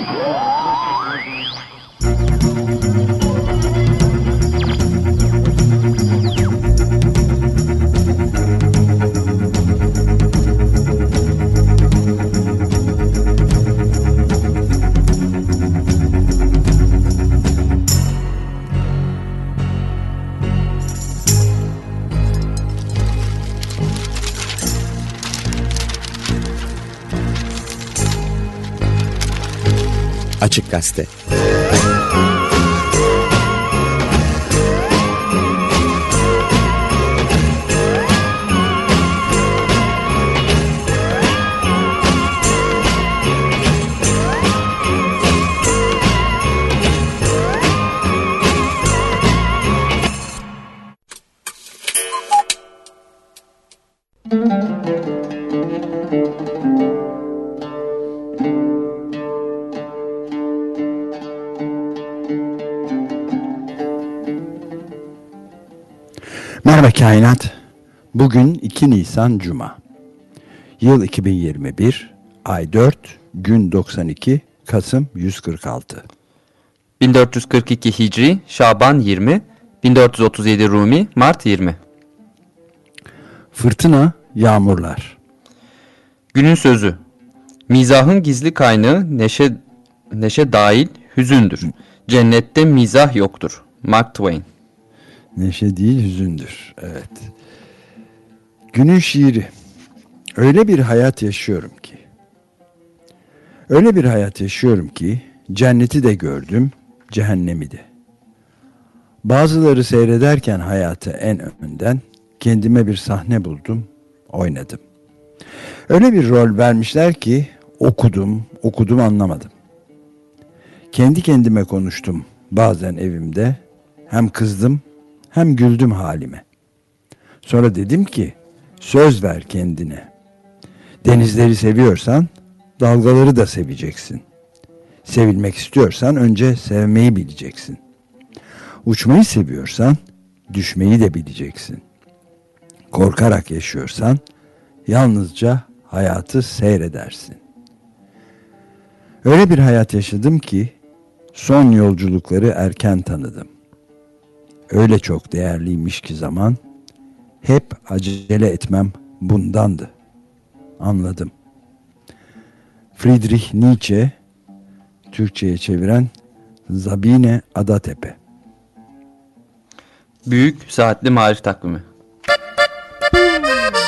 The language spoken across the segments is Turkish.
Açık Gazete. Kainat. Bugün 2 Nisan Cuma. Yıl 2021, ay 4, gün 92, Kasım 146. 1442 Hicri, Şaban 20, 1437 Rumi, Mart 20. Fırtına, yağmurlar. Günün sözü. Mizahın gizli kaynağı neşe neşe dahil hüzündür. Cennette mizah yoktur. Mark Twain. Neşe değil hüzündür. Evet. Günün şiiri. Öyle bir hayat yaşıyorum ki. Öyle bir hayat yaşıyorum ki cenneti de gördüm, cehennemi de. Bazıları seyrederken hayatı en önden kendime bir sahne buldum, oynadım. Öyle bir rol vermişler ki okudum, okudum anlamadım. Kendi kendime konuştum bazen evimde. Hem kızdım hem güldüm halime. Sonra dedim ki söz ver kendine. Denizleri seviyorsan dalgaları da seveceksin. Sevilmek istiyorsan önce sevmeyi bileceksin. Uçmayı seviyorsan düşmeyi de bileceksin. Korkarak yaşıyorsan yalnızca hayatı seyredersin. Öyle bir hayat yaşadım ki son yolculukları erken tanıdım öyle çok değerliymiş ki zaman hep acele etmem bundandı. Anladım. Friedrich Nietzsche Türkçe'ye çeviren Zabine Adatepe Büyük Saatli Marif Takvimi Merhaba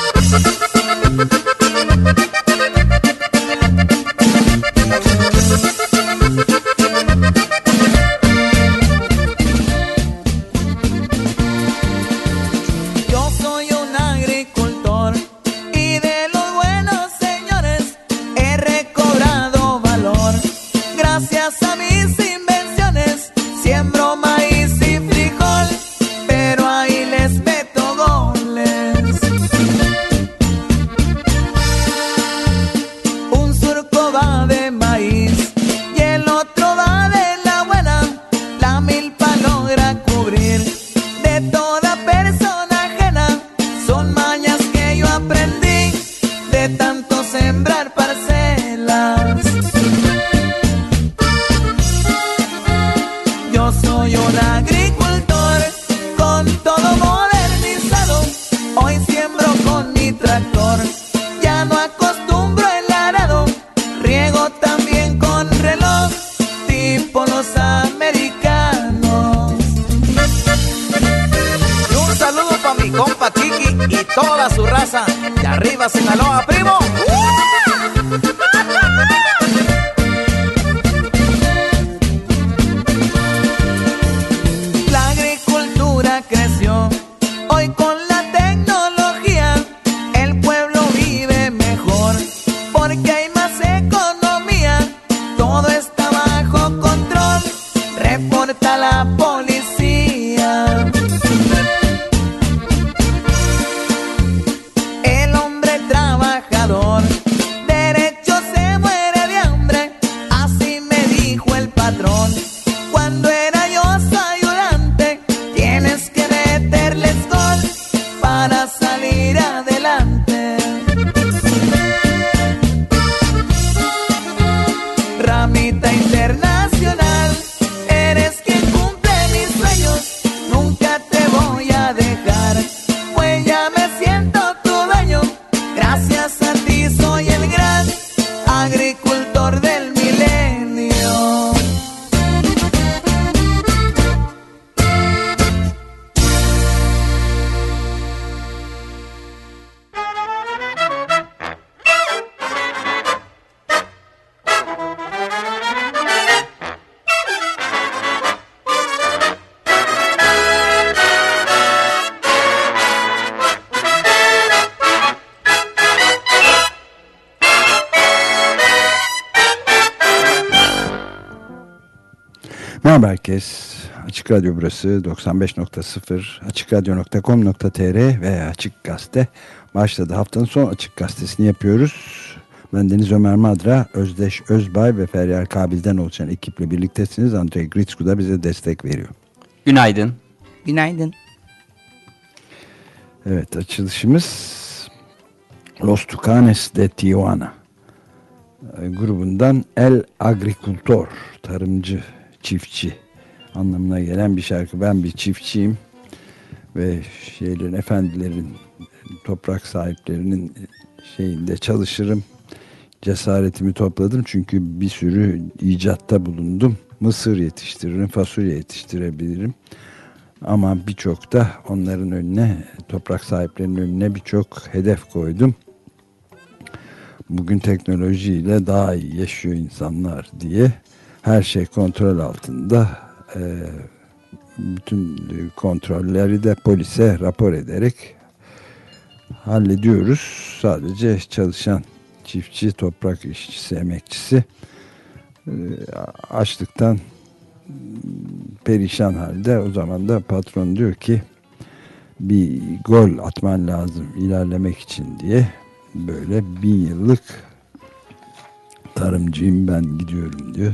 Sinaloa, primo. Radyo burası 95.0 açıkradyo.com.tr ve Açık Gazete başladı. Haftanın son Açık Gazetesini yapıyoruz. Ben Deniz Ömer Madra, Özdeş Özbay ve Feryal Kabil'den oluşan ekiple birliktesiniz. Andrei Gritsku da bize destek veriyor. Günaydın. Günaydın. Evet açılışımız Los Tucanes de Tijuana grubundan El Agricultor, tarımcı çiftçi anlamına gelen bir şarkı. Ben bir çiftçiyim ve şeylerin efendilerin toprak sahiplerinin şeyinde çalışırım. Cesaretimi topladım çünkü bir sürü icatta bulundum. Mısır yetiştiririm, fasulye yetiştirebilirim. Ama birçok da onların önüne, toprak sahiplerinin önüne birçok hedef koydum. Bugün teknolojiyle daha iyi yaşıyor insanlar diye her şey kontrol altında e, bütün kontrolleri de polise rapor ederek hallediyoruz. Sadece çalışan çiftçi, toprak işçisi, emekçisi e, açlıktan perişan halde. O zaman da patron diyor ki bir gol atman lazım ilerlemek için diye. Böyle bin yıllık tarımcıyım ben gidiyorum diyor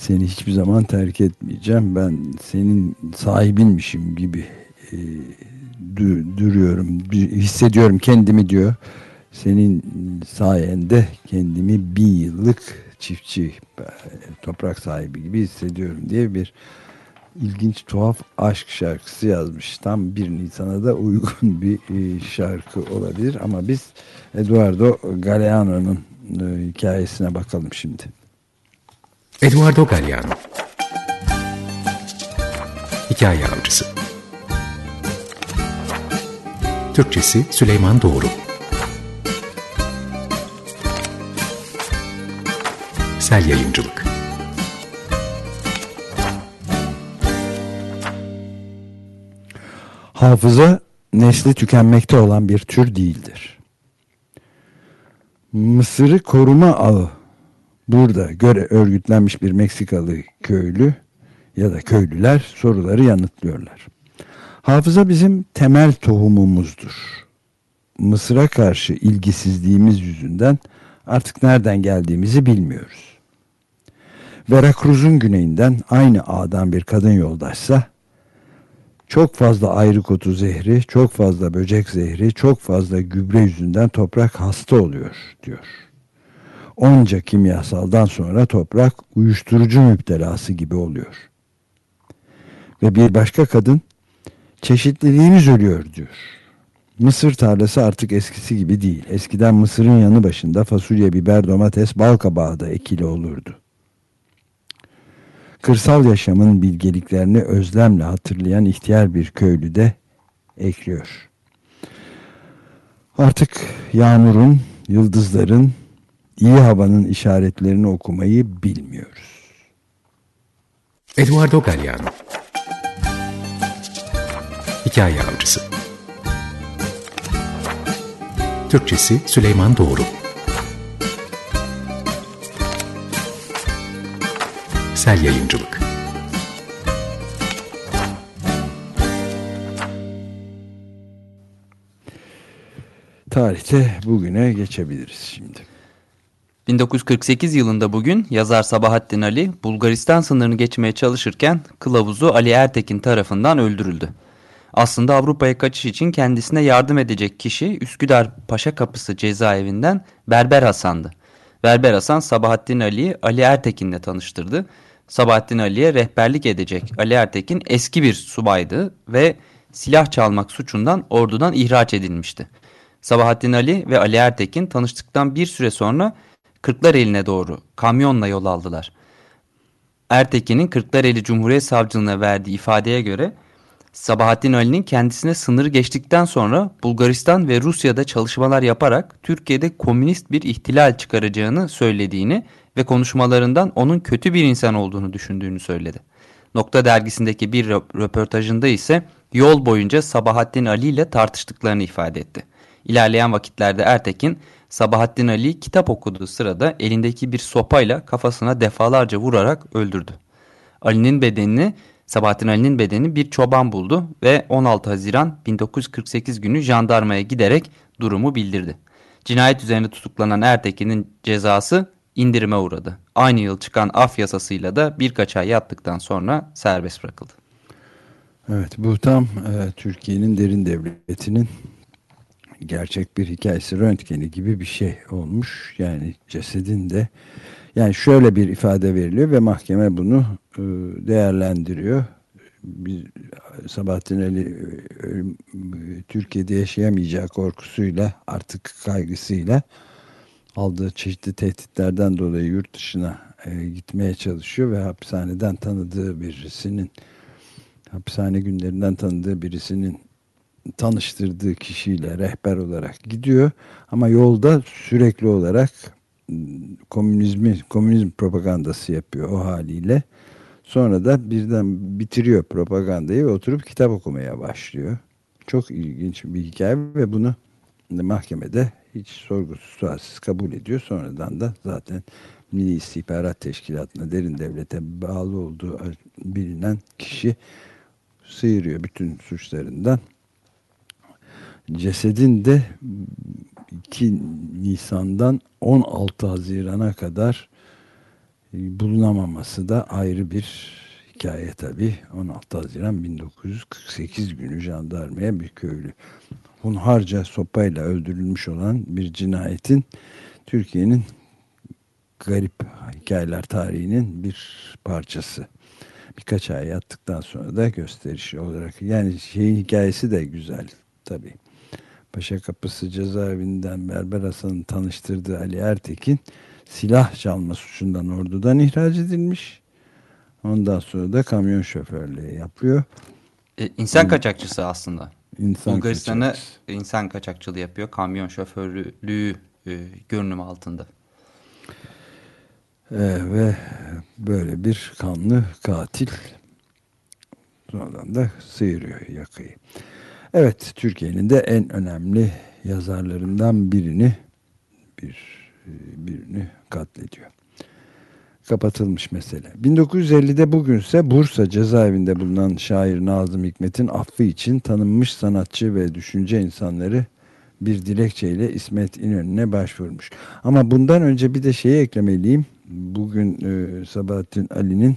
seni hiçbir zaman terk etmeyeceğim. Ben senin sahibinmişim gibi e, duruyorum, hissediyorum kendimi diyor. Senin sayende kendimi bin yıllık çiftçi, toprak sahibi gibi hissediyorum diye bir ilginç tuhaf aşk şarkısı yazmış. Tam bir Nisan'a da uygun bir e, şarkı olabilir ama biz Eduardo Galeano'nun e, hikayesine bakalım şimdi. Eduardo Galliano Hikaye Avcısı. Türkçesi Süleyman Doğru. Sel Yayıncılık. Hafıza nesli tükenmekte olan bir tür değildir. Mısır'ı koruma ağı burada göre örgütlenmiş bir Meksikalı köylü ya da köylüler soruları yanıtlıyorlar. Hafıza bizim temel tohumumuzdur. Mısır'a karşı ilgisizliğimiz yüzünden artık nereden geldiğimizi bilmiyoruz. Veracruz'un güneyinden aynı ağdan bir kadın yoldaşsa çok fazla ayrık otu zehri, çok fazla böcek zehri, çok fazla gübre yüzünden toprak hasta oluyor diyor. Onca kimyasaldan sonra toprak uyuşturucu müptelası gibi oluyor. Ve bir başka kadın çeşitliliğimiz ölüyor diyor. Mısır tarlası artık eskisi gibi değil. Eskiden mısırın yanı başında fasulye, biber, domates, bal kabağı da ekili olurdu. Kırsal yaşamın bilgeliklerini özlemle hatırlayan ihtiyar bir köylü de ekliyor. Artık yağmurun, yıldızların, iyi havanın işaretlerini okumayı bilmiyoruz. Eduardo Galliano Hikaye Avcısı Türkçesi Süleyman Doğru Sel Yayıncılık Tarihte bugüne geçebiliriz şimdi. 1948 yılında bugün yazar Sabahattin Ali Bulgaristan sınırını geçmeye çalışırken kılavuzu Ali Ertekin tarafından öldürüldü. Aslında Avrupa'ya kaçış için kendisine yardım edecek kişi Üsküdar Paşa Kapısı cezaevinden Berber Hasan'dı. Berber Hasan Sabahattin Ali'yi Ali Ertekin'le tanıştırdı. Sabahattin Ali'ye rehberlik edecek Ali Ertekin eski bir subaydı ve silah çalmak suçundan ordudan ihraç edilmişti. Sabahattin Ali ve Ali Ertekin tanıştıktan bir süre sonra Kırklareli'ne doğru kamyonla yol aldılar. Ertekin'in Kırklareli Cumhuriyet Savcılığına verdiği ifadeye göre Sabahattin Ali'nin kendisine sınırı geçtikten sonra Bulgaristan ve Rusya'da çalışmalar yaparak Türkiye'de komünist bir ihtilal çıkaracağını söylediğini ve konuşmalarından onun kötü bir insan olduğunu düşündüğünü söyledi. Nokta dergisindeki bir röportajında ise yol boyunca Sabahattin Ali ile tartıştıklarını ifade etti. İlerleyen vakitlerde Ertekin, Sabahattin Ali kitap okuduğu sırada elindeki bir sopayla kafasına defalarca vurarak öldürdü. Ali'nin bedenini Sabahattin Ali'nin bedeni bir çoban buldu ve 16 Haziran 1948 günü jandarmaya giderek durumu bildirdi. Cinayet üzerine tutuklanan Ertekin'in cezası indirime uğradı. Aynı yıl çıkan af yasasıyla da birkaç ay yattıktan sonra serbest bırakıldı. Evet bu tam e, Türkiye'nin derin devletinin gerçek bir hikayesi röntgeni gibi bir şey olmuş. Yani cesedin de yani şöyle bir ifade veriliyor ve mahkeme bunu e, değerlendiriyor. Bir, Sabahattin Ali e, Türkiye'de yaşayamayacağı korkusuyla artık kaygısıyla aldığı çeşitli tehditlerden dolayı yurt dışına e, gitmeye çalışıyor ve hapishaneden tanıdığı birisinin hapishane günlerinden tanıdığı birisinin tanıştırdığı kişiyle rehber olarak gidiyor ama yolda sürekli olarak ıı, komünizmi komünizm propagandası yapıyor o haliyle. Sonra da birden bitiriyor propagandayı ve oturup kitap okumaya başlıyor. Çok ilginç bir hikaye ve bunu mahkemede hiç sorgusuz sualsiz kabul ediyor. Sonradan da zaten Milli İstihbarat Teşkilatı'na derin devlete bağlı olduğu bilinen kişi sıyırıyor bütün suçlarından. Cesedin de 2 Nisan'dan 16 Haziran'a kadar bulunamaması da ayrı bir hikaye tabi. 16 Haziran 1948 günü jandarmaya bir köylü hunharca sopayla öldürülmüş olan bir cinayetin Türkiye'nin garip hikayeler tarihinin bir parçası. Birkaç ay yattıktan sonra da gösteriş olarak yani şeyin hikayesi de güzel tabi. Paşa Kapısı cezaevinden Berber Hasan'ın tanıştırdığı Ali Ertekin silah çalma suçundan ordudan ihraç edilmiş. Ondan sonra da kamyon şoförlüğü yapıyor. E, insan kaçakçısı aslında. İnsan Bulgaristan'a insan kaçakçılığı yapıyor. Kamyon şoförlüğü e, görünüm altında. E, ve böyle bir kanlı katil sonradan da sıyırıyor yakayı. Evet, Türkiye'nin de en önemli yazarlarından birini bir birini katlediyor. Kapatılmış mesele. 1950'de bugünse Bursa cezaevinde bulunan şair Nazım Hikmet'in affı için tanınmış sanatçı ve düşünce insanları bir dilekçeyle İsmet İnönü'ne başvurmuş. Ama bundan önce bir de şeyi eklemeliyim. Bugün e, Sabahattin Ali'nin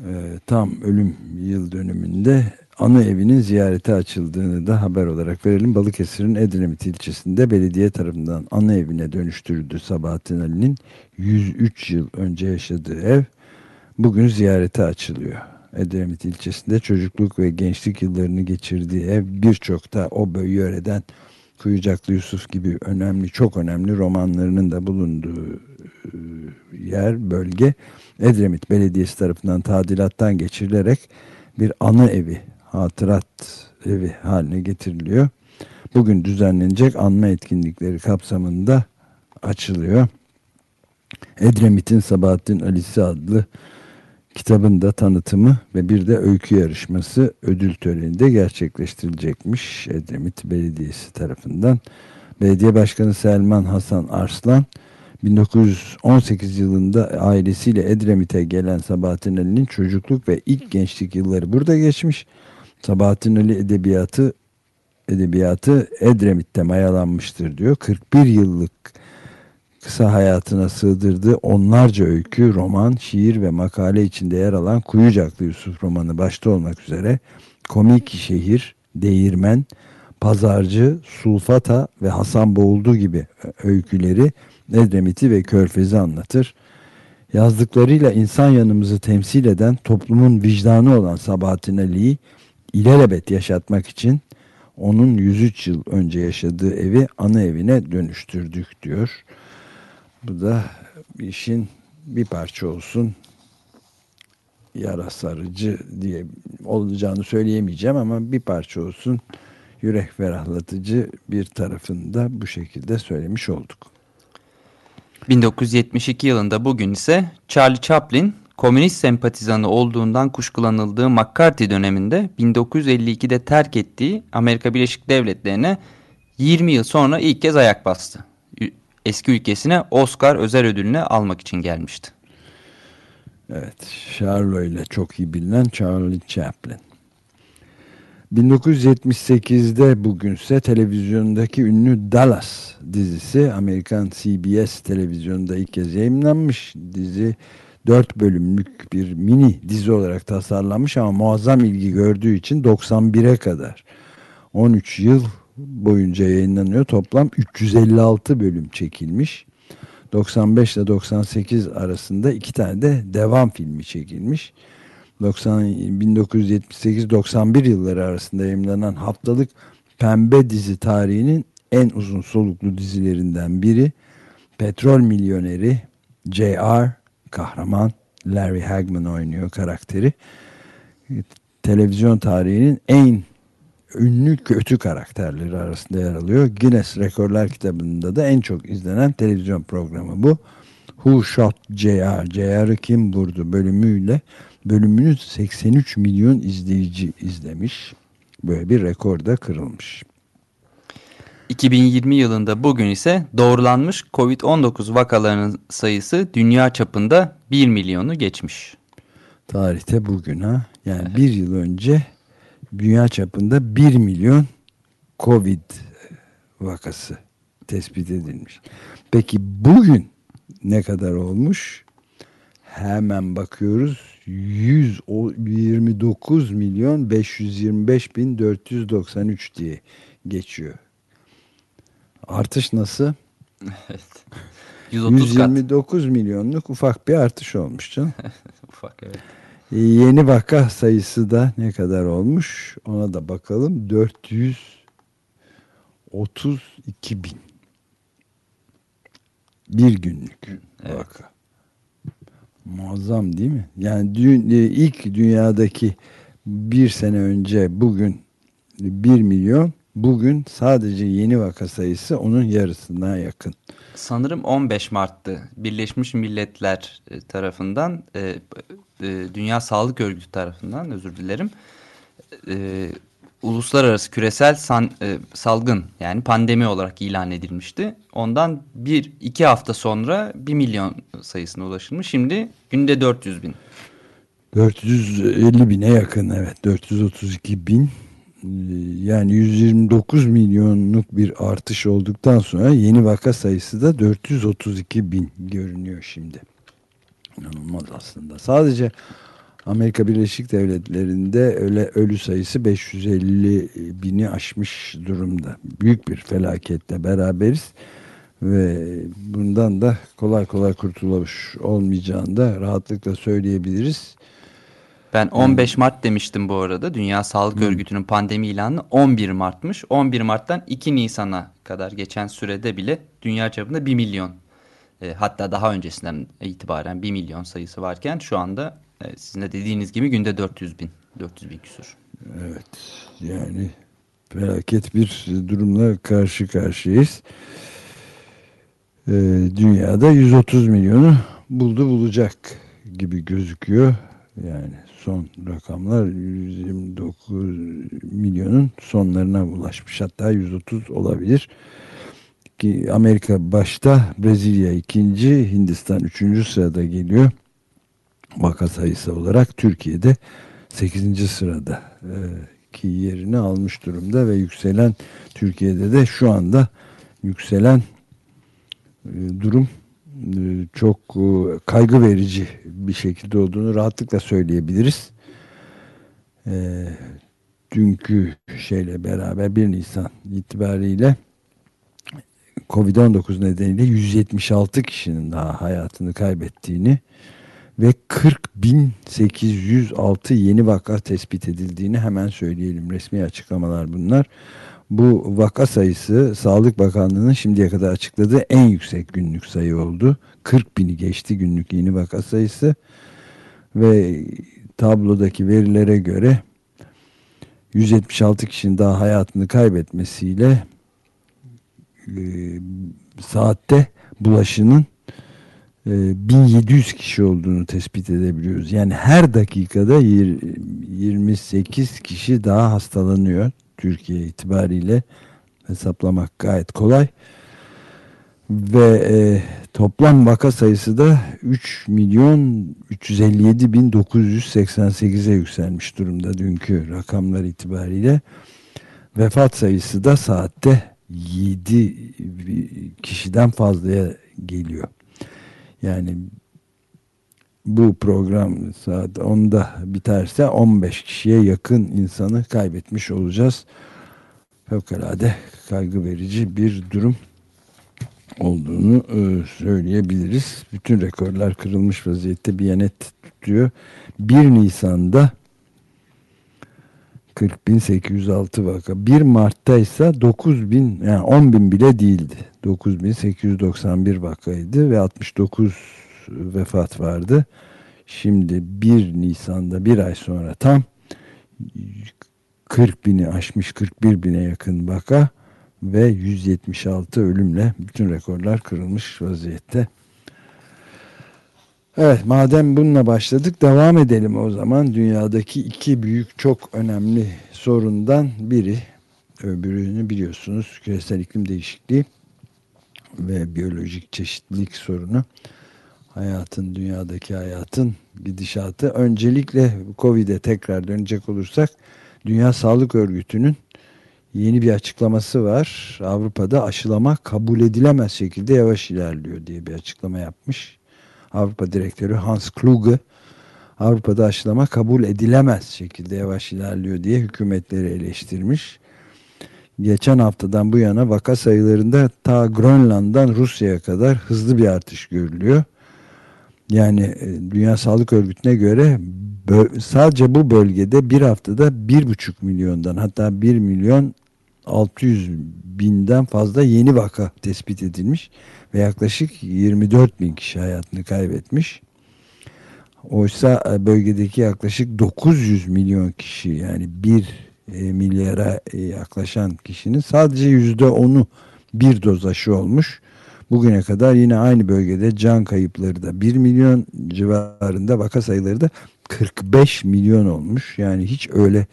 e, tam ölüm yıl dönümünde anı evinin ziyarete açıldığını da haber olarak verelim. Balıkesir'in Edremit ilçesinde belediye tarafından anı evine dönüştürüldü Sabahattin Ali'nin 103 yıl önce yaşadığı ev bugün ziyarete açılıyor. Edremit ilçesinde çocukluk ve gençlik yıllarını geçirdiği ev birçok da o yöreden Kuyucaklı Yusuf gibi önemli, çok önemli romanlarının da bulunduğu e, yer, bölge Edremit Belediyesi tarafından tadilattan geçirilerek bir anı evi hatırat evi haline getiriliyor. Bugün düzenlenecek anma etkinlikleri kapsamında açılıyor. Edremit'in Sabahattin Ali'si adlı kitabın tanıtımı ve bir de öykü yarışması ödül töreninde gerçekleştirilecekmiş Edremit Belediyesi tarafından. Belediye Başkanı Selman Hasan Arslan 1918 yılında ailesiyle Edremit'e gelen Sabahattin Ali'nin çocukluk ve ilk gençlik yılları burada geçmiş. Sabahattin Ali edebiyatı edebiyatı Edremit'te mayalanmıştır diyor. 41 yıllık kısa hayatına sığdırdığı onlarca öykü, roman, şiir ve makale içinde yer alan Kuyucaklı Yusuf romanı başta olmak üzere Komik Şehir, Değirmen, Pazarcı, Sulfata ve Hasan Boğuldu gibi öyküleri Edremit'i ve Körfez'i anlatır. Yazdıklarıyla insan yanımızı temsil eden toplumun vicdanı olan Sabahattin Ali'yi ilelebet yaşatmak için onun 103 yıl önce yaşadığı evi ana evine dönüştürdük diyor. Bu da işin bir parça olsun yara sarıcı diye olacağını söyleyemeyeceğim ama bir parça olsun yürek ferahlatıcı bir tarafını da bu şekilde söylemiş olduk. 1972 yılında bugün ise Charlie Chaplin komünist sempatizanı olduğundan kuşkulanıldığı McCarthy döneminde 1952'de terk ettiği Amerika Birleşik Devletleri'ne 20 yıl sonra ilk kez ayak bastı. Eski ülkesine Oscar özel ödülünü almak için gelmişti. Evet, Charlo ile çok iyi bilinen Charlie Chaplin. 1978'de bugünse televizyondaki ünlü Dallas dizisi Amerikan CBS televizyonunda ilk kez yayınlanmış. Dizi 4 bölümlük bir mini dizi olarak tasarlanmış ama muazzam ilgi gördüğü için 91'e kadar 13 yıl boyunca yayınlanıyor. Toplam 356 bölüm çekilmiş. 95 ile 98 arasında iki tane de devam filmi çekilmiş. 1978-91 yılları arasında yayınlanan haftalık Pembe dizi tarihinin en uzun soluklu dizilerinden biri. Petrol Milyoneri J.R. kahraman Larry Hagman oynuyor karakteri. Televizyon tarihinin en ünlü kötü karakterleri arasında yer alıyor. Guinness Rekorlar kitabında da en çok izlenen televizyon programı bu. Who Shot J.R. J.R.'ı kim vurdu bölümüyle bölümünü 83 milyon izleyici izlemiş. Böyle bir rekor da kırılmış. 2020 yılında bugün ise doğrulanmış COVID-19 vakalarının sayısı dünya çapında 1 milyonu geçmiş. Tarihte bugün ha. Yani evet. bir yıl önce dünya çapında 1 milyon COVID vakası tespit edilmiş. Peki bugün ne kadar olmuş? Hemen bakıyoruz. 129 milyon 525 bin 493 diye geçiyor. Artış nasıl? Evet. 129 kat. milyonluk ufak bir artış olmuş canım. ufak evet. E, yeni vaka sayısı da ne kadar olmuş? Ona da bakalım. 432 bin. Bir günlük evet. vaka. Muazzam değil mi? Yani dün, e, ilk dünyadaki bir sene önce bugün 1 milyon bugün sadece yeni vaka sayısı onun yarısına yakın. Sanırım 15 Mart'tı. Birleşmiş Milletler e, tarafından, e, e, Dünya Sağlık Örgütü tarafından özür dilerim. E, uluslararası küresel san, e, salgın yani pandemi olarak ilan edilmişti. Ondan bir iki hafta sonra 1 milyon sayısına ulaşılmış. Şimdi günde 400 bin. 450 bine yakın evet 432 bin yani 129 milyonluk bir artış olduktan sonra yeni vaka sayısı da 432 bin görünüyor şimdi. İnanılmaz aslında. Sadece Amerika Birleşik Devletleri'nde öyle ölü sayısı 550 bini aşmış durumda. Büyük bir felaketle beraberiz ve bundan da kolay kolay kurtulmuş olmayacağını da rahatlıkla söyleyebiliriz. Ben 15 Mart demiştim bu arada. Dünya Sağlık Örgütü'nün pandemi ilanı 11 Mart'mış. 11 Mart'tan 2 Nisan'a kadar geçen sürede bile dünya çapında 1 milyon e, hatta daha öncesinden itibaren 1 milyon sayısı varken şu anda e, sizin de dediğiniz gibi günde 400 bin 400 bin küsur. Evet yani felaket bir durumla karşı karşıyayız. E, dünyada 130 milyonu buldu bulacak gibi gözüküyor. Yani son rakamlar 129 milyonun sonlarına ulaşmış. Hatta 130 olabilir. Ki Amerika başta, Brezilya ikinci, Hindistan üçüncü sırada geliyor. Vaka sayısı olarak Türkiye'de 8. sırada e, ki yerini almış durumda ve yükselen Türkiye'de de şu anda yükselen e, durum çok e, kaygı verici bir şekilde olduğunu rahatlıkla söyleyebiliriz. E, dünkü şeyle beraber 1 Nisan itibariyle Covid-19 nedeniyle 176 kişinin daha hayatını kaybettiğini ve 40.806 yeni vaka tespit edildiğini hemen söyleyelim. Resmi açıklamalar bunlar. Bu vaka sayısı Sağlık Bakanlığı'nın şimdiye kadar açıkladığı en yüksek günlük sayı oldu. 40 bini geçti günlük yeni vaka sayısı ve tablodaki verilere göre 176 kişinin daha hayatını kaybetmesiyle e, saatte bulaşının e, 1700 kişi olduğunu tespit edebiliyoruz. Yani her dakikada 28 kişi daha hastalanıyor. Türkiye itibariyle hesaplamak gayet kolay. Ve e, toplam vaka sayısı da 3 milyon 357 bin 988'e yükselmiş durumda dünkü rakamlar itibariyle. Vefat sayısı da saatte 7 kişiden fazlaya geliyor. Yani bu program saat 10'da biterse 15 kişiye yakın insanı kaybetmiş olacağız. Fevkalade kaygı verici bir durum olduğunu e, söyleyebiliriz. Bütün rekorlar kırılmış vaziyette bir yanet tutuyor. 1 Nisan'da 40.806 vaka. 1 Mart'ta ise 9.000 yani 10.000 bile değildi. 9.891 vakaydı ve 69 vefat vardı. Şimdi 1 Nisan'da bir ay sonra tam 40 bini aşmış 41 bine yakın vaka ve 176 ölümle bütün rekorlar kırılmış vaziyette. Evet madem bununla başladık devam edelim o zaman. Dünyadaki iki büyük çok önemli sorundan biri öbürünü biliyorsunuz küresel iklim değişikliği ve biyolojik çeşitlilik sorunu hayatın, dünyadaki hayatın gidişatı. Öncelikle Covid'e tekrar dönecek olursak Dünya Sağlık Örgütü'nün yeni bir açıklaması var. Avrupa'da aşılama kabul edilemez şekilde yavaş ilerliyor diye bir açıklama yapmış. Avrupa Direktörü Hans Kluge Avrupa'da aşılama kabul edilemez şekilde yavaş ilerliyor diye hükümetleri eleştirmiş. Geçen haftadan bu yana vaka sayılarında ta Grönland'dan Rusya'ya kadar hızlı bir artış görülüyor. Yani e, Dünya Sağlık Örgütü'ne göre sadece bu bölgede bir haftada bir buçuk milyondan hatta bir milyon 600 binden fazla yeni vaka tespit edilmiş ve yaklaşık 24 bin kişi hayatını kaybetmiş. Oysa e, bölgedeki yaklaşık 900 milyon kişi yani 1 e, milyara yaklaşan kişinin sadece %10'u bir doz aşı olmuş. Bugüne kadar yine aynı bölgede can kayıpları da 1 milyon civarında vaka sayıları da 45 milyon olmuş. Yani hiç öyle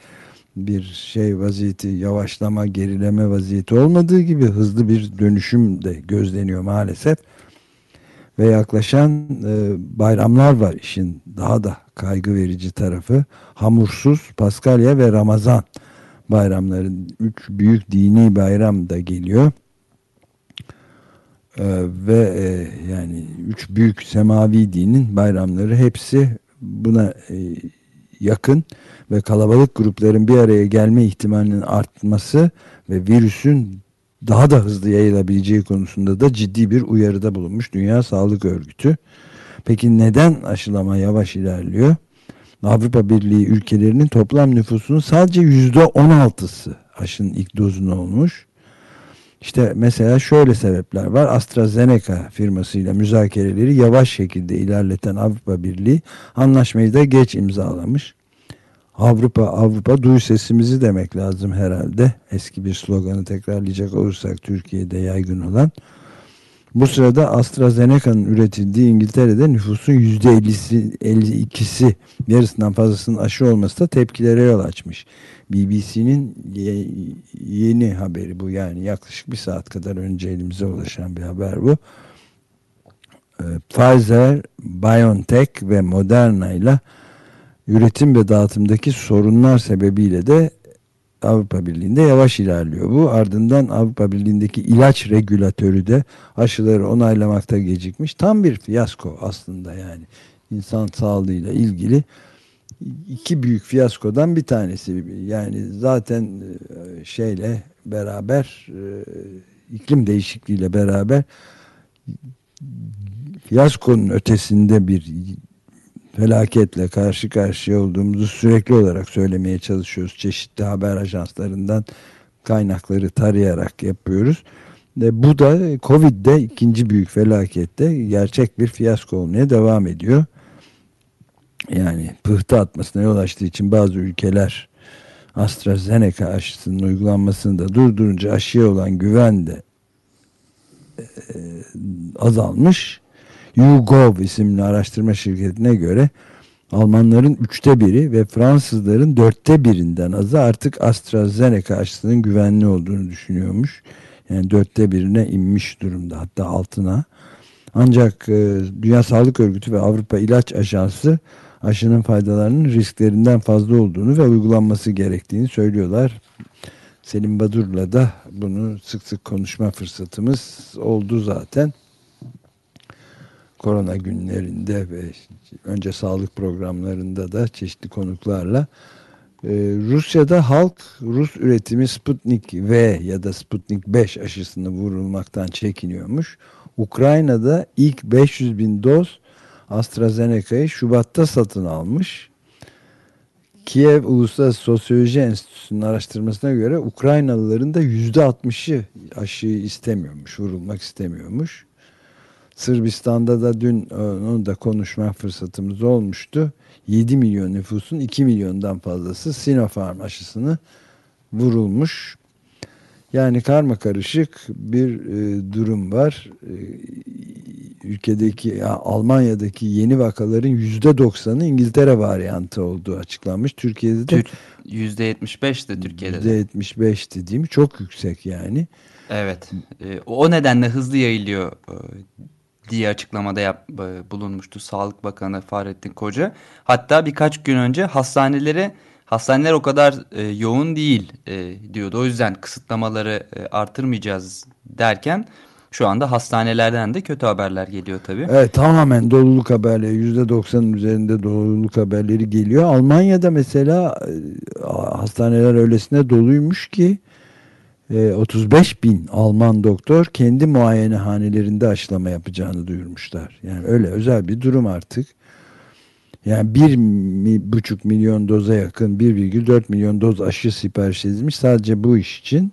bir şey vaziyeti yavaşlama gerileme vaziyeti olmadığı gibi hızlı bir dönüşüm de gözleniyor maalesef. Ve yaklaşan e, bayramlar var işin daha da kaygı verici tarafı. Hamursuz, Paskalya ve Ramazan bayramların üç büyük dini bayram da geliyor. Ee, ve e, yani üç büyük semavi dinin bayramları hepsi buna e, yakın ve kalabalık grupların bir araya gelme ihtimalinin artması ve virüsün daha da hızlı yayılabileceği konusunda da ciddi bir uyarıda bulunmuş Dünya Sağlık Örgütü. Peki neden aşılama yavaş ilerliyor? Avrupa Birliği ülkelerinin toplam nüfusunun sadece yüzde on altısı aşının ilk dozunu olmuş. İşte mesela şöyle sebepler var. AstraZeneca firmasıyla müzakereleri yavaş şekilde ilerleten Avrupa Birliği anlaşmayı da geç imzalamış. Avrupa Avrupa duy sesimizi demek lazım herhalde. Eski bir sloganı tekrarlayacak olursak Türkiye'de yaygın olan. Bu sırada AstraZeneca'nın üretildiği İngiltere'de nüfusun %50'si 52'si yarısından fazlasının aşı olması da tepkilere yol açmış. BBC'nin yeni haberi bu yani yaklaşık bir saat kadar önce elimize ulaşan bir haber bu. Ee, Pfizer, BioNTech ve Moderna ile üretim ve dağıtımdaki sorunlar sebebiyle de Avrupa Birliği'nde yavaş ilerliyor bu. Ardından Avrupa Birliği'ndeki ilaç regülatörü de aşıları onaylamakta gecikmiş. Tam bir fiyasko aslında yani insan sağlığıyla ilgili iki büyük fiyaskodan bir tanesi. Yani zaten e, şeyle beraber e, iklim değişikliğiyle beraber fiyaskonun ötesinde bir felaketle karşı karşıya olduğumuzu sürekli olarak söylemeye çalışıyoruz. Çeşitli haber ajanslarından kaynakları tarayarak yapıyoruz. Ve bu da Covid'de ikinci büyük felakette gerçek bir fiyasko olmaya devam ediyor. Yani pıhtı atmasına yol açtığı için bazı ülkeler AstraZeneca aşısının uygulanmasını da durdurunca aşıya olan güven de e, azalmış. YouGov isimli araştırma şirketine göre Almanların üçte biri ve Fransızların dörtte birinden azı artık AstraZeneca aşısının güvenli olduğunu düşünüyormuş. Yani dörtte birine inmiş durumda hatta altına. Ancak e, Dünya Sağlık Örgütü ve Avrupa İlaç Ajansı aşının faydalarının risklerinden fazla olduğunu ve uygulanması gerektiğini söylüyorlar. Selim Badur'la da bunu sık sık konuşma fırsatımız oldu zaten. Korona günlerinde ve önce sağlık programlarında da çeşitli konuklarla ee, Rusya'da halk Rus üretimi Sputnik V ya da Sputnik 5 aşısını vurulmaktan çekiniyormuş. Ukrayna'da ilk 500 bin doz AstraZeneca'yı Şubat'ta satın almış. Kiev Uluslararası Sosyoloji Enstitüsü'nün araştırmasına göre Ukraynalıların da %60'ı aşıyı istemiyormuş, vurulmak istemiyormuş. Sırbistan'da da dün e, onu da konuşma fırsatımız olmuştu. 7 milyon nüfusun 2 milyondan fazlası Sinopharm aşısını vurulmuş. Yani karma karışık bir e, durum var. E, ülkedeki ya, Almanya'daki yeni vakaların yüzde doksanı İngiltere varyantı olduğu açıklanmış. Türkiye'de de yüzde yetmiş beşti Türkiye'de. Yüzde yetmiş beşti değil mi? Çok yüksek yani. Evet. E, o nedenle hızlı yayılıyor diye açıklamada yap, e, bulunmuştu Sağlık Bakanı Fahrettin Koca. Hatta birkaç gün önce hastanelere hastaneler o kadar e, yoğun değil e, diyordu. O yüzden kısıtlamaları e, artırmayacağız derken şu anda hastanelerden de kötü haberler geliyor tabii. Evet tamamen doluluk haberleri %90'ın üzerinde doluluk haberleri geliyor. Almanya'da mesela e, hastaneler öylesine doluymuş ki 35 e, bin Alman doktor kendi muayenehanelerinde aşılama yapacağını duyurmuşlar. Yani öyle özel bir durum artık. Yani bir buçuk milyon doza yakın 1,4 milyon doz aşı sipariş edilmiş sadece bu iş için.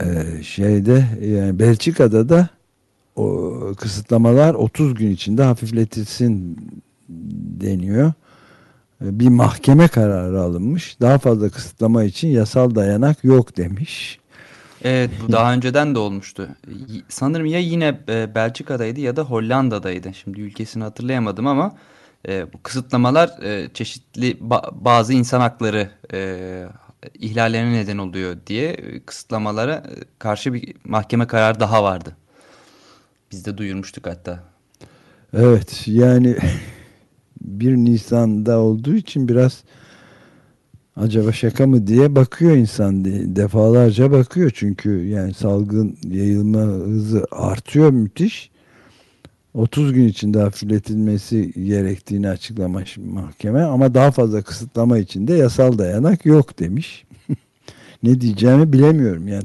Ee, şeyde yani Belçika'da da o kısıtlamalar 30 gün içinde hafifletilsin deniyor. Ee, bir mahkeme kararı alınmış. Daha fazla kısıtlama için yasal dayanak yok demiş. Evet bu daha önceden de olmuştu. Sanırım ya yine e, Belçika'daydı ya da Hollanda'daydı. Şimdi ülkesini hatırlayamadım ama e, bu kısıtlamalar e, çeşitli bazı insan hakları ihlallerine neden oluyor diye kısıtlamalara karşı bir mahkeme kararı daha vardı. Biz de duyurmuştuk hatta. Evet yani 1 Nisan'da olduğu için biraz acaba şaka mı diye bakıyor insan defalarca bakıyor. Çünkü yani salgın yayılma hızı artıyor müthiş. 30 gün içinde hafifletilmesi gerektiğini açıklamış mahkeme. Ama daha fazla kısıtlama içinde yasal dayanak yok demiş. Ne diyeceğimi bilemiyorum. Yani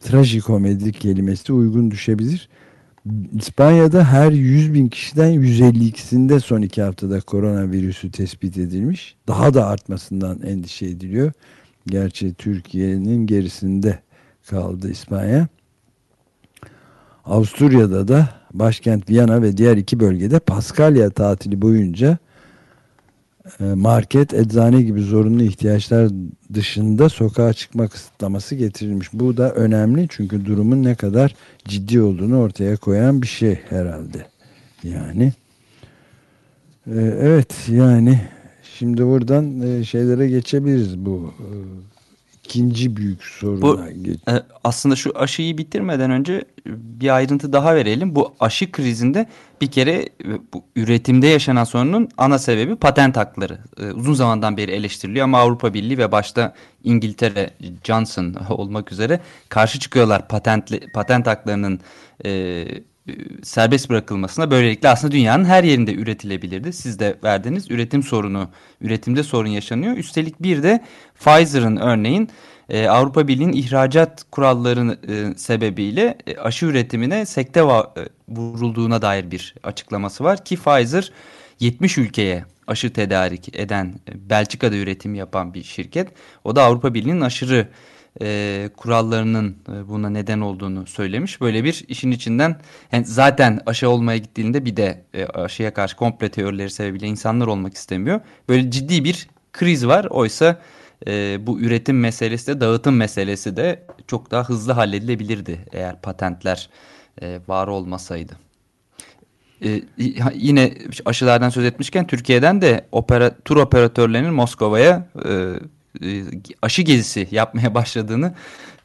trajikomedik kelimesi uygun düşebilir İspanya'da her 100 bin kişiden 152'sinde son iki haftada koronavirüsü tespit edilmiş. Daha da artmasından endişe ediliyor. Gerçi Türkiye'nin gerisinde kaldı İspanya. Avusturya'da da başkent Viyana ve diğer iki bölgede Paskalya tatili boyunca market, eczane gibi zorunlu ihtiyaçlar dışında sokağa çıkma kısıtlaması getirilmiş. Bu da önemli çünkü durumun ne kadar ciddi olduğunu ortaya koyan bir şey herhalde. Yani e, evet yani şimdi buradan e, şeylere geçebiliriz bu ikinci büyük soruna e, aslında şu aşıyı bitirmeden önce bir ayrıntı daha verelim. Bu aşı krizinde bir kere e, bu üretimde yaşanan sorunun ana sebebi patent hakları. E, uzun zamandan beri eleştiriliyor ama Avrupa Birliği ve başta İngiltere Johnson olmak üzere karşı çıkıyorlar patent patent haklarının e, serbest bırakılmasına böylelikle aslında dünyanın her yerinde üretilebilirdi. Siz de verdiniz üretim sorunu, üretimde sorun yaşanıyor. Üstelik bir de Pfizer'ın örneğin e, Avrupa Birliği'nin ihracat kuralları e, sebebiyle e, aşı üretimine sekte e, vurulduğuna dair bir açıklaması var ki Pfizer 70 ülkeye aşı tedarik eden e, Belçika'da üretim yapan bir şirket. O da Avrupa Birliği'nin aşırı e, kurallarının e, buna neden olduğunu söylemiş. Böyle bir işin içinden yani zaten aşı olmaya gittiğinde bir de e, aşıya karşı komple teorileri sebebiyle insanlar olmak istemiyor. Böyle ciddi bir kriz var. Oysa e, bu üretim meselesi de dağıtım meselesi de çok daha hızlı halledilebilirdi eğer patentler e, var olmasaydı. Ee, yine aşılardan söz etmişken Türkiye'den de opera, tur operatörlerinin Moskova'ya e, e, aşı gezisi yapmaya başladığını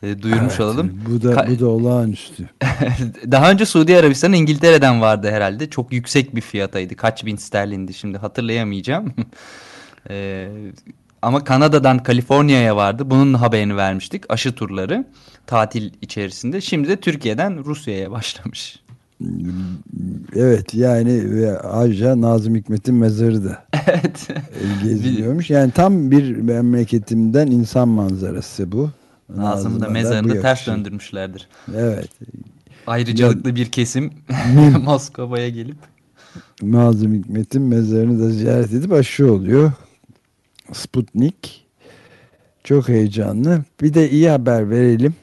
e, duyurmuş evet, olalım. Bu da bu da olağanüstü. Daha önce Suudi Arabistan İngiltere'den vardı herhalde. Çok yüksek bir fiyataydı. Kaç bin sterlindi şimdi hatırlayamayacağım. e, ama Kanada'dan Kaliforniya'ya vardı. Bunun haberini vermiştik. Aşı turları tatil içerisinde. Şimdi de Türkiye'den Rusya'ya başlamış. Evet yani ve ayrıca Nazım Hikmet'in mezarı da evet. geziliyormuş. Yani tam bir memleketimden insan manzarası bu. Nazım'ın da mezarını ters döndürmüşlerdir. Evet. Ayrıcalıklı bir kesim Moskova'ya gelip Nazım Hikmet'in mezarını da ziyaret edip aşı oluyor. Sputnik çok heyecanlı. Bir de iyi haber verelim.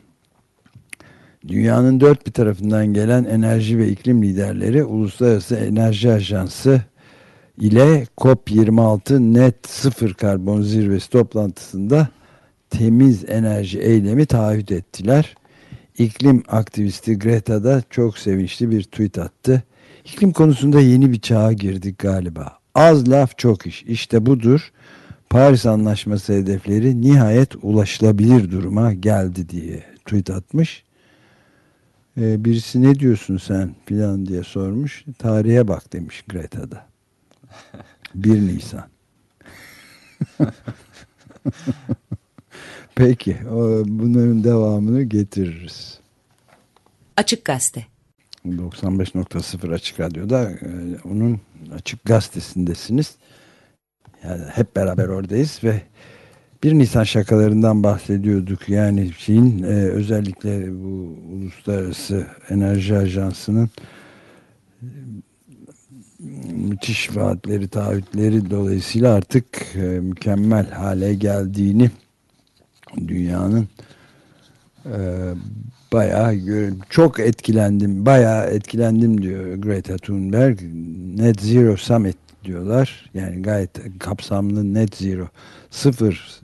Dünyanın dört bir tarafından gelen enerji ve iklim liderleri Uluslararası Enerji Ajansı ile COP26 net sıfır karbon zirvesi toplantısında temiz enerji eylemi taahhüt ettiler. İklim aktivisti Greta da çok sevinçli bir tweet attı. İklim konusunda yeni bir çağa girdik galiba. Az laf çok iş. İşte budur. Paris Anlaşması hedefleri nihayet ulaşılabilir duruma geldi diye tweet atmış e, birisi ne diyorsun sen filan diye sormuş. Tarihe bak demiş Greta'da. 1 Nisan. Peki o, bunların devamını getiririz. Açık Gazete. 95.0 Açık Radyo'da e, onun Açık Gazetesi'ndesiniz. Yani hep beraber oradayız ve 1 Nisan şakalarından bahsediyorduk. Yani şeyin e, özellikle bu Uluslararası Enerji Ajansı'nın e, müthiş vaatleri, taahhütleri dolayısıyla artık e, mükemmel hale geldiğini dünyanın e, bayağı çok etkilendim, bayağı etkilendim diyor Greta Thunberg. Net Zero Summit diyorlar. Yani gayet kapsamlı net zero sıfır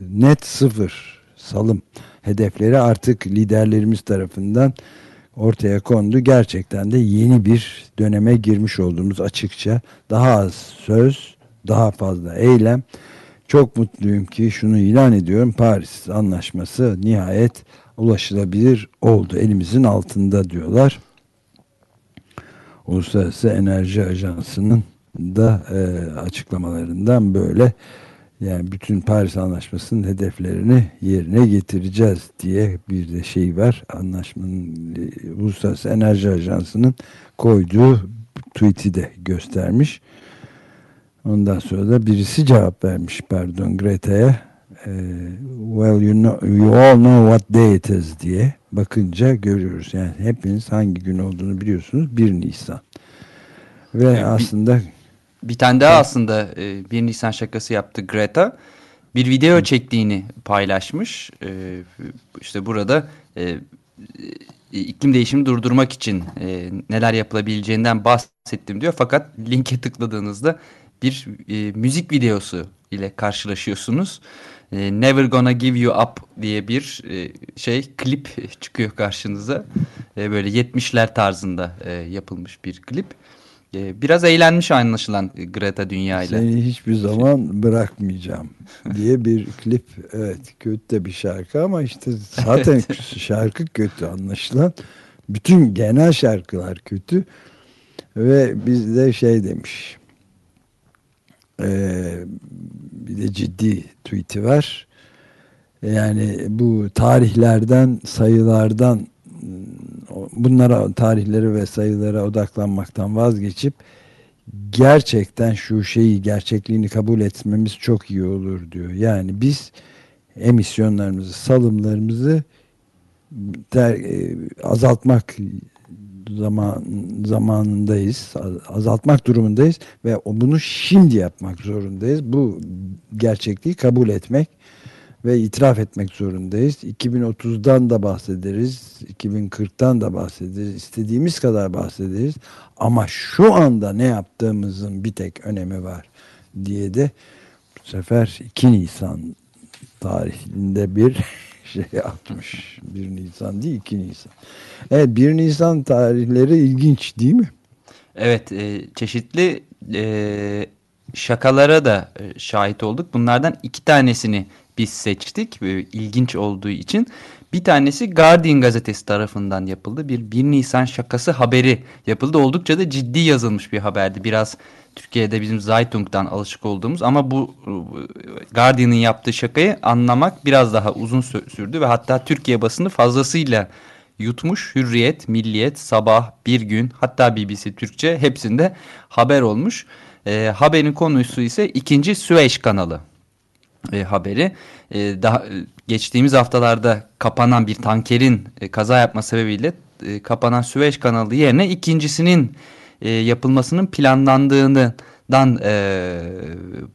net sıfır salım hedefleri artık liderlerimiz tarafından ortaya kondu. Gerçekten de yeni bir döneme girmiş olduğumuz açıkça. Daha az söz, daha fazla eylem. Çok mutluyum ki şunu ilan ediyorum. Paris Anlaşması nihayet ulaşılabilir oldu. Elimizin altında diyorlar. Uluslararası Enerji Ajansı'nın da e, açıklamalarından böyle yani bütün Paris Anlaşması'nın hedeflerini yerine getireceğiz diye bir de şey var. Anlaşmanın e, Uluslararası Enerji Ajansı'nın koyduğu tweet'i de göstermiş. Ondan sonra da birisi cevap vermiş pardon Greta'ya. E, well you know you all know what day it is diye bakınca görüyoruz. Yani hepiniz hangi gün olduğunu biliyorsunuz. 1 Nisan. Ve yani aslında bir bir tane daha aslında e, 1 Nisan şakası yaptı Greta. Bir video çektiğini paylaşmış. E, işte burada e, e, iklim değişimi durdurmak için e, neler yapılabileceğinden bahsettim diyor. Fakat linke tıkladığınızda bir e, müzik videosu ile karşılaşıyorsunuz. E, Never Gonna Give You Up diye bir e, şey klip çıkıyor karşınıza. E, böyle 70'ler tarzında e, yapılmış bir klip. Ee, biraz eğlenmiş anlaşılan Greta dünyayla. Seni hiçbir zaman bırakmayacağım diye bir klip. Evet kötü de bir şarkı ama işte zaten evet. şarkı kötü anlaşılan. Bütün genel şarkılar kötü. Ve bizde şey demiş. Ee, bir de ciddi tweet'i var. Yani bu tarihlerden, sayılardan bunlara tarihlere ve sayılara odaklanmaktan vazgeçip gerçekten şu şeyi gerçekliğini kabul etmemiz çok iyi olur diyor. Yani biz emisyonlarımızı, salımlarımızı ter, e, azaltmak zaman zamanındayız. Azaltmak durumundayız ve bunu şimdi yapmak zorundayız. Bu gerçekliği kabul etmek ve itiraf etmek zorundayız. 2030'dan da bahsederiz, 2040'tan da bahsederiz, istediğimiz kadar bahsederiz. Ama şu anda ne yaptığımızın bir tek önemi var diye de bu sefer 2 Nisan tarihinde bir şey atmış. 1 Nisan değil 2 Nisan. Evet 1 Nisan tarihleri ilginç değil mi? Evet e, çeşitli e, şakalara da e, şahit olduk. Bunlardan iki tanesini biz seçtik ilginç olduğu için. Bir tanesi Guardian gazetesi tarafından yapıldı. Bir 1 Nisan şakası haberi yapıldı. Oldukça da ciddi yazılmış bir haberdi. Biraz Türkiye'de bizim Zeitung'dan alışık olduğumuz ama bu Guardian'ın yaptığı şakayı anlamak biraz daha uzun sürdü ve hatta Türkiye basını fazlasıyla yutmuş. Hürriyet, Milliyet, Sabah, Bir Gün hatta BBC Türkçe hepsinde haber olmuş. E, haberin konusu ise ikinci Süveyş kanalı e, haberi. E, daha e, geçtiğimiz haftalarda kapanan bir tankerin e, kaza yapma sebebiyle e, kapanan Süveyş kanalı yerine ikincisinin e, yapılmasının planlandığından e,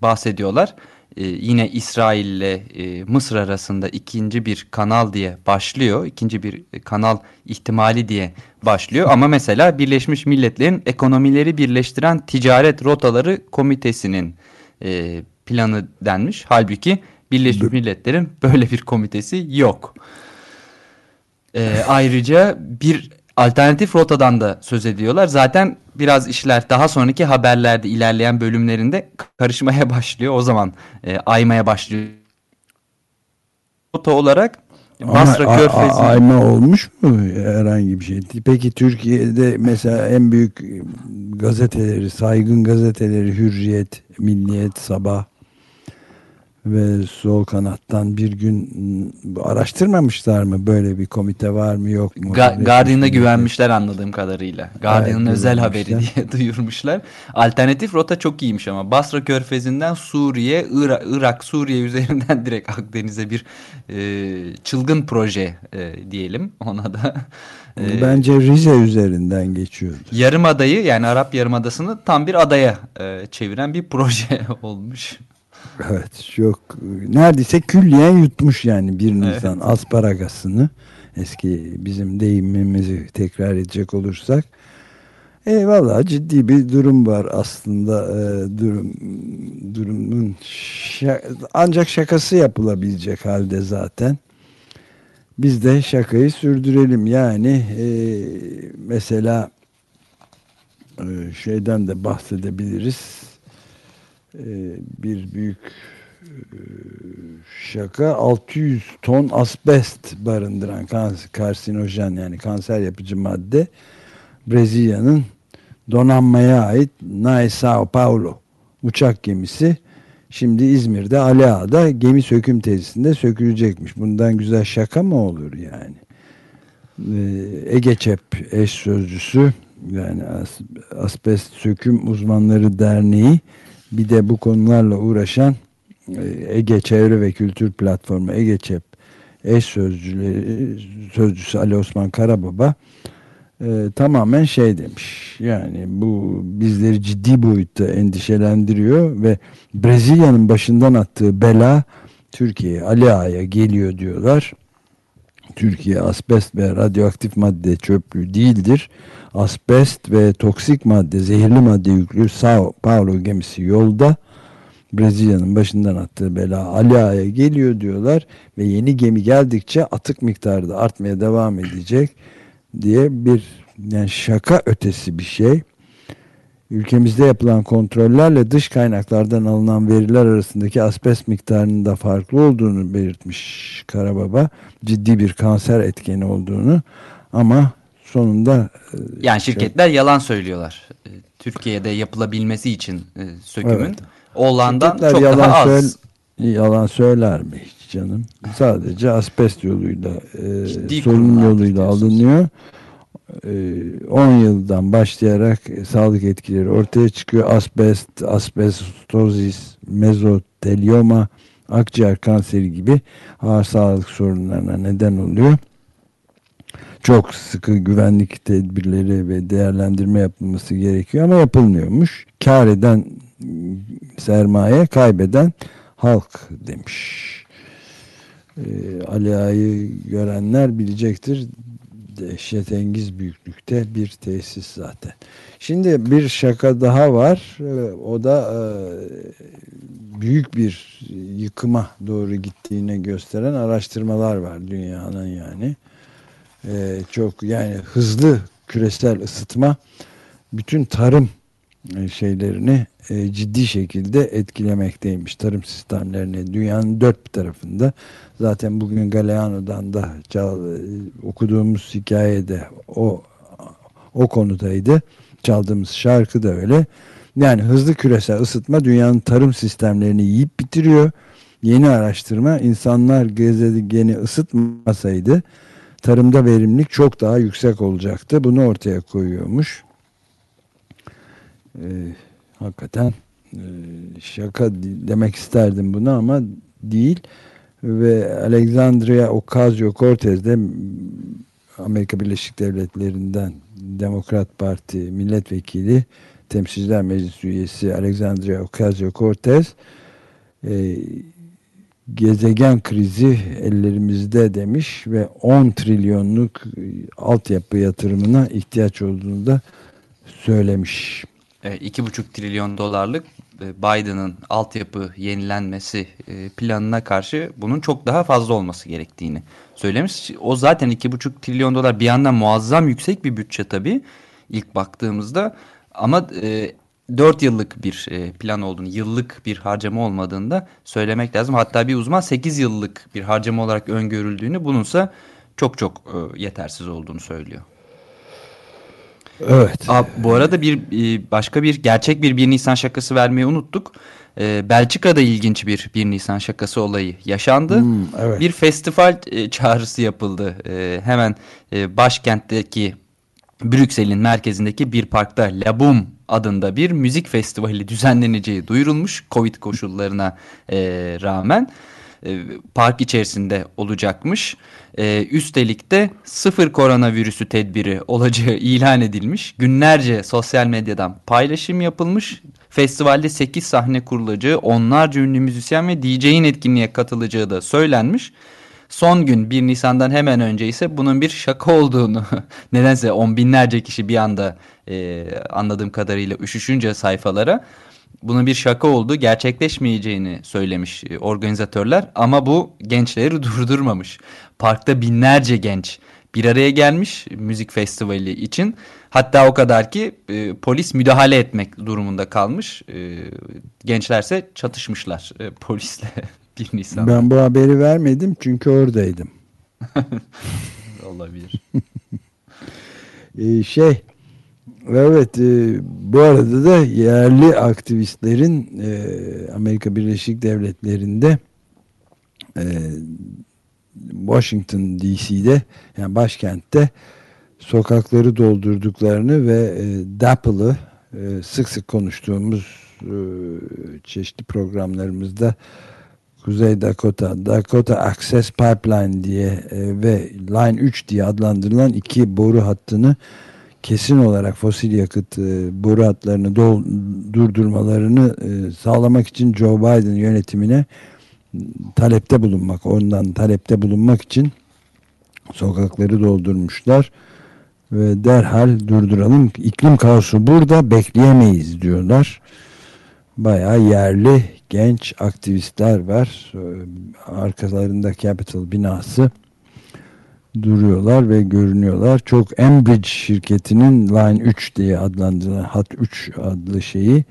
bahsediyorlar. E, yine İsrail ile e, Mısır arasında ikinci bir kanal diye başlıyor. İkinci bir kanal ihtimali diye başlıyor. Ama mesela Birleşmiş Milletler'in ekonomileri birleştiren ticaret rotaları komitesinin e, planı denmiş. Halbuki Birleşmiş Milletler'in böyle bir komitesi yok. E, ayrıca bir alternatif rotadan da söz ediyorlar. Zaten biraz işler daha sonraki haberlerde ilerleyen bölümlerinde karışmaya başlıyor. O zaman e, aymaya başlıyor. Rota olarak Basra Körfezi. Ayma olmuş mu herhangi bir şey? Peki Türkiye'de mesela en büyük gazeteleri, saygın gazeteleri Hürriyet, Milliyet, Sabah ve sol kanattan bir gün araştırmamışlar mı böyle bir komite var mı yok mu? Ga Guardian'a güvenmişler anladığım kadarıyla. Guardian'ın özel haberi diye duyurmuşlar. Alternatif rota çok iyiymiş ama Basra Körfezi'nden Suriye, Irak, Irak Suriye üzerinden direkt Akdeniz'e bir e, çılgın proje e, diyelim ona da. E, Bence Rize üzerinden geçiyordu. Yarımadayı yani Arap Yarımadası'nı tam bir adaya e, çeviren bir proje olmuş. Evet çok neredeyse külliyen yutmuş yani bir Nisan evet. asparagasını eski bizim deyimimizi tekrar edecek olursak Eyvallah ciddi bir durum var aslında e, durum durumun şa ancak şakası yapılabilecek halde zaten. Biz de şakayı sürdürelim yani e, mesela e, şeyden de bahsedebiliriz bir büyük e, şaka 600 ton asbest barındıran karsinojen yani kanser yapıcı madde Brezilya'nın donanmaya ait Nai Sao Paulo uçak gemisi şimdi İzmir'de Ali Ağa'da gemi söküm tesisinde sökülecekmiş. Bundan güzel şaka mı olur yani? Ee, Ege Çep eş sözcüsü yani Asbest Söküm Uzmanları Derneği bir de bu konularla uğraşan e, Ege Çevre ve Kültür Platformu Ege Çep eş sözcüleri, sözcüsü Ali Osman Karababa e, tamamen şey demiş yani bu bizleri ciddi boyutta endişelendiriyor ve Brezilya'nın başından attığı bela Türkiye Ali Ağa'ya geliyor diyorlar. Türkiye asbest ve radyoaktif madde çöplüğü değildir asbest ve toksik madde, zehirli madde yüklü Sao Paulo gemisi yolda. Brezilya'nın başından attığı bela Ali geliyor diyorlar ve yeni gemi geldikçe atık miktarı da artmaya devam edecek diye bir yani şaka ötesi bir şey. Ülkemizde yapılan kontrollerle dış kaynaklardan alınan veriler arasındaki asbest miktarının da farklı olduğunu belirtmiş Karababa. Ciddi bir kanser etkeni olduğunu ama sonunda e, yani şey- şirketler şey, yalan söylüyorlar. E, Türkiye'de yapılabilmesi için e, sökümün evet. olandan çok yalan daha az. yalan söyler mi hiç canım? Sadece asbest yoluyla e, solunum yoluyla alınıyor. 10 yıldan başlayarak sağlık etkileri ortaya çıkıyor. Asbest, asbestozis, mezotelioma, akciğer kanseri gibi ağır sağlık sorunlarına neden oluyor. Çok sıkı güvenlik tedbirleri ve değerlendirme yapılması gerekiyor ama yapılmıyormuş. Kar eden sermaye, kaybeden halk demiş. Ee, Ali Ağa'yı görenler bilecektir. Dehşetengiz büyüklükte bir tesis zaten. Şimdi bir şaka daha var. Ee, o da e, büyük bir yıkıma doğru gittiğini gösteren araştırmalar var dünyanın yani. Ee, çok yani hızlı küresel ısıtma bütün tarım e, şeylerini e, ciddi şekilde etkilemekteymiş tarım sistemlerini dünyanın dört tarafında. Zaten bugün Galeano'dan da çal, e, okuduğumuz hikayede o o konudaydı. Çaldığımız şarkı da öyle. Yani hızlı küresel ısıtma dünyanın tarım sistemlerini yiyip bitiriyor. Yeni araştırma insanlar gezegeni ısıtmasaydı tarımda verimlilik çok daha yüksek olacaktı. Bunu ortaya koyuyormuş. E, hakikaten e, şaka demek isterdim bunu ama değil ve Alexandria Ocasio-Cortez de Amerika Birleşik Devletleri'nden Demokrat Parti milletvekili Temsilciler Meclisi üyesi Alexandria Ocasio-Cortez e, gezegen krizi ellerimizde demiş ve 10 trilyonluk altyapı yatırımına ihtiyaç olduğunu da söylemiş. 2,5 e, trilyon dolarlık e, Biden'ın altyapı yenilenmesi e, planına karşı bunun çok daha fazla olması gerektiğini söylemiş. O zaten 2,5 trilyon dolar bir yandan muazzam yüksek bir bütçe tabii ilk baktığımızda ama 4 yıllık bir plan olduğunu, yıllık bir harcama olmadığını söylemek lazım. Hatta bir uzman 8 yıllık bir harcama olarak öngörüldüğünü bununsa çok çok yetersiz olduğunu söylüyor. Evet. Aa, bu arada bir e, başka bir gerçek bir 1 Nisan şakası vermeyi unuttuk. Ee, Belçika'da ilginç bir 1 Nisan şakası olayı yaşandı. Hmm, evet. Bir festival e, çağrısı yapıldı. E, hemen e, başkentteki Brüksel'in merkezindeki bir parkta Labum adında bir müzik festivali düzenleneceği duyurulmuş Covid koşullarına e, rağmen. E, park içerisinde olacakmış. E, üstelik de sıfır koronavirüsü tedbiri olacağı ilan edilmiş. Günlerce sosyal medyadan paylaşım yapılmış. Festivalde 8 sahne kurulacağı, onlarca ünlü müzisyen ve DJ'in etkinliğe katılacağı da söylenmiş. Son gün 1 Nisan'dan hemen önce ise bunun bir şaka olduğunu nedense on binlerce kişi bir anda e, anladığım kadarıyla üşüşünce sayfalara bunun bir şaka olduğu gerçekleşmeyeceğini söylemiş e, organizatörler ama bu gençleri durdurmamış. Parkta binlerce genç bir araya gelmiş müzik festivali için. Hatta o kadar ki e, polis müdahale etmek durumunda kalmış. E, gençlerse çatışmışlar e, polisle bir Nisan. Ben bu haberi vermedim çünkü oradaydım. Olabilir. e, şey Evet e, bu arada da yerli aktivistlerin e, Amerika Birleşik Devletleri'nde e, Washington DC'de yani başkentte sokakları doldurduklarını ve e, DAPL'ı e, sık sık konuştuğumuz e, çeşitli programlarımızda Kuzey Dakota, Dakota Access Pipeline diye e, ve Line 3 diye adlandırılan iki boru hattını kesin olarak fosil yakıt e, boru hatlarını durdurmalarını e, sağlamak için Joe Biden yönetimine talepte bulunmak, ondan talepte bulunmak için sokakları doldurmuşlar ve derhal durduralım. İklim kaosu burada bekleyemeyiz diyorlar. Bayağı yerli genç aktivistler var. Arkalarında Capitol binası duruyorlar ve görünüyorlar. Çok Enbridge şirketinin Line 3 diye adlandırılan Hat 3 adlı şeyi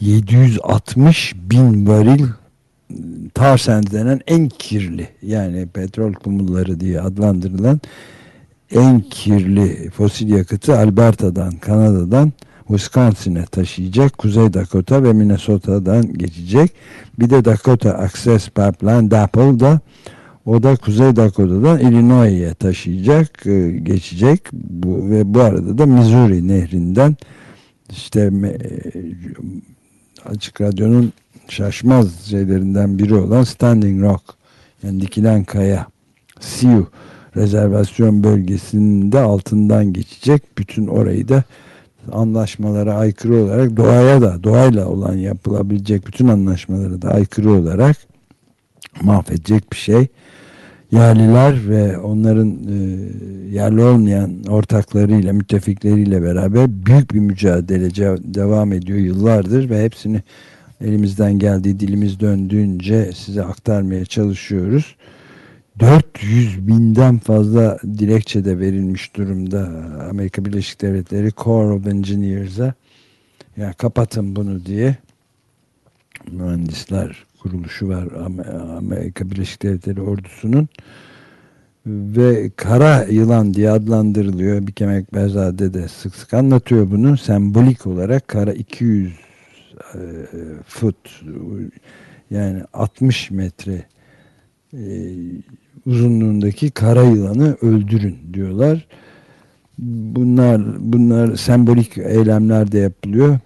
760 bin varil tar sands denen en kirli yani petrol kumulları diye adlandırılan en kirli fosil yakıtı Alberta'dan, Kanada'dan Wisconsin'e taşıyacak. Kuzey Dakota ve Minnesota'dan geçecek. Bir de Dakota Access Pipeline DAPL da O da Kuzey Dakota'dan Illinois'e taşıyacak, e, geçecek. Bu, ve bu arada da Missouri nehrinden işte e, Açık Radyo'nun şaşmaz şeylerinden biri olan Standing Rock yani dikilen kaya Sioux rezervasyon bölgesinde altından geçecek. Bütün orayı da anlaşmalara aykırı olarak doğaya da doğayla olan yapılabilecek bütün anlaşmalara da aykırı olarak mahvedecek bir şey. Yerliler ve onların e, yerli olmayan ortaklarıyla, müttefikleriyle beraber büyük bir mücadele devam ediyor yıllardır ve hepsini elimizden geldiği dilimiz döndüğünce size aktarmaya çalışıyoruz. 400 binden fazla dilekçe de verilmiş durumda Amerika Birleşik Devletleri Corps of Engineers'a ya kapatın bunu diye mühendisler kuruluşu var Amerika Birleşik Devletleri ordusunun ve kara yılan diye adlandırılıyor. Bir kemek Berzade de sık sık anlatıyor bunu. Sembolik olarak kara 200 e, foot yani 60 metre e, uzunluğundaki kara yılanı öldürün diyorlar. Bunlar bunlar sembolik eylemler de yapılıyor.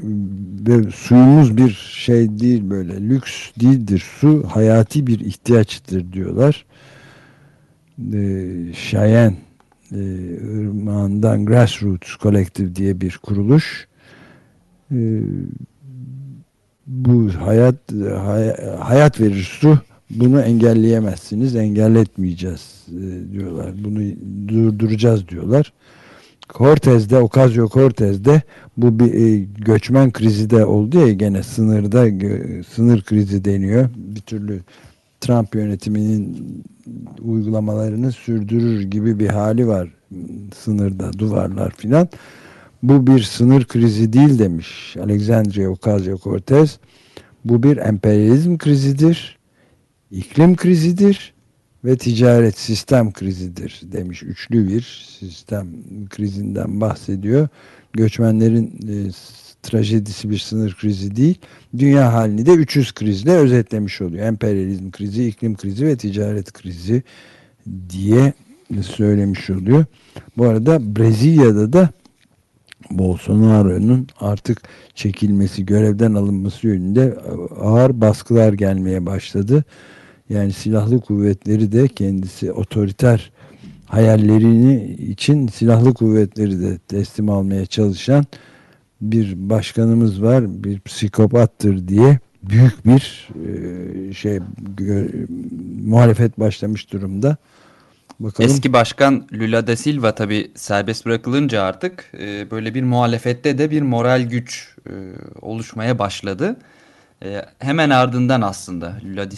Ve suyumuz bir şey değil böyle lüks değildir. Su hayati bir ihtiyaçtır diyorlar. Ee, Şayen e, ırmağından Grassroots Collective diye bir kuruluş. Ee, bu hayat hay, hayat verir su bunu engelleyemezsiniz, engelletmeyeceğiz e, diyorlar. Bunu durduracağız diyorlar. Cortez'de, Ocasio Cortez'de bu bir e, göçmen krizi de oldu ya gene sınırda gö, sınır krizi deniyor. Bir türlü Trump yönetiminin uygulamalarını sürdürür gibi bir hali var sınırda duvarlar filan. Bu bir sınır krizi değil demiş Alexandria Ocasio-Cortez. Bu bir emperyalizm krizidir iklim krizidir ve ticaret sistem krizidir demiş. Üçlü bir sistem krizinden bahsediyor. Göçmenlerin e, trajedisi bir sınır krizi değil. Dünya halini de 300 krizle özetlemiş oluyor. Emperyalizm krizi, iklim krizi ve ticaret krizi diye söylemiş oluyor. Bu arada Brezilya'da da Bolsonaro'nun artık çekilmesi, görevden alınması yönünde ağır baskılar gelmeye başladı. Yani silahlı kuvvetleri de kendisi otoriter hayallerini için silahlı kuvvetleri de teslim almaya çalışan bir başkanımız var. Bir psikopattır diye büyük bir e, şey muhalefet başlamış durumda. Bakalım. Eski başkan Lula da Silva tabi serbest bırakılınca artık e, böyle bir muhalefette de bir moral güç e, oluşmaya başladı. E, hemen ardından aslında Lula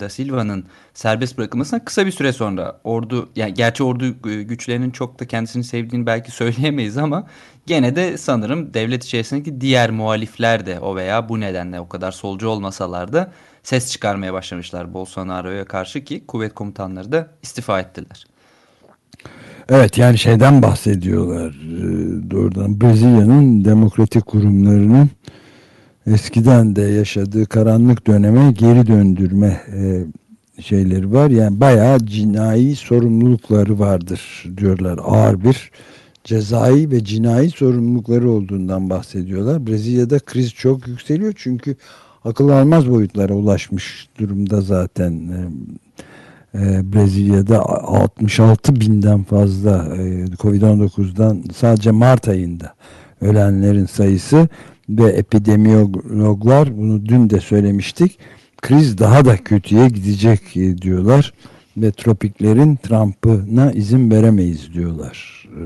da Silva'nın serbest bırakılmasına kısa bir süre sonra ordu yani gerçi ordu güçlerinin çok da kendisini sevdiğini belki söyleyemeyiz ama gene de sanırım devlet içerisindeki diğer muhalifler de o veya bu nedenle o kadar solcu olmasalar da ses çıkarmaya başlamışlar Bolsonaro'ya karşı ki kuvvet komutanları da istifa ettiler. Evet yani şeyden bahsediyorlar e, doğrudan Brezilya'nın demokratik kurumlarının eskiden de yaşadığı karanlık döneme geri döndürme e, şeyleri var. Yani bayağı cinayi sorumlulukları vardır diyorlar. Ağır bir cezai ve cinayi sorumlulukları olduğundan bahsediyorlar. Brezilya'da kriz çok yükseliyor çünkü akıl almaz boyutlara ulaşmış durumda zaten. E, e, Brezilya'da 66 binden fazla e, Covid-19'dan sadece Mart ayında ölenlerin sayısı ve epidemiyologlar bunu dün de söylemiştik. Kriz daha da kötüye gidecek e, diyorlar ve tropiklerin Trump'ına izin veremeyiz diyorlar. E,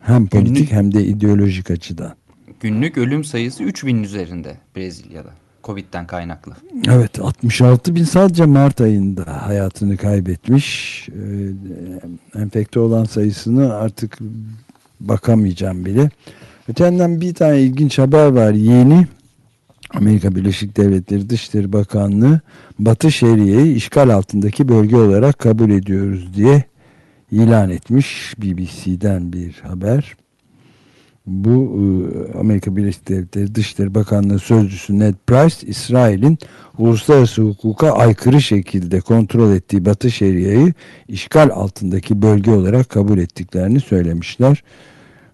hem politik günlük, hem de ideolojik açıdan. Günlük ölüm sayısı 3000 üzerinde Brezilya'da. Covid'den kaynaklı. Evet 66 bin sadece Mart ayında hayatını kaybetmiş. Ee, enfekte olan sayısını artık bakamayacağım bile. Öte yandan bir tane ilginç haber var. Yeni Amerika Birleşik Devletleri Dışişleri Bakanlığı Batı Şeria'yı işgal altındaki bölge olarak kabul ediyoruz diye ilan etmiş. BBC'den bir haber. Bu e, Amerika Birleşik Devletleri Dışişleri Bakanlığı Sözcüsü Ned Price, İsrail'in uluslararası hukuka aykırı şekilde kontrol ettiği Batı Şeria'yı işgal altındaki bölge olarak kabul ettiklerini söylemişler.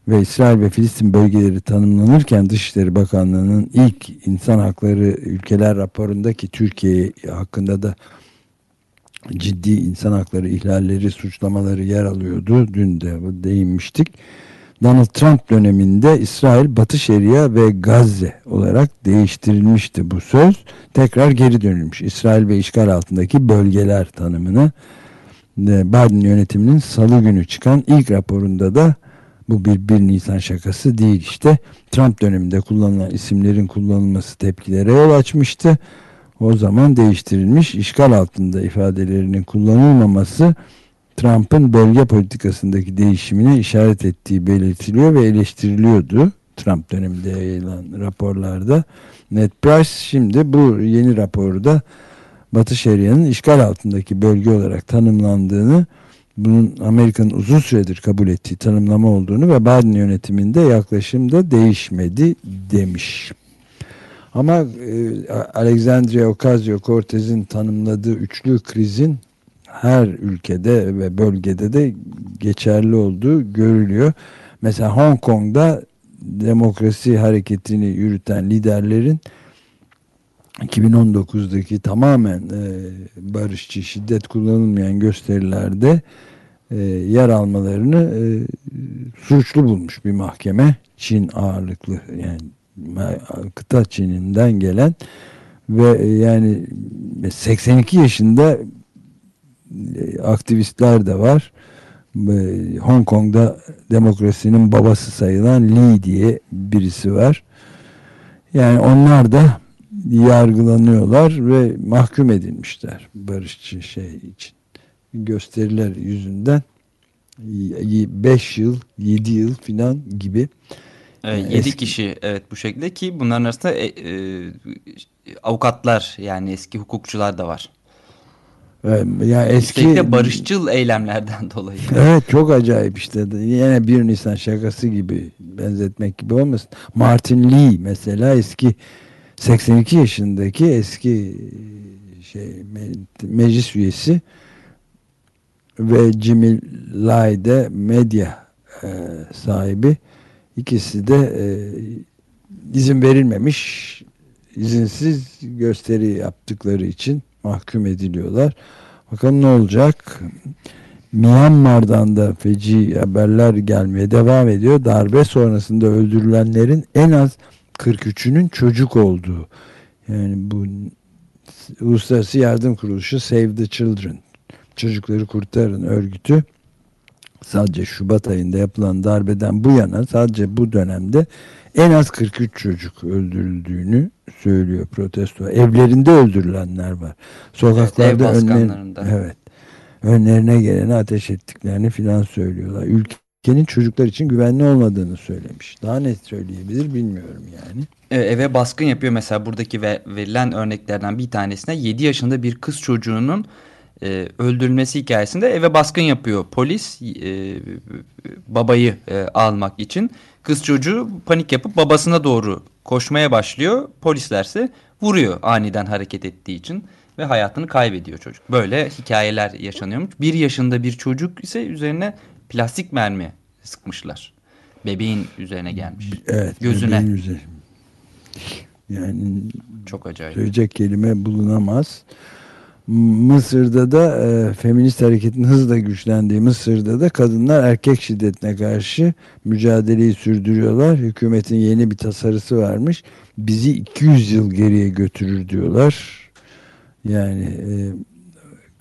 Ve İsrail ve Filistin bölgeleri tanımlanırken Dışişleri Bakanlığı'nın ilk insan hakları ülkeler raporundaki Türkiye hakkında da ciddi insan hakları ihlalleri, suçlamaları yer alıyordu. Dün de değinmiştik. Donald Trump döneminde İsrail, Batı Şeria ve Gazze olarak değiştirilmişti bu söz. Tekrar geri dönülmüş. İsrail ve işgal altındaki bölgeler tanımını Biden yönetiminin salı günü çıkan ilk raporunda da bu bir 1 Nisan şakası değil işte. Trump döneminde kullanılan isimlerin kullanılması tepkilere yol açmıştı. O zaman değiştirilmiş işgal altında ifadelerinin kullanılmaması Trump'ın bölge politikasındaki değişimine işaret ettiği belirtiliyor ve eleştiriliyordu. Trump döneminde yayılan raporlarda. Ned Price şimdi bu yeni raporda Batı Şeria'nın işgal altındaki bölge olarak tanımlandığını, bunun Amerika'nın uzun süredir kabul ettiği tanımlama olduğunu ve Biden yönetiminde yaklaşımda değişmedi demiş. Ama e, Alexandria Ocasio-Cortez'in tanımladığı üçlü krizin her ülkede ve bölgede de geçerli olduğu görülüyor. Mesela Hong Kong'da demokrasi hareketini yürüten liderlerin 2019'daki tamamen e, barışçı şiddet kullanılmayan gösterilerde e, yer almalarını e, suçlu bulmuş bir mahkeme. Çin ağırlıklı yani kıta Çin'inden gelen ve yani 82 yaşında e, aktivistler de var. Hong Kong'da demokrasinin babası sayılan Lee diye birisi var. Yani onlar da yargılanıyorlar ve mahkum edilmişler barışçı şey için. Gösteriler yüzünden 5 yıl, 7 yıl filan gibi. Evet, 7 eski... kişi evet bu şekilde ki bunların arasında e, e, avukatlar yani eski hukukçular da var. Ya eski Üstelik barışçıl eylemlerden dolayı. Evet çok acayip işte. Yine bir Nisan şakası gibi benzetmek gibi olmasın. Martin Lee mesela eski 82 yaşındaki eski şey meclis üyesi ve Jimmy Lai de medya e, sahibi ikisi de e, izin verilmemiş izinsiz gösteri yaptıkları için mahkum ediliyorlar. Bakalım ne olacak? Myanmar'dan da feci haberler gelmeye devam ediyor. Darbe sonrasında öldürülenlerin en az 43'ünün çocuk olduğu. Yani bu Uluslararası Yardım Kuruluşu Save the Children Çocukları Kurtarın örgütü sadece Şubat ayında yapılan darbeden bu yana sadece bu dönemde en az 43 çocuk öldürüldüğünü söylüyor protesto. Evlerinde öldürülenler var. Sokaklarda evet, önlerine, evet, önlerine geleni ateş ettiklerini filan söylüyorlar. Ülkenin çocuklar için güvenli olmadığını söylemiş. Daha ne söyleyebilir bilmiyorum yani. Eve baskın yapıyor mesela buradaki verilen örneklerden bir tanesine 7 yaşında bir kız çocuğunun e, öldürülmesi hikayesinde eve baskın yapıyor polis e, babayı e, almak için. Kız çocuğu panik yapıp babasına doğru koşmaya başlıyor. Polislerse vuruyor aniden hareket ettiği için ve hayatını kaybediyor çocuk. Böyle hikayeler yaşanıyormuş. Bir yaşında bir çocuk ise üzerine plastik mermi sıkmışlar. Bebeğin üzerine gelmiş. Evet. Gözüne. Üzerine. Yani çok acayip. Söyleyecek kelime bulunamaz. Mısır'da da e, feminist hareketin hızla güçlendiği Mısır'da da kadınlar erkek şiddetine karşı mücadeleyi sürdürüyorlar. Hükümetin yeni bir tasarısı varmış. Bizi 200 yıl geriye götürür diyorlar. Yani e,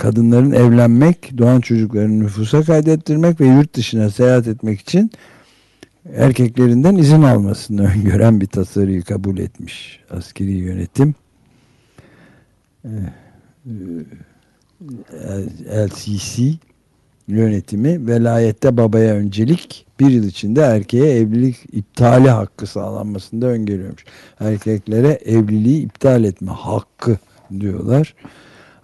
kadınların evlenmek, doğan çocukların nüfusa kaydettirmek ve yurt dışına seyahat etmek için erkeklerinden izin almasını öngören bir tasarıyı kabul etmiş askeri yönetim. Evet LCC yönetimi velayette babaya öncelik bir yıl içinde erkeğe evlilik iptali hakkı sağlanmasında öngörüyormuş. Erkeklere evliliği iptal etme hakkı diyorlar.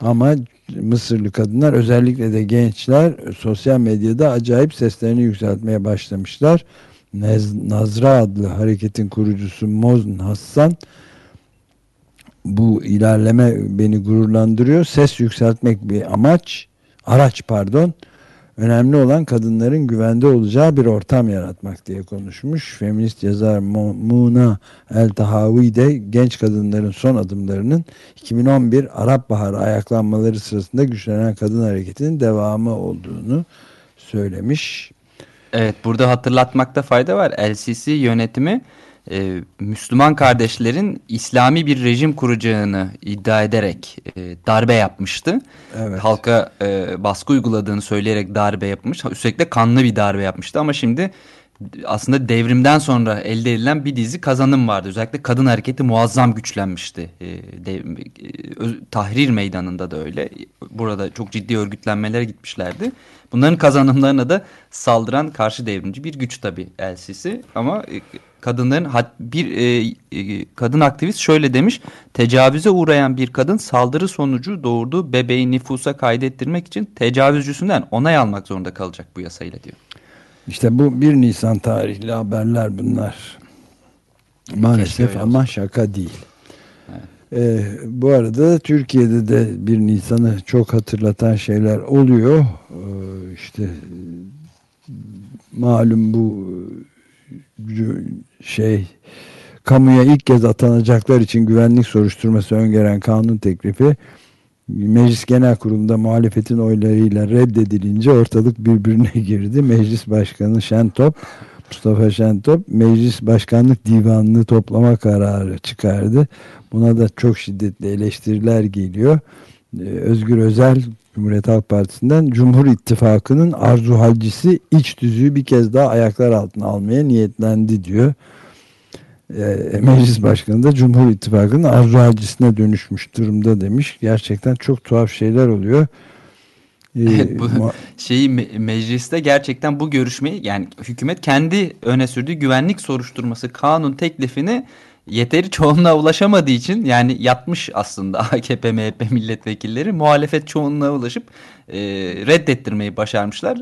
Ama Mısırlı kadınlar özellikle de gençler sosyal medyada acayip seslerini yükseltmeye başlamışlar. Nez, Nazra adlı hareketin kurucusu Mozn Hassan bu ilerleme beni gururlandırıyor. Ses yükseltmek bir amaç, araç pardon. Önemli olan kadınların güvende olacağı bir ortam yaratmak diye konuşmuş. Feminist yazar Muna El Tahavi de genç kadınların son adımlarının 2011 Arap Baharı ayaklanmaları sırasında güçlenen kadın hareketinin devamı olduğunu söylemiş. Evet burada hatırlatmakta fayda var. LCC yönetimi e, Müslüman kardeşlerin İslami bir rejim kuracağını iddia ederek e, darbe yapmıştı. Evet. Halka e, baskı uyguladığını söyleyerek darbe yapmış. Üstelik de kanlı bir darbe yapmıştı ama şimdi aslında devrimden sonra elde edilen bir dizi kazanım vardı. Özellikle kadın hareketi muazzam güçlenmişti. E, de, e, tahrir meydanında da öyle. Burada çok ciddi örgütlenmelere gitmişlerdi. Bunların kazanımlarına da saldıran karşı devrimci bir güç tabii LCC. Ama e, kadınların bir e, e, kadın aktivist şöyle demiş. Tecavüze uğrayan bir kadın saldırı sonucu doğurduğu bebeği nüfusa kaydettirmek için tecavüzcüsünden onay almak zorunda kalacak bu yasayla diyor. İşte bu 1 Nisan tarihli haberler bunlar. Maalesef ama şaka değil. Evet. Ee, bu arada Türkiye'de de 1 Nisan'ı çok hatırlatan şeyler oluyor. Ee, işte malum bu şey kamuya ilk kez atanacaklar için güvenlik soruşturması öngören kanun teklifi Meclis Genel Kurulu'nda muhalefetin oylarıyla reddedilince ortalık birbirine girdi. Meclis Başkanı Şentop, Mustafa Şentop Meclis Başkanlık Divanı'nı toplama kararı çıkardı. Buna da çok şiddetli eleştiriler geliyor. Ee, Özgür Özel Cumhuriyet Halk Partisi'nden Cumhur İttifakı'nın arzu halcisi iç düzüğü bir kez daha ayaklar altına almaya niyetlendi diyor e, meclis başkanı da Cumhur İttifakı'nın arzu harcisine dönüşmüş durumda demiş. Gerçekten çok tuhaf şeyler oluyor. Evet, bu şeyi mecliste gerçekten bu görüşmeyi yani hükümet kendi öne sürdüğü güvenlik soruşturması kanun teklifini yeteri çoğunluğa ulaşamadığı için yani yatmış aslında AKP MHP milletvekilleri muhalefet çoğunluğa ulaşıp e, reddettirmeyi başarmışlar.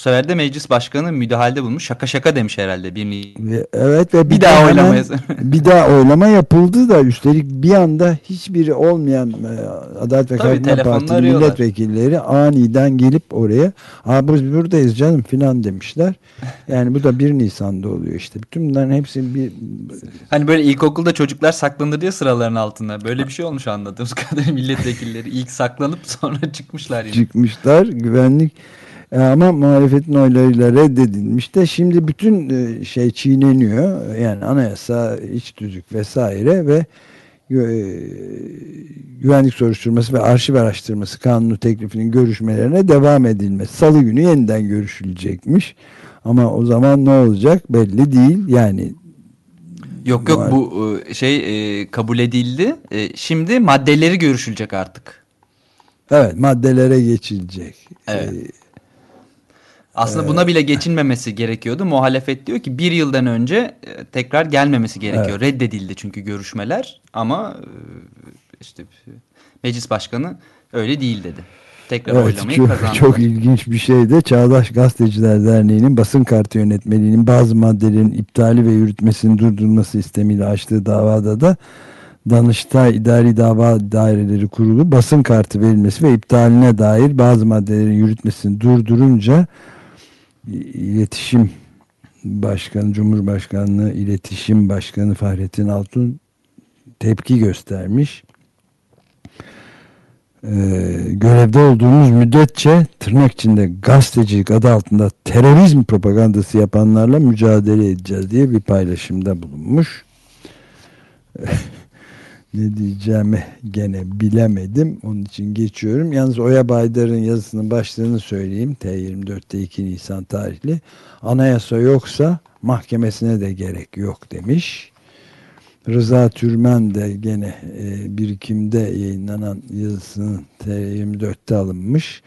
Bu sefer de meclis başkanı müdahalede bulmuş. Şaka şaka demiş herhalde. Bir evet ve bir, bir daha oylama bir daha oylama yapıldı da üstelik bir anda hiçbiri olmayan e, Adalet ve Kalkınma Partisi milletvekilleri aniden gelip oraya "Aa biz buradayız canım." filan demişler. Yani bu da 1 Nisan'da oluyor işte. Bütün bunların hepsi bir Hani böyle ilkokulda çocuklar saklanır diye sıraların altında. Böyle bir şey olmuş anladığımız kadarıyla milletvekilleri ilk saklanıp sonra çıkmışlar yine. Çıkmışlar. Güvenlik ama muhalefetin oylarıyla reddedilmiş de şimdi bütün e, şey çiğneniyor. Yani anayasa, iç düzük vesaire ve e, güvenlik soruşturması ve arşiv araştırması kanunu teklifinin görüşmelerine devam edilmesi. Salı günü yeniden görüşülecekmiş. Ama o zaman ne olacak belli değil. Yani Yok yok bu şey kabul edildi. Şimdi maddeleri görüşülecek artık. Evet maddelere geçilecek. Evet. Aslında buna bile geçinmemesi gerekiyordu. Muhalefet diyor ki bir yıldan önce e, tekrar gelmemesi gerekiyor. Evet. Reddedildi çünkü görüşmeler ama e, işte meclis başkanı öyle değil dedi. Tekrar evet, oylamayı çok, kazandı. Çok ilginç bir şey de Çağdaş Gazeteciler Derneği'nin basın kartı yönetmeliğinin bazı maddelerin iptali ve yürütmesinin durdurulması istemiyle açtığı davada da Danıştay İdari Dava Daireleri Kurulu basın kartı verilmesi ve iptaline dair bazı maddelerin yürütmesini durdurunca İletişim Başkanı, Cumhurbaşkanlığı İletişim Başkanı Fahrettin Altun tepki göstermiş. Ee, görevde olduğumuz müddetçe tırnak içinde gazetecilik adı altında terörizm propagandası yapanlarla mücadele edeceğiz diye bir paylaşımda bulunmuş. ne diyeceğimi gene bilemedim. Onun için geçiyorum. Yalnız Oya Baydar'ın yazısının başlığını söyleyeyim. T24'te 2 Nisan tarihli. Anayasa yoksa mahkemesine de gerek yok demiş. Rıza Türmen de gene e, birikimde yayınlanan yazısının T24'te alınmış.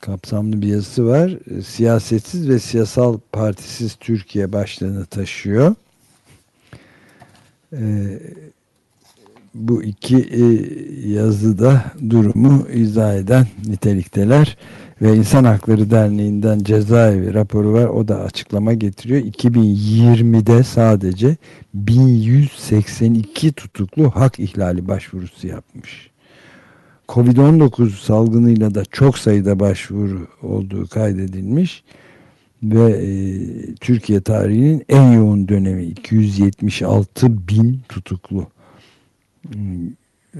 Kapsamlı bir yazısı var. E, siyasetsiz ve siyasal partisiz Türkiye başlığını taşıyor. Eee bu iki e, yazıda durumu izah eden nitelikteler ve İnsan Hakları Derneği'nden cezaevi raporu var. O da açıklama getiriyor. 2020'de sadece 1182 tutuklu hak ihlali başvurusu yapmış. Covid-19 salgınıyla da çok sayıda başvuru olduğu kaydedilmiş ve e, Türkiye tarihinin en yoğun dönemi 276 bin tutuklu.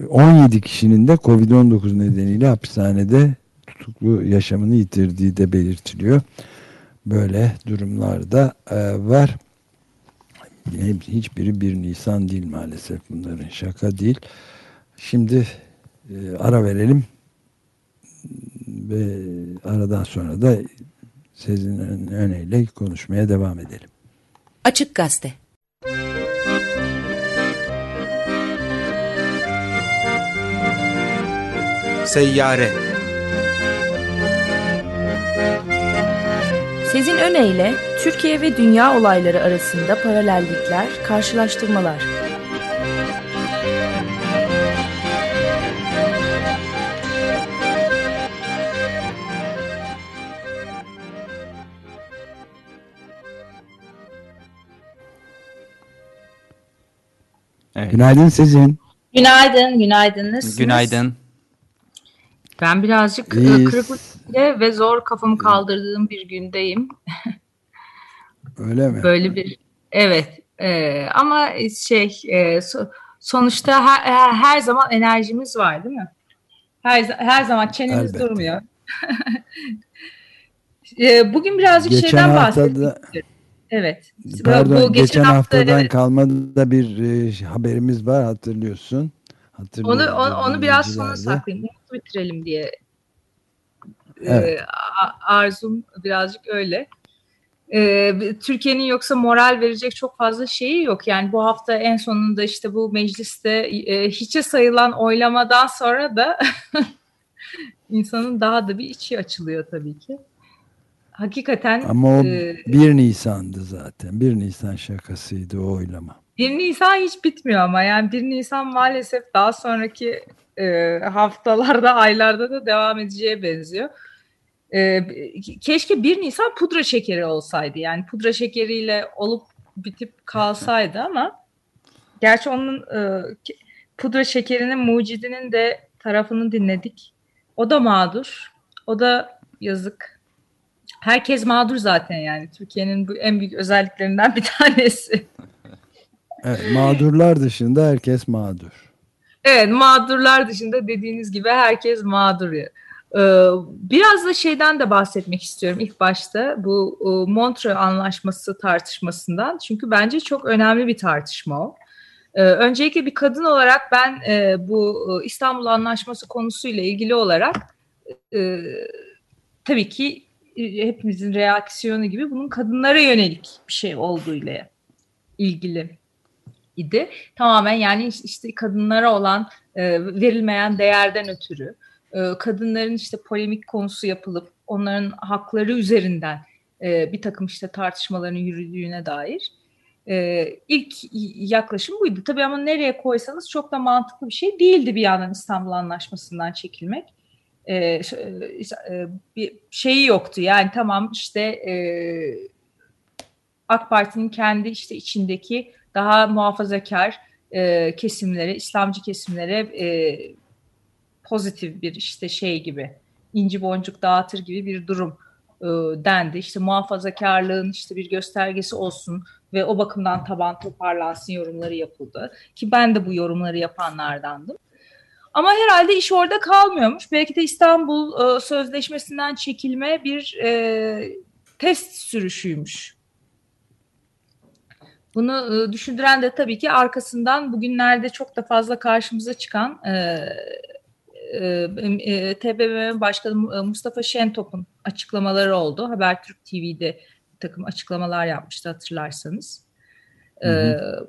17 kişinin de Covid-19 nedeniyle hapishanede tutuklu yaşamını yitirdiği de belirtiliyor. Böyle durumlarda e, var. Hiçbiri 1 Nisan değil maalesef bunların şaka değil. Şimdi e, ara verelim ve aradan sonra da sizin öneyle konuşmaya devam edelim. Açık Gazete Seyyare Sezin Öne Türkiye ve dünya olayları arasında paralellikler, karşılaştırmalar. Evet. Günaydın Sezin. Günaydın, günaydın. Nasılsınız? Günaydın. Ben birazcık e, İyiyiz. kırık ve zor kafamı kaldırdığım bir gündeyim. Öyle mi? Böyle bir, evet. E, ama şey, e, so, sonuçta her, her zaman enerjimiz var değil mi? Her, her zaman çenemiz Elbette. durmuyor. e, bugün birazcık Geçen şeyden bahsetmek Evet. Pardon, bu geçen, geçen haftadan evet. kalma da bir e, haberimiz var hatırlıyorsun. Onu, onu, onu biraz sonra saklayayım. Bunu bitirelim diye. E, evet. E, arzum birazcık öyle. E, Türkiye'nin yoksa moral verecek çok fazla şeyi yok. Yani bu hafta en sonunda işte bu mecliste e, hiçe sayılan oylamadan sonra da insanın daha da bir içi açılıyor tabii ki hakikaten... Ama o e, 1 Nisan'dı zaten. 1 Nisan şakasıydı o oylama. 1 Nisan hiç bitmiyor ama yani 1 Nisan maalesef daha sonraki e, haftalarda, aylarda da devam edeceğe benziyor. E, keşke 1 Nisan pudra şekeri olsaydı. Yani pudra şekeriyle olup bitip kalsaydı ama gerçi onun e, pudra şekerinin mucidinin de tarafını dinledik. O da mağdur. O da yazık herkes mağdur zaten yani. Türkiye'nin bu en büyük özelliklerinden bir tanesi. Evet, mağdurlar dışında herkes mağdur. Evet, mağdurlar dışında dediğiniz gibi herkes mağdur. Ee, biraz da şeyden de bahsetmek istiyorum ilk başta. Bu e, Montreux Anlaşması tartışmasından. Çünkü bence çok önemli bir tartışma o. Ee, öncelikle bir kadın olarak ben e, bu e, İstanbul Anlaşması konusuyla ilgili olarak tabii ki hepimizin reaksiyonu gibi bunun kadınlara yönelik bir şey olduğuyla ilgili idi. Tamamen yani işte kadınlara olan e, verilmeyen değerden ötürü e, kadınların işte polemik konusu yapılıp onların hakları üzerinden e, bir takım işte tartışmaların yürüdüğüne dair e, ilk yaklaşım buydu. Tabii ama nereye koysanız çok da mantıklı bir şey değildi bir yandan İstanbul Anlaşması'ndan çekilmek e, e, bir şeyi yoktu. Yani tamam işte e, AK Parti'nin kendi işte içindeki daha muhafazakar e, kesimlere, İslamcı kesimlere e, pozitif bir işte şey gibi inci boncuk dağıtır gibi bir durum e, dendi. İşte muhafazakarlığın işte bir göstergesi olsun ve o bakımdan taban toparlansın yorumları yapıldı. Ki ben de bu yorumları yapanlardandım. Ama herhalde iş orada kalmıyormuş. Belki de İstanbul e, Sözleşmesi'nden çekilme bir e, test sürüşüymüş. Bunu e, düşündüren de tabii ki arkasından bugünlerde çok da fazla karşımıza çıkan e, e, e, TBMM Başkanı Mustafa Şentop'un açıklamaları oldu. Habertürk TV'de bir takım açıklamalar yapmıştı hatırlarsanız. Hı hı.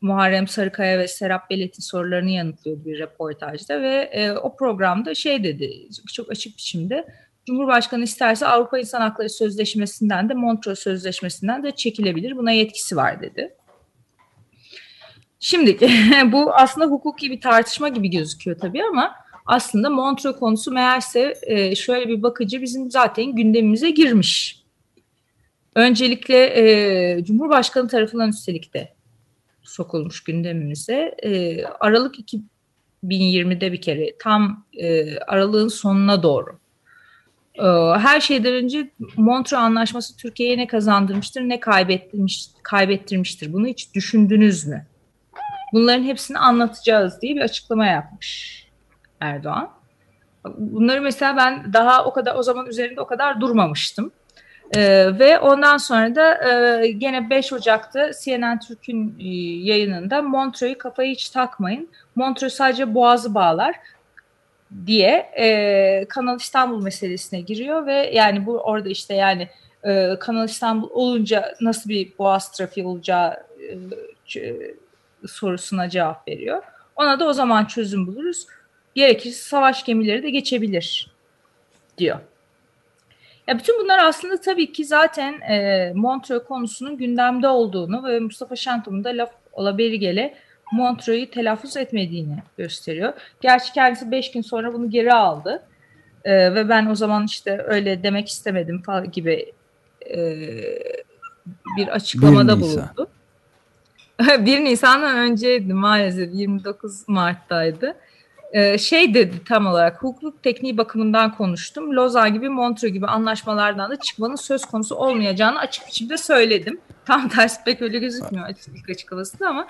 Muharrem Sarıkaya ve Serap Belet'in sorularını yanıtlıyordu bir röportajda ve e, o programda şey dedi çok açık biçimde Cumhurbaşkanı isterse Avrupa İnsan Hakları Sözleşmesi'nden de Montreux Sözleşmesi'nden de çekilebilir. Buna yetkisi var dedi. Şimdi bu aslında hukuki bir tartışma gibi gözüküyor tabii ama aslında Montreux konusu meğerse e, şöyle bir bakıcı bizim zaten gündemimize girmiş. Öncelikle e, Cumhurbaşkanı tarafından üstelik de sokulmuş gündemimize. E, Aralık 2020'de bir kere tam e, aralığın sonuna doğru. E, her şeyden önce Montreux Anlaşması Türkiye'ye ne kazandırmıştır ne kaybettirmiş, kaybettirmiştir. Bunu hiç düşündünüz mü? Bunların hepsini anlatacağız diye bir açıklama yapmış Erdoğan. Bunları mesela ben daha o kadar o zaman üzerinde o kadar durmamıştım. Ee, ve ondan sonra da e, gene 5 Ocak'ta CNN Türk'ün e, yayınında Montreux'u kafayı hiç takmayın. Montreux sadece boğazı bağlar diye e, Kanal İstanbul meselesine giriyor ve yani bu orada işte yani e, Kanal İstanbul olunca nasıl bir boğaz trafiği olacağı e, sorusuna cevap veriyor. Ona da o zaman çözüm buluruz. Gerekirse savaş gemileri de geçebilir diyor. Ya bütün bunlar aslında tabii ki zaten e, Montreux konusunun gündemde olduğunu ve Mustafa Şentom'un da laf olaberi gele Montreux'u telaffuz etmediğini gösteriyor. Gerçi kendisi beş gün sonra bunu geri aldı. E, ve ben o zaman işte öyle demek istemedim falan gibi e, bir açıklamada bir bulundu. 1 Nisan'dan önceydi maalesef 29 Mart'taydı. Ee, şey dedi tam olarak hukuk tekniği bakımından konuştum. Lozan gibi Montreux gibi anlaşmalardan da çıkmanın söz konusu olmayacağını açık biçimde söyledim. Tam tersi pek öyle gözükmüyor ilk açıklamasında ama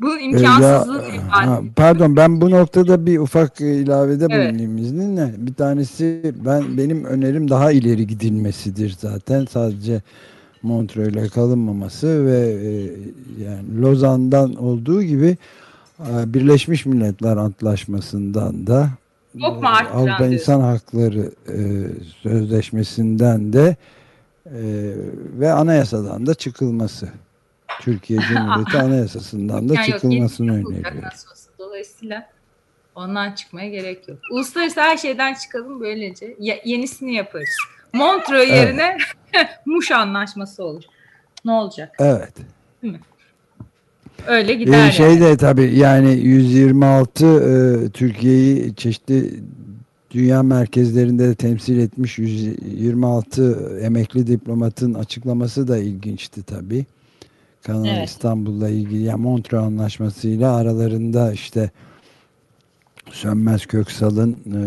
bunun imkansızlığı ya, ha, Pardon ben bu noktada bir ufak ilavede bulunayım evet. izninle. Bir tanesi ben benim önerim daha ileri gidilmesidir zaten. Sadece Montreux'le kalınmaması ve e, yani Lozan'dan olduğu gibi e, Birleşmiş Milletler Antlaşması'ndan da Çok e, Avrupa İnsan Hakları e, Sözleşmesi'nden de e, ve anayasadan da çıkılması. Türkiye Cumhuriyeti Anayasası'ndan da yani çıkılmasını yok, öneriyor. Dolayısıyla ondan çıkmaya gerek yok. Uluslararası her şeyden çıkalım böylece. Ya, yenisini yaparız. Montreux yerine evet. Muş anlaşması olur. Ne olacak? Evet. Değil mi? Öyle gider. Ee, şey yani. de tabii yani 126 e, Türkiye'yi çeşitli dünya merkezlerinde de temsil etmiş 126 emekli diplomatın açıklaması da ilginçti tabii. Kanal evet. İstanbul'la ilgili yani Montreux Anlaşması'yla aralarında işte Sönmez Köksal'ın e,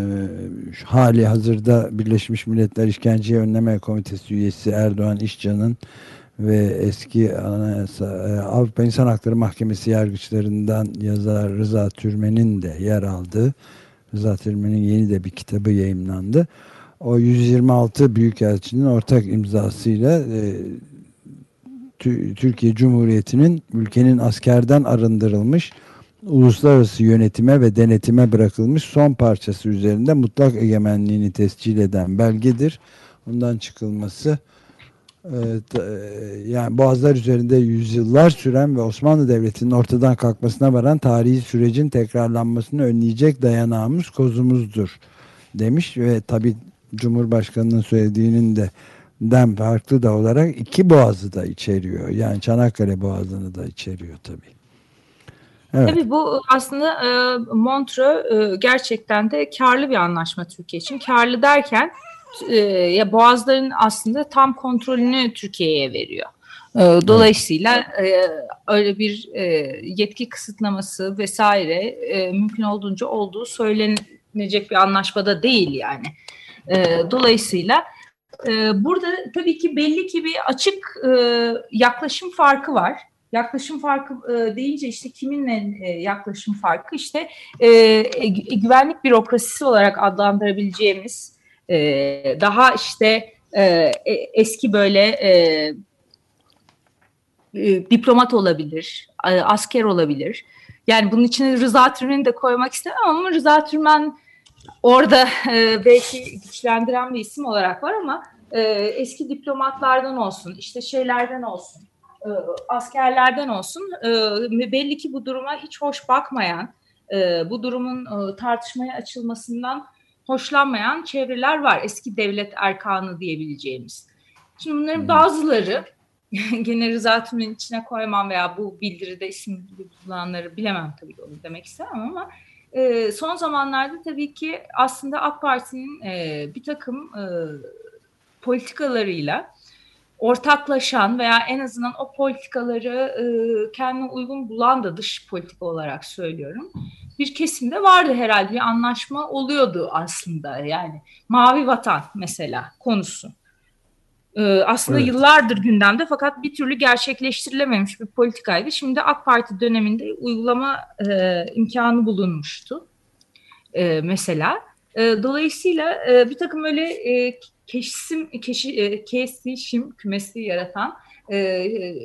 hali hazırda Birleşmiş Milletler İşkenceye Önleme Komitesi üyesi Erdoğan İşcan'ın ve eski Anayasa, e, Avrupa İnsan Hakları Mahkemesi yargıçlarından yazar Rıza Türmen'in de yer aldığı Rıza Türmen'in yeni de bir kitabı yayınlandı. O 126 Büyükelçinin ortak imzasıyla e, Türkiye Cumhuriyeti'nin ülkenin askerden arındırılmış uluslararası yönetime ve denetime bırakılmış son parçası üzerinde mutlak egemenliğini tescil eden belgedir. Ondan çıkılması e, yani Boğazlar üzerinde yüzyıllar süren ve Osmanlı Devleti'nin ortadan kalkmasına varan tarihi sürecin tekrarlanmasını önleyecek dayanağımız kozumuzdur demiş ve tabi Cumhurbaşkanı'nın söylediğinin de den farklı da olarak iki boğazı da içeriyor. Yani Çanakkale boğazını da içeriyor tabii. Evet. Tabii bu aslında e, Montreux e, gerçekten de karlı bir anlaşma Türkiye için. Karlı derken e, ya boğazların aslında tam kontrolünü Türkiye'ye veriyor. E, dolayısıyla e, öyle bir e, yetki kısıtlaması vesaire e, mümkün olduğunca olduğu söylenecek bir anlaşmada değil yani. E, dolayısıyla e, burada tabii ki belli ki bir açık e, yaklaşım farkı var yaklaşım farkı e, deyince işte kiminle e, yaklaşım farkı işte güvenlik bürokrasisi olarak adlandırabileceğimiz daha işte eski böyle diplomat olabilir, asker olabilir. Yani bunun içine Rıza Türmen'i de koymak istemem ama Rıza Türmen orada e, belki güçlendiren bir isim olarak var ama e, eski diplomatlardan olsun, işte şeylerden olsun, e, askerlerden olsun e, belli ki bu duruma hiç hoş bakmayan, e, bu durumun e, tartışmaya açılmasından hoşlanmayan çevreler var. Eski devlet erkanı diyebileceğimiz. Şimdi bunların hmm. bazıları gene Rıza Tümen'in içine koymam veya bu bildiride isim bulanları bilemem tabii onu demek istemem ama e, son zamanlarda tabii ki aslında AK Parti'nin e, bir takım e, politikalarıyla ortaklaşan veya en azından o politikaları e, kendine uygun bulan da dış politika olarak söylüyorum. Bir kesimde vardı herhalde bir anlaşma oluyordu aslında yani mavi vatan mesela konusu. E, aslında evet. yıllardır gündemde fakat bir türlü gerçekleştirilememiş bir politikaydı. Şimdi AK Parti döneminde uygulama e, imkanı bulunmuştu e, mesela. E, dolayısıyla e, bir takım öyle e, kesim, keşi, e, kesişim kümesi yaratan e, e,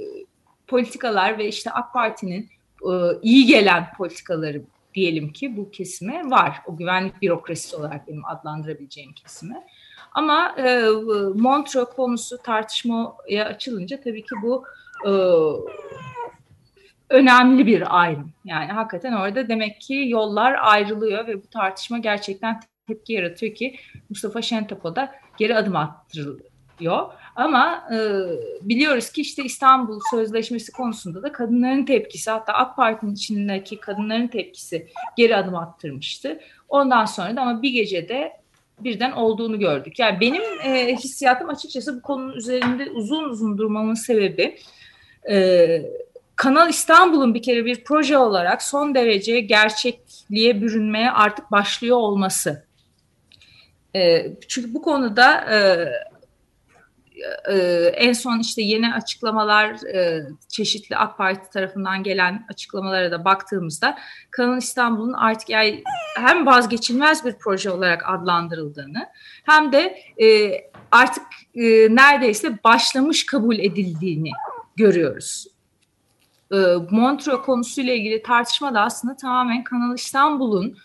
politikalar ve işte AK Parti'nin e, iyi gelen politikaları diyelim ki bu kesime var. O güvenlik bürokrasisi olarak benim adlandırabileceğim kesime. Ama e, Montreux konusu tartışmaya açılınca tabii ki bu e, önemli bir ayrım. Yani hakikaten orada demek ki yollar ayrılıyor ve bu tartışma gerçekten tepki yaratıyor ki Mustafa Şentop'a da geri adım attırılıyor. Ama e, biliyoruz ki işte İstanbul Sözleşmesi konusunda da kadınların tepkisi hatta AK Parti'nin içindeki kadınların tepkisi geri adım attırmıştı. Ondan sonra da ama bir gecede birden olduğunu gördük. Yani benim e, hissiyatım açıkçası bu konunun üzerinde uzun uzun durmamın sebebi e, Kanal İstanbul'un bir kere bir proje olarak son derece gerçekliğe bürünmeye artık başlıyor olması. E, çünkü bu konuda e, e, en son işte yeni açıklamalar e, çeşitli AK Parti tarafından gelen açıklamalara da baktığımızda Kanal İstanbul'un artık yani hem vazgeçilmez bir proje olarak adlandırıldığını hem de e, artık neredeyse başlamış kabul edildiğini görüyoruz. E, Montreux konusuyla ilgili tartışma da aslında tamamen Kanal İstanbul'un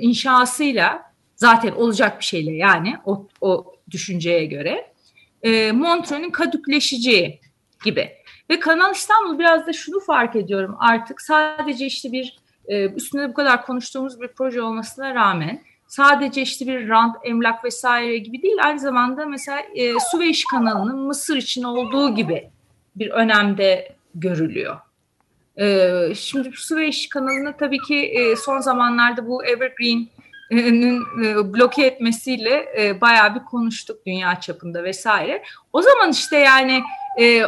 inşasıyla zaten olacak bir şeyle yani o, o düşünceye göre e, Montreux'un kadükleşeceği gibi. Ve Kanal İstanbul biraz da şunu fark ediyorum artık sadece işte bir e, üstünde bu kadar konuştuğumuz bir proje olmasına rağmen sadece işte bir rant, emlak vesaire gibi değil aynı zamanda mesela e, Süveyş kanalının Mısır için olduğu gibi bir önemde görülüyor. E, şimdi Süveyş kanalını tabii ki e, son zamanlarda bu Evergreen bloke etmesiyle e, bayağı bir konuştuk dünya çapında vesaire. O zaman işte yani e,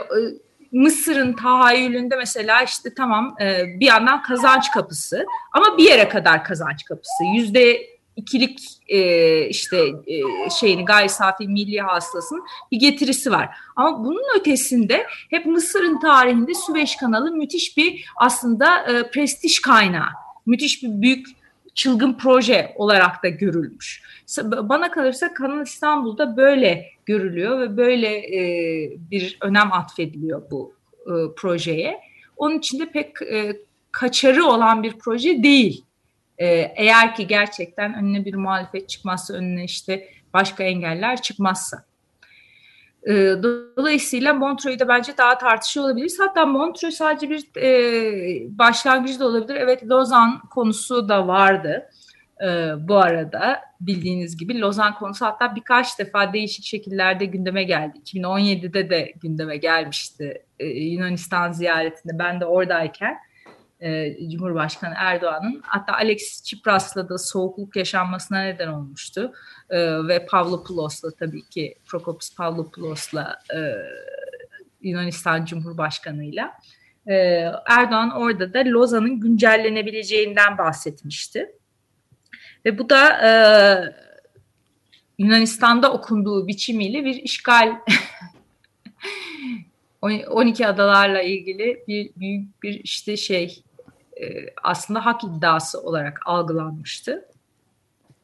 Mısır'ın tahayyülünde mesela işte tamam e, bir yandan kazanç kapısı ama bir yere kadar kazanç kapısı. Yüzde ikilik e, işte e, şeyini gayri safi milli hasılasının bir getirisi var. Ama bunun ötesinde hep Mısır'ın tarihinde Süveyş kanalı müthiş bir aslında e, prestij kaynağı. Müthiş bir büyük çılgın proje olarak da görülmüş. Bana kalırsa Kanal İstanbul'da böyle görülüyor ve böyle e, bir önem atfediliyor bu e, projeye. Onun için de pek e, kaçarı olan bir proje değil. E, eğer ki gerçekten önüne bir muhalefet çıkmazsa, önüne işte başka engeller çıkmazsa. E, dolayısıyla Montreux'u bence daha tartışıyor olabiliriz. Hatta Montreux sadece bir e, başlangıcı da olabilir. Evet Lozan konusu da vardı e, bu arada bildiğiniz gibi. Lozan konusu hatta birkaç defa değişik şekillerde gündeme geldi. 2017'de de gündeme gelmişti e, Yunanistan ziyaretinde. Ben de oradayken Cumhurbaşkanı Erdoğan'ın hatta Alex Tsipras'la da soğukluk yaşanmasına neden olmuştu. E, ve Pavlopoulos'la tabii ki Prokopis Pavlopoulos'la e, Yunanistan Cumhurbaşkanı'yla. E, Erdoğan orada da Lozan'ın güncellenebileceğinden bahsetmişti. Ve bu da e, Yunanistan'da okunduğu biçimiyle bir işgal 12 adalarla ilgili bir büyük bir işte şey e, aslında hak iddiası olarak algılanmıştı.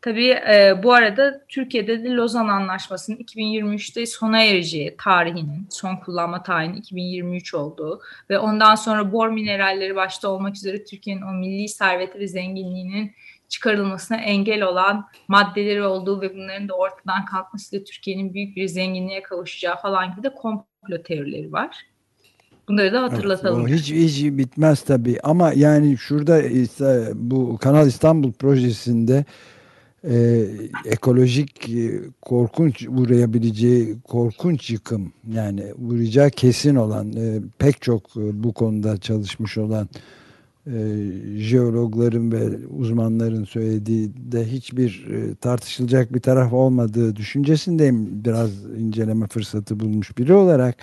Tabii e, bu arada Türkiye'de de Lozan Anlaşması'nın 2023'te sona ereceği tarihinin, son kullanma tarihinin 2023 olduğu ve ondan sonra bor mineralleri başta olmak üzere Türkiye'nin o milli serveti ve zenginliğinin çıkarılmasına engel olan maddeleri olduğu ve bunların da ortadan kalkmasıyla Türkiye'nin büyük bir zenginliğe kavuşacağı falan gibi de komplo teorileri var. Bunları da hatırlatalım. Evet, hiç, hiç bitmez tabii ama yani şurada bu Kanal İstanbul projesinde e, ekolojik e, korkunç uğrayabileceği korkunç yıkım yani uğrayacağı kesin olan e, pek çok e, bu konuda çalışmış olan e, jeologların ve uzmanların söylediği de hiçbir e, tartışılacak bir taraf olmadığı düşüncesindeyim biraz inceleme fırsatı bulmuş biri olarak.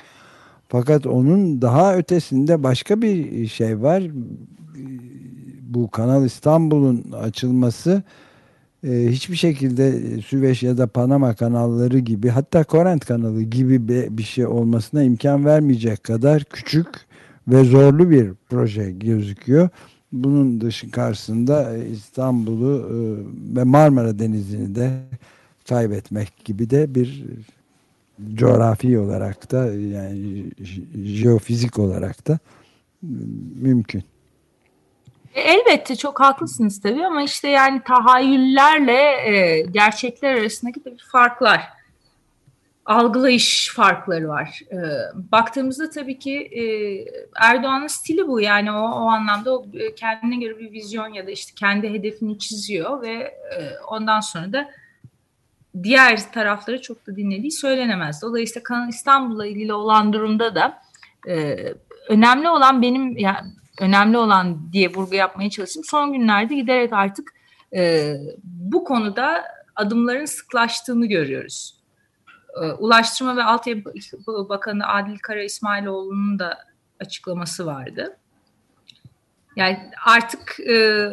Fakat onun daha ötesinde başka bir şey var. Bu Kanal İstanbul'un açılması e, hiçbir şekilde Süveyş ya da Panama kanalları gibi hatta Korent kanalı gibi bir şey olmasına imkan vermeyecek kadar küçük ve zorlu bir proje gözüküyor. Bunun dışı karşısında İstanbul'u e, ve Marmara Denizi'ni de kaybetmek gibi de bir coğrafi olarak da yani jeofizik olarak da mümkün. Elbette çok haklısınız tabii ama işte yani tahayyüllerle e, gerçekler arasındaki bir farklar. Algılayış farkları var. E, baktığımızda tabii ki e, Erdoğan'ın stili bu. Yani o, o anlamda o e, kendine göre bir vizyon ya da işte kendi hedefini çiziyor ve e, ondan sonra da diğer tarafları çok da dinlediği söylenemez. Dolayısıyla Kanal İstanbul'la ilgili olan durumda da e, önemli olan benim yani önemli olan diye vurgu yapmaya çalıştım. Son günlerde giderek artık e, bu konuda adımların sıklaştığını görüyoruz. E, Ulaştırma ve Altyapı Bakanı Adil Kara İsmailoğlu'nun da açıklaması vardı. Yani artık e,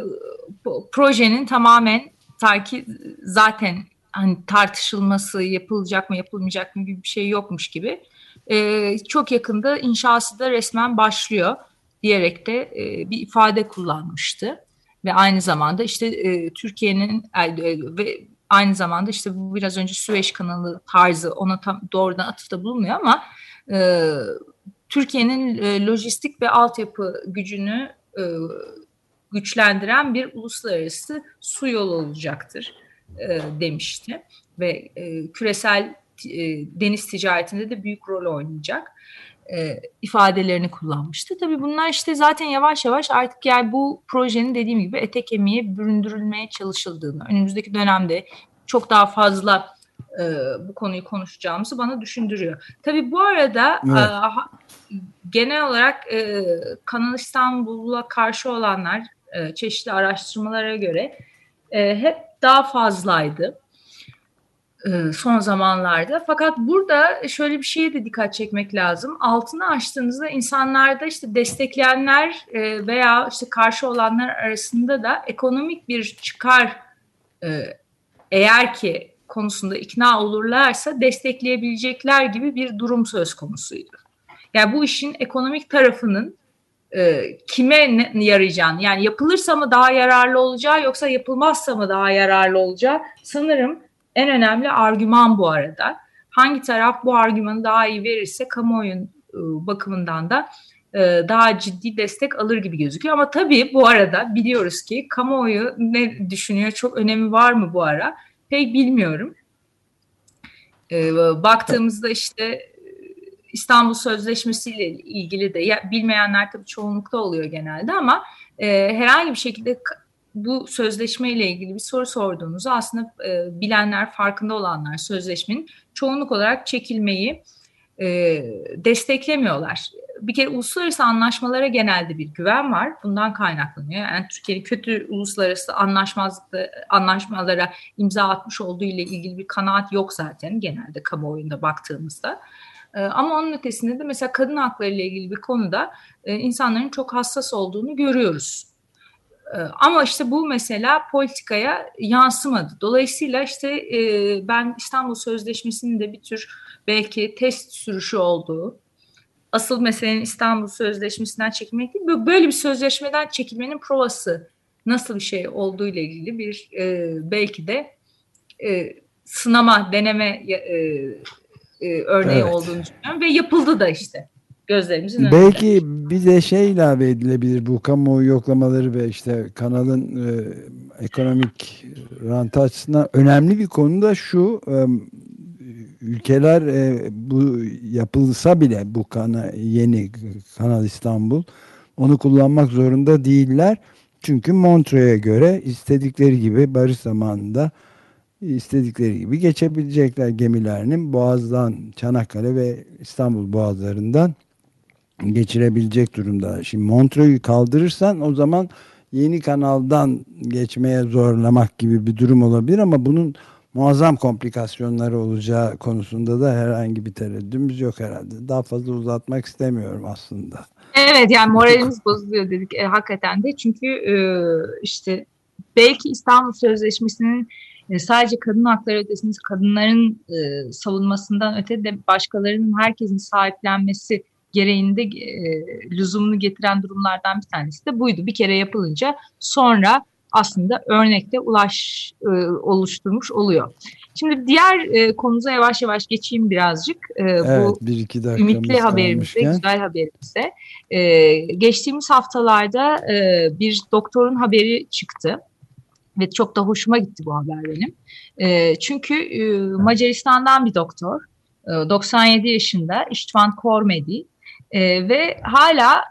projenin tamamen ta ki zaten hani tartışılması yapılacak mı yapılmayacak mı gibi bir şey yokmuş gibi. E, çok yakında inşası da resmen başlıyor diyerek de e, bir ifade kullanmıştı. Ve aynı zamanda işte e, Türkiye'nin e, e, ve aynı zamanda işte bu biraz önce Süveyş kanalı tarzı ona tam doğrudan atıfta bulunmuyor ama e, Türkiye'nin e, lojistik ve altyapı gücünü e, güçlendiren bir uluslararası su yolu olacaktır e, demişti ve e, küresel e, deniz ticaretinde de büyük rol oynayacak e, ifadelerini kullanmıştı. Tabii bunlar işte zaten yavaş yavaş artık yani bu projenin dediğim gibi ete kemiğe büründürülmeye çalışıldığını, önümüzdeki dönemde çok daha fazla e, bu konuyu konuşacağımızı bana düşündürüyor. Tabii bu arada evet. e, genel olarak e, Kanal İstanbul'a karşı olanlar e, çeşitli araştırmalara göre e, hep daha fazlaydı. E, son zamanlarda. Fakat burada şöyle bir şeye de dikkat çekmek lazım. Altını açtığınızda insanlarda işte destekleyenler e, veya işte karşı olanlar arasında da ekonomik bir çıkar e, eğer ki konusunda ikna olurlarsa destekleyebilecekler gibi bir durum söz konusuydu. Yani bu işin ekonomik tarafının kime yarayacağını yani yapılırsa mı daha yararlı olacağı yoksa yapılmazsa mı daha yararlı olacağı sanırım en önemli argüman bu arada. Hangi taraf bu argümanı daha iyi verirse kamuoyu e, bakımından da e, daha ciddi destek alır gibi gözüküyor. Ama tabii bu arada biliyoruz ki kamuoyu ne düşünüyor, çok önemi var mı bu ara? Pek bilmiyorum. E, baktığımızda işte İstanbul Sözleşmesi ile ilgili de bilmeyenler tabii çoğunlukta oluyor genelde ama herhangi bir şekilde bu sözleşme ile ilgili bir soru sorduğunuzda aslında e, bilenler, farkında olanlar sözleşmenin çoğunluk olarak çekilmeyi e, desteklemiyorlar. Bir kere uluslararası anlaşmalara genelde bir güven var. Bundan kaynaklanıyor. Yani Türkiye'nin kötü uluslararası anlaşmazlıkta anlaşmalara imza atmış olduğu ile ilgili bir kanaat yok zaten genelde kamuoyunda baktığımızda. E, ama onun ötesinde de mesela kadın hakları ile ilgili bir konuda e, insanların çok hassas olduğunu görüyoruz. Ee, ama işte bu mesela politikaya yansımadı. Dolayısıyla işte e, ben İstanbul Sözleşmesi'nin de bir tür belki test sürüşü olduğu, asıl meselenin İstanbul Sözleşmesi'nden çekilmek değil, böyle bir sözleşmeden çekilmenin provası nasıl bir şey olduğu ile ilgili bir e, belki de e, sınama, deneme örneği evet. olduğunu düşünüyorum ve yapıldı da işte gözlerimizin önünde. Belki bir de şey ilave edilebilir bu kamuoyu yoklamaları ve işte kanalın e, ekonomik rantı açısından önemli bir konu da şu e, ülkeler e, bu yapılsa bile bu kana, yeni Kanal İstanbul onu kullanmak zorunda değiller. Çünkü Montreux'e göre istedikleri gibi barış zamanında istedikleri gibi geçebilecekler gemilerinin Boğaz'dan Çanakkale ve İstanbul boğazlarından geçirebilecek durumda. Şimdi Montreux'u kaldırırsan o zaman yeni kanaldan geçmeye zorlamak gibi bir durum olabilir ama bunun muazzam komplikasyonları olacağı konusunda da herhangi bir tereddütümüz yok herhalde. Daha fazla uzatmak istemiyorum aslında. Evet yani moralimiz bozuluyor dedik e, hakikaten de çünkü e, işte belki İstanbul Sözleşmesi'nin e, sadece kadın hakları ötesinde kadınların e, savunmasından öte de başkalarının herkesin sahiplenmesi gereğinde e, lüzumunu getiren durumlardan bir tanesi de buydu. Bir kere yapılınca sonra aslında örnekte ulaş e, oluşturmuş oluyor. Şimdi diğer e, konumuza yavaş yavaş geçeyim birazcık. E, evet, bu bir iki ümitli haberimize, güzel haberimize. E, geçtiğimiz haftalarda e, bir doktorun haberi çıktı. Ve çok da hoşuma gitti bu haber benim. E, çünkü e, Macaristan'dan bir doktor, e, 97 yaşında İştvan Kormedi e, ve hala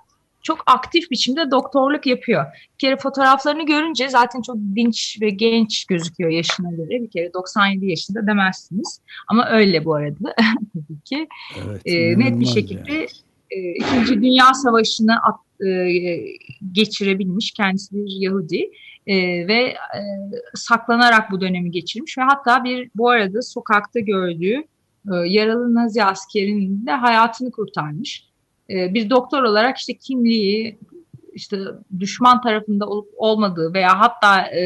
çok aktif biçimde doktorluk yapıyor. Bir kere fotoğraflarını görünce zaten çok dinç ve genç gözüküyor yaşına göre. Bir kere 97 yaşında demezsiniz. Ama öyle bu arada tabii ki. Evet, e, net bir şekilde yani. e, İkinci Dünya Savaşı'nı at, e, geçirebilmiş. Kendisi bir Yahudi. E, ve e, saklanarak bu dönemi geçirmiş ve hatta bir bu arada sokakta gördüğü e, yaralı Nazi askerinin de hayatını kurtarmış. E, bir doktor olarak işte kimliği, işte düşman tarafında olup olmadığı veya hatta e,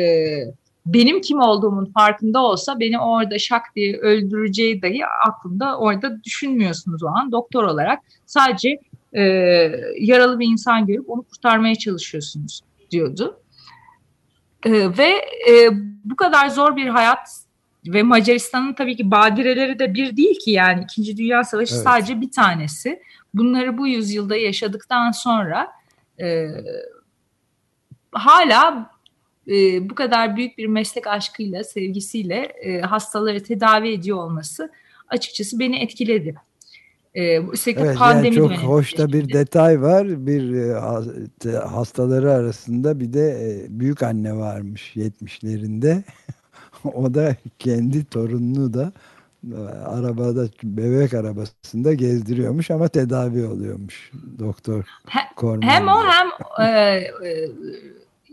benim kim olduğumun farkında olsa beni orada şak diye öldüreceği dahi aklında orada düşünmüyorsunuz o an doktor olarak. Sadece e, yaralı bir insan görüp onu kurtarmaya çalışıyorsunuz diyordu. E, ve e, bu kadar zor bir hayat ve Macaristan'ın tabii ki badireleri de bir değil ki yani İkinci Dünya Savaşı evet. sadece bir tanesi. Bunları bu yüzyılda yaşadıktan sonra e, hala e, bu kadar büyük bir meslek aşkıyla, sevgisiyle e, hastaları tedavi ediyor olması açıkçası beni etkiledi. E, evet, pandemi yani çok hoş da bir detay var. Bir e, hastaları arasında bir de e, büyük anne varmış 70'lerinde. o da kendi torununu da arabada bebek arabasında gezdiriyormuş ama tedavi oluyormuş doktor Kormedi. Hem o hem e, e,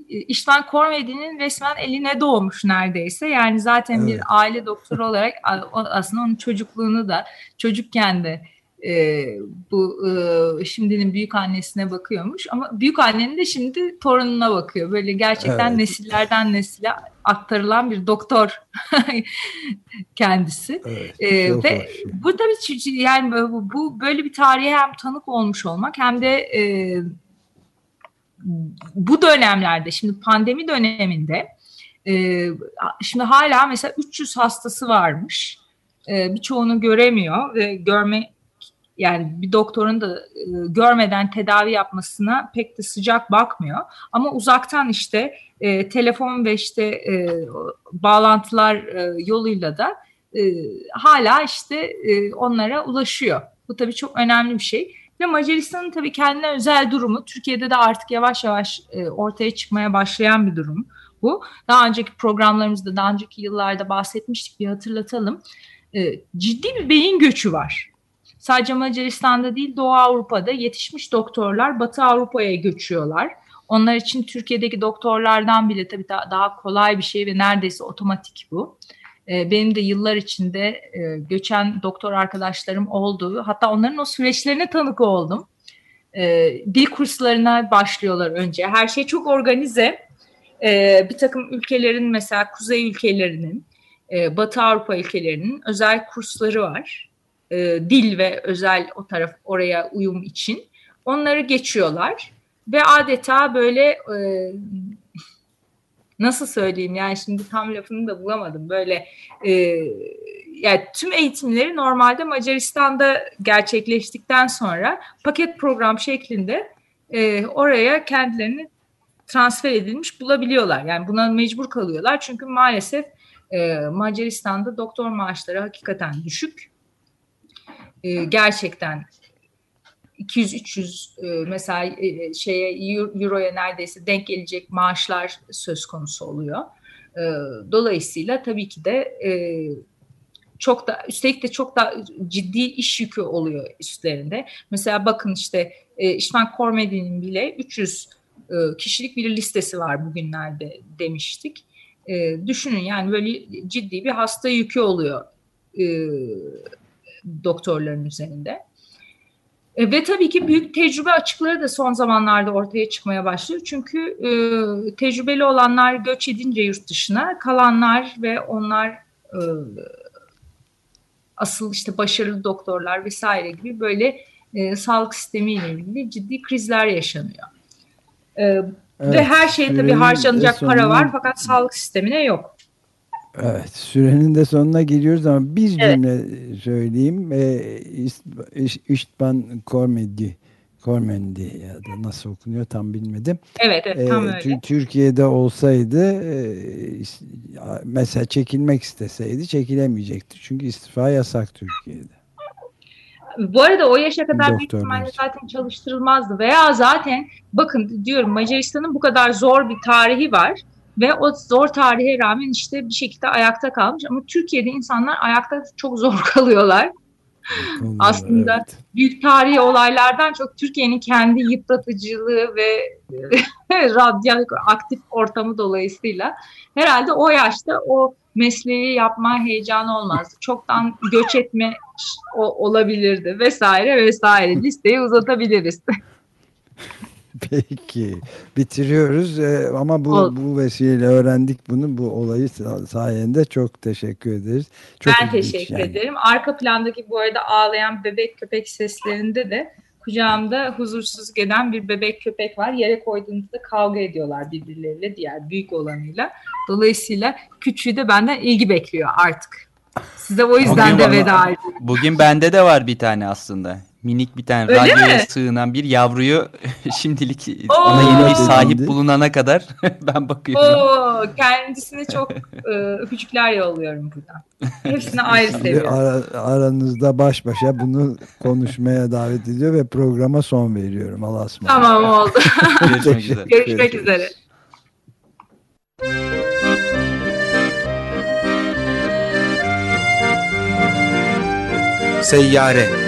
İşvan Kormedi'nin resmen eline doğmuş neredeyse. Yani zaten evet. bir aile doktoru olarak aslında onun çocukluğunu da çocukken de e, bu e, şimdinin büyük annesine bakıyormuş ama büyük annenin de şimdi torununa bakıyor. Böyle gerçekten evet. nesillerden nesile aktarılan bir doktor kendisi. Evet, e, ve bu tabii yani bu, bu böyle bir tarihe hem tanık olmuş olmak hem de e, bu dönemlerde şimdi pandemi döneminde e, şimdi hala mesela 300 hastası varmış. E, birçoğunu göremiyor ve görme yani bir doktorun da e, görmeden tedavi yapmasına pek de sıcak bakmıyor. Ama uzaktan işte e, telefon ve işte e, bağlantılar e, yoluyla da e, hala işte e, onlara ulaşıyor. Bu tabii çok önemli bir şey. Ve Macaristan'ın tabii kendine özel durumu Türkiye'de de artık yavaş yavaş e, ortaya çıkmaya başlayan bir durum bu. Daha önceki programlarımızda, daha önceki yıllarda bahsetmiştik bir hatırlatalım. E, ciddi bir beyin göçü var. Sadece Macaristan'da değil Doğu Avrupa'da yetişmiş doktorlar Batı Avrupa'ya göçüyorlar. Onlar için Türkiye'deki doktorlardan bile tabii daha, kolay bir şey ve neredeyse otomatik bu. Ee, benim de yıllar içinde e, göçen doktor arkadaşlarım oldu. Hatta onların o süreçlerine tanık oldum. Ee, dil kurslarına başlıyorlar önce. Her şey çok organize. Ee, bir takım ülkelerin mesela kuzey ülkelerinin, e, Batı Avrupa ülkelerinin özel kursları var e, dil ve özel o taraf oraya uyum için. Onları geçiyorlar ve adeta böyle e, nasıl söyleyeyim yani şimdi tam lafını da bulamadım. Böyle e, yani tüm eğitimleri normalde Macaristan'da gerçekleştikten sonra paket program şeklinde e, oraya kendilerini transfer edilmiş bulabiliyorlar. Yani buna mecbur kalıyorlar çünkü maalesef e, Macaristan'da doktor maaşları hakikaten düşük e, gerçekten 200-300 e, mesela e, şeye euroya neredeyse denk gelecek maaşlar söz konusu oluyor. E, dolayısıyla tabii ki de e, çok da üstelik de çok da ciddi iş yükü oluyor üstlerinde. Mesela bakın işte e, İşman Kormedi'nin bile 300 e, kişilik bir listesi var bugünlerde demiştik. E, düşünün yani böyle ciddi bir hasta yükü oluyor e, doktorların üzerinde. E, ve tabii ki büyük tecrübe açıkları da son zamanlarda ortaya çıkmaya başlıyor. Çünkü e, tecrübeli olanlar göç edince yurt dışına, kalanlar ve onlar e, asıl işte başarılı doktorlar vesaire gibi böyle e, sağlık sistemiyle ilgili ciddi krizler yaşanıyor. E, evet, ve her şey tabii harcanacak para var fakat sağlık sistemine yok. Evet, sürenin de sonuna geliyoruz ama bir cümle evet. söyleyeyim. E, İştban Kormedi, Kormendi ya da nasıl okunuyor tam bilmedim. Evet, evet tam e, öyle. Türkiye'de olsaydı e, mesela çekilmek isteseydi çekilemeyecekti. Çünkü istifa yasak Türkiye'de. Bu arada o yaşa kadar büyük ihtimalle zaten çalıştırılmazdı. Veya zaten bakın diyorum Macaristan'ın bu kadar zor bir tarihi var ve o zor tarihe rağmen işte bir şekilde ayakta kalmış. Ama Türkiye'de insanlar ayakta çok zor kalıyorlar. Olur, Aslında evet. büyük tarihi olaylardan çok Türkiye'nin kendi yıpratıcılığı ve radyoaktif ortamı dolayısıyla herhalde o yaşta o mesleği yapma heyecanı olmazdı. Çoktan göç etme o, olabilirdi vesaire vesaire listeyi uzatabiliriz. Peki bitiriyoruz ee, ama bu Ol. bu vesileyle öğrendik bunu bu olayı sayende çok teşekkür ederiz. Çok ben teşekkür yani. ederim. Arka plandaki bu arada ağlayan bebek köpek seslerinde de kucağımda huzursuz gelen bir bebek köpek var. Yere koyduğumuzda kavga ediyorlar birbirleriyle diğer büyük olanıyla. Dolayısıyla küçüğü de benden ilgi bekliyor artık. Size o yüzden bugün de veda ediyorum. Bugün bende de var bir tane aslında minik bir tane Öyle radyoya mi? sığınan bir yavruyu şimdilik Oo. ona yeni bir sahip bulunana kadar ben bakıyorum. Oo, kendisine çok e, öpücükler yolluyorum buradan. Hepsine ayrı seviyorum. Ara, aranızda baş başa bunu konuşmaya davet ediyor ve programa son veriyorum. Allah'a ısmarladık. Tamam oldu. Görüşmek üzere. Görüşmek üzere. Seyyare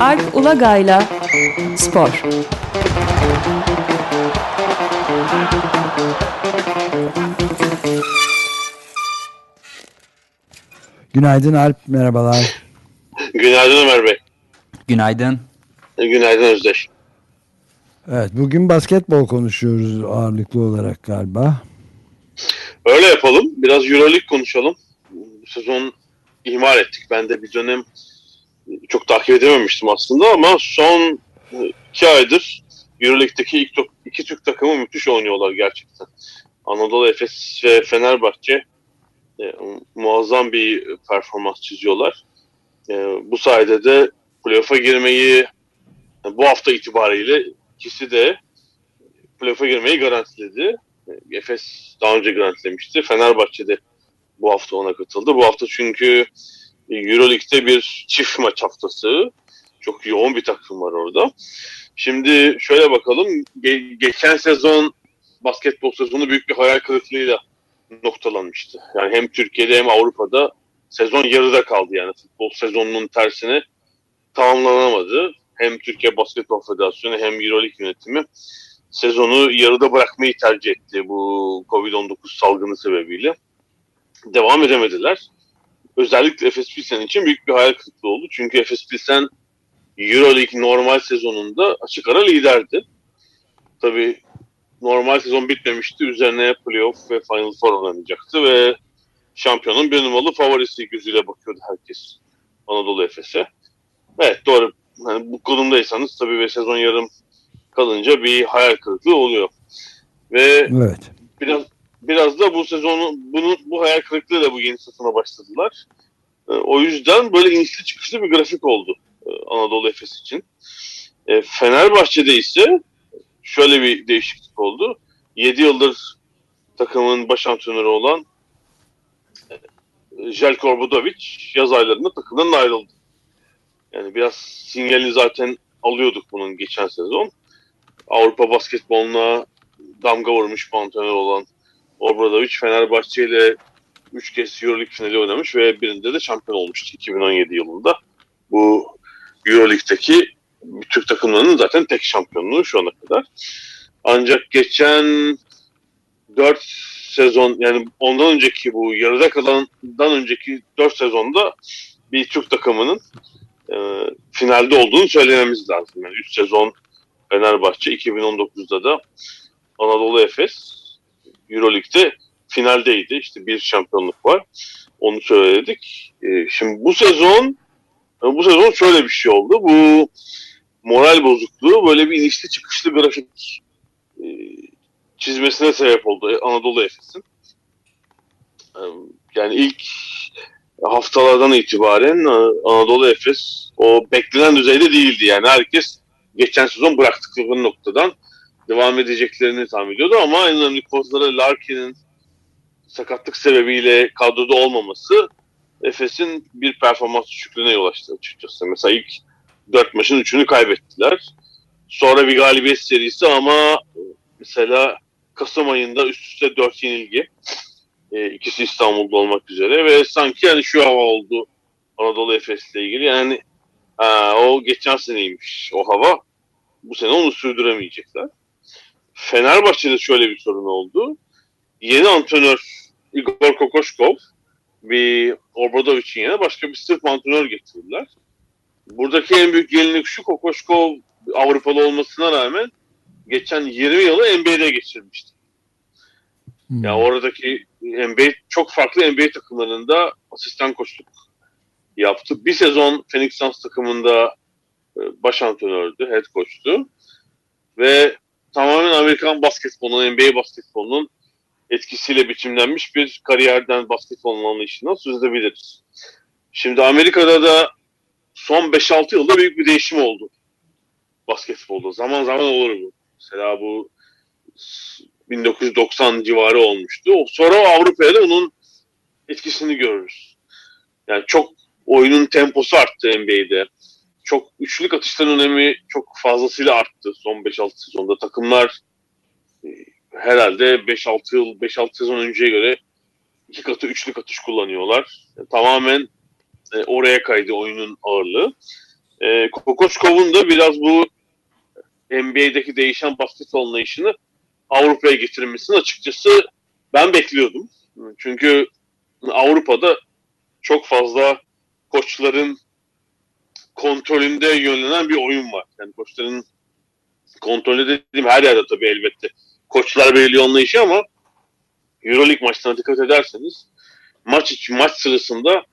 Alp Ulagay'la Spor Günaydın Alp, merhabalar. Günaydın Ömer Bey. Günaydın. Günaydın Özdeş. Evet, bugün basketbol konuşuyoruz ağırlıklı olarak galiba. Öyle yapalım. Biraz Euroleague konuşalım. Sezon ihmal ettik. Ben de bir dönem çok takip edememiştim aslında ama son iki aydır Euroleague'deki ilk iki Türk takımı müthiş oynuyorlar gerçekten. Anadolu Efes ve Fenerbahçe e, muazzam bir performans çiziyorlar. E, bu sayede de playoff'a girmeyi e, bu hafta itibariyle ikisi de playoff'a girmeyi garantiledi. E, Efes daha önce garantilemişti. Fenerbahçe de bu hafta ona katıldı. Bu hafta çünkü Euroleague'de bir çift maç haftası. Çok yoğun bir takım var orada. Şimdi şöyle bakalım. Ge- geçen sezon basketbol sezonu büyük bir hayal kırıklığıyla noktalanmıştı. Yani hem Türkiye'de hem Avrupa'da sezon yarıda kaldı yani futbol sezonunun tersine tamamlanamadı. Hem Türkiye Basketbol Federasyonu hem Euroleague yönetimi sezonu yarıda bırakmayı tercih etti bu Covid-19 salgını sebebiyle. Devam edemediler özellikle Efes Pilsen için büyük bir hayal kırıklığı oldu. Çünkü Efes Pilsen Euroleague normal sezonunda açık ara liderdi. Tabii normal sezon bitmemişti. Üzerine playoff ve Final Four oynanacaktı ve şampiyonun bir numaralı favorisi gözüyle bakıyordu herkes Anadolu Efes'e. Evet doğru. Yani bu konumdaysanız tabii ve sezon yarım kalınca bir hayal kırıklığı oluyor. Ve Evet. biraz biraz da bu sezonu bunu bu hayal kırıklığı da bu yeni sezona başladılar. E, o yüzden böyle inişli çıkışlı bir grafik oldu e, Anadolu Efes için. E, Fenerbahçe'de ise şöyle bir değişiklik oldu. 7 yıldır takımın baş antrenörü olan e, Jelko Budovic yaz aylarında takımdan ayrıldı. Yani biraz sinyalini zaten alıyorduk bunun geçen sezon. Avrupa basketboluna damga vurmuş antrenör olan Obradovic Fenerbahçe ile 3 kez Euroleague finali oynamış ve birinde de şampiyon olmuştu 2017 yılında. Bu Euroleague'deki Türk takımlarının zaten tek şampiyonluğu şu ana kadar. Ancak geçen 4 sezon yani ondan önceki bu yarıda kalandan önceki 4 sezonda bir Türk takımının e, finalde olduğunu söylememiz lazım. Yani 3 sezon Fenerbahçe 2019'da da Anadolu Efes Euroleague'de finaldeydi. İşte bir şampiyonluk var. Onu söyledik. E, şimdi bu sezon bu sezon şöyle bir şey oldu. Bu moral bozukluğu böyle bir inişli çıkışlı grafik e, çizmesine sebep oldu Anadolu Efes'in. E, yani ilk haftalardan itibaren e, Anadolu Efes o beklenen düzeyde değildi. Yani herkes geçen sezon bıraktıkları noktadan devam edeceklerini tahmin ediyordu ama en önemli kozları Larkin'in sakatlık sebebiyle kadroda olmaması Efes'in bir performans düşüklüğüne yol açtı açıkçası. Mesela ilk dört maçın üçünü kaybettiler. Sonra bir galibiyet serisi ama mesela Kasım ayında üst üste dört yenilgi. E, ikisi İstanbul'da olmak üzere ve sanki yani şu hava oldu Anadolu Efes'le ilgili. Yani ha, o geçen seneymiş o hava. Bu sene onu sürdüremeyecekler. Fenerbahçe'de şöyle bir sorun oldu. Yeni antrenör Igor Kokoşkov bir Obradovic'in yerine başka bir sırf antrenör getirdiler. Buradaki en büyük yenilik şu Kokoşkov Avrupalı olmasına rağmen geçen 20 yılı NBA'de geçirmişti. Hmm. Yani oradaki NBA çok farklı NBA takımlarında asistan koçluk yaptı. Bir sezon Phoenix Suns takımında e, baş antrenördü, head coach'tu. Ve tamamen Amerikan basketbolunun, NBA basketbolunun etkisiyle biçimlenmiş bir kariyerden basketbol anlayışından söz edebiliriz. Şimdi Amerika'da da son 5-6 yılda büyük bir değişim oldu basketbolda. Zaman zaman olur bu. Mesela bu 1990 civarı olmuştu. Sonra Avrupa'ya da onun etkisini görürüz. Yani çok oyunun temposu arttı NBA'de. Çok üçlük atışların önemi çok fazlasıyla arttı son 5-6 sezonda. Takımlar e, herhalde 5-6 yıl, 5-6 sezon önceye göre iki katı üçlük atış kullanıyorlar. Yani tamamen e, oraya kaydı oyunun ağırlığı. E, Kokoşkov'un da biraz bu NBA'deki değişen basketbol anlayışını Avrupa'ya getirmesini açıkçası ben bekliyordum. Çünkü Avrupa'da çok fazla koçların kontrolünde yönlenen bir oyun var. Yani koçların kontrolü dediğim her yerde tabii elbette. Koçlar belirliyor anlayışı ama Euroleague maçlarına dikkat ederseniz maç için maç sırasında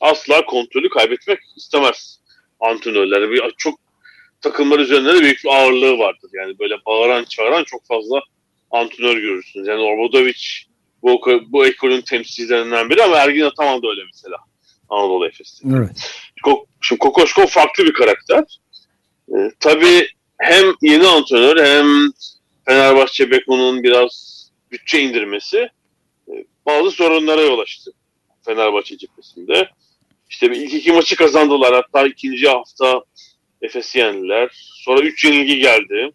asla kontrolü kaybetmek istemez antrenörler. Bir çok takımlar üzerinde de büyük bir ağırlığı vardır. Yani böyle bağıran çağıran çok fazla antrenör görürsünüz. Yani Orbodovic bu, bu ekolün temsilcilerinden biri ama Ergin Ataman da öyle mesela. Anadolu Efes'te. Evet. Şimdi Kokoşko farklı bir karakter. Ee, tabii hem yeni antrenör hem Fenerbahçe Beko'nun biraz bütçe indirmesi e, bazı sorunlara yol açtı Fenerbahçe cephesinde. İşte ilk iki maçı kazandılar. Hatta ikinci hafta Efes'i yendiler. Sonra üç yenilgi geldi.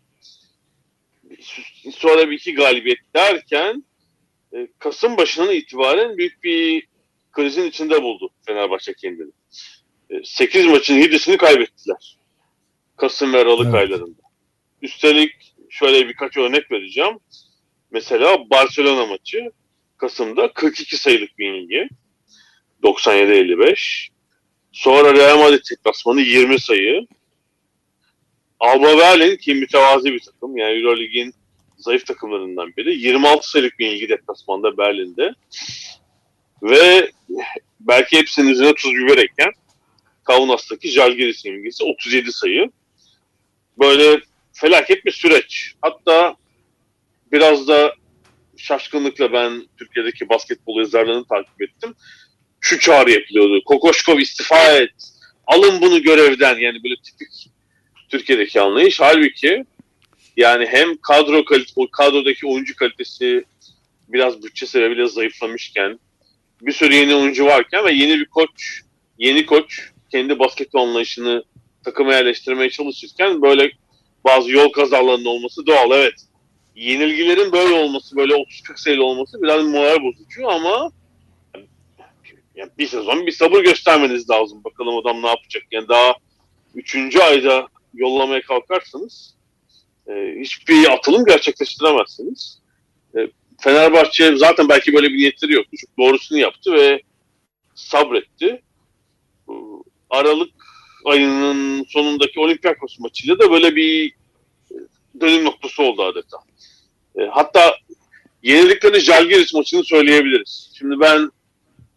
Sonra bir iki galibiyet derken e, Kasım başından itibaren büyük bir krizin içinde buldu Fenerbahçe kendini. 8 e, maçın 7'sini kaybettiler. Kasım ve Aralık evet. aylarında. Üstelik şöyle birkaç örnek vereceğim. Mesela Barcelona maçı Kasım'da 42 sayılık bir yenilgi. 97-55. Sonra Real Madrid deplasmanı 20 sayı. Alba Berlin ki mütevazi bir takım. Yani Eurolig'in zayıf takımlarından biri. 26 sayılık bir ilgi deplasmanda Berlin'de. Ve belki hepsinin üzerine tuz biber eken Kaunas'taki Jalgiris yenilgisi 37 sayı. Böyle felaket bir süreç. Hatta biraz da şaşkınlıkla ben Türkiye'deki basketbol yazarlarını takip ettim. Şu çağrı yapılıyordu. Kokoşkov istifa et. Alın bunu görevden. Yani böyle tipik Türkiye'deki anlayış. Halbuki yani hem kadro kalite, kadrodaki oyuncu kalitesi biraz bütçe sebebiyle zayıflamışken bir sürü yeni oyuncu varken ve yeni bir koç, yeni koç kendi basketbol anlayışını takıma yerleştirmeye çalışırken böyle bazı yol kazalarının olması doğal evet. Yenilgilerin böyle olması, böyle 30-40 sayılı olması biraz moral bozucu ama yani bir sezon bir sabır göstermeniz lazım. Bakalım adam ne yapacak. Yani daha 3. ayda yollamaya kalkarsanız e, hiçbir atılım gerçekleştiremezsiniz. Fenerbahçe zaten belki böyle bir niyetleri yoktu. Çok doğrusunu yaptı ve sabretti. Aralık ayının sonundaki Olympiakos maçıyla da böyle bir dönüm noktası oldu adeta. E, hatta yenildikleri Jalgiris maçını söyleyebiliriz. Şimdi ben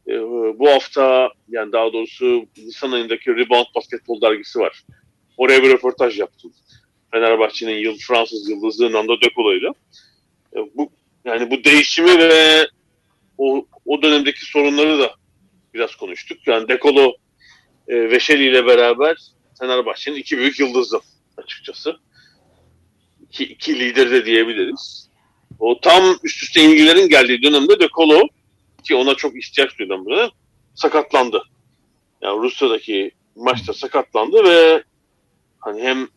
e, bu hafta yani daha doğrusu Nisan ayındaki Rebound Basketbol dergisi var. Oraya bir röportaj yaptım. Fenerbahçe'nin yıl, Fransız yıldızı Nando De Colo'yla. E, bu yani bu değişimi ve o, o dönemdeki sorunları da biraz konuştuk. Yani Dekolo e, ve Şeli ile beraber Fenerbahçe'nin iki büyük yıldızı açıkçası. İki, iki lider de diyebiliriz. O tam üst üste ilgilerin geldiği dönemde Dekolo ki ona çok ihtiyaç duydum burada sakatlandı. Yani Rusya'daki maçta sakatlandı ve hani hem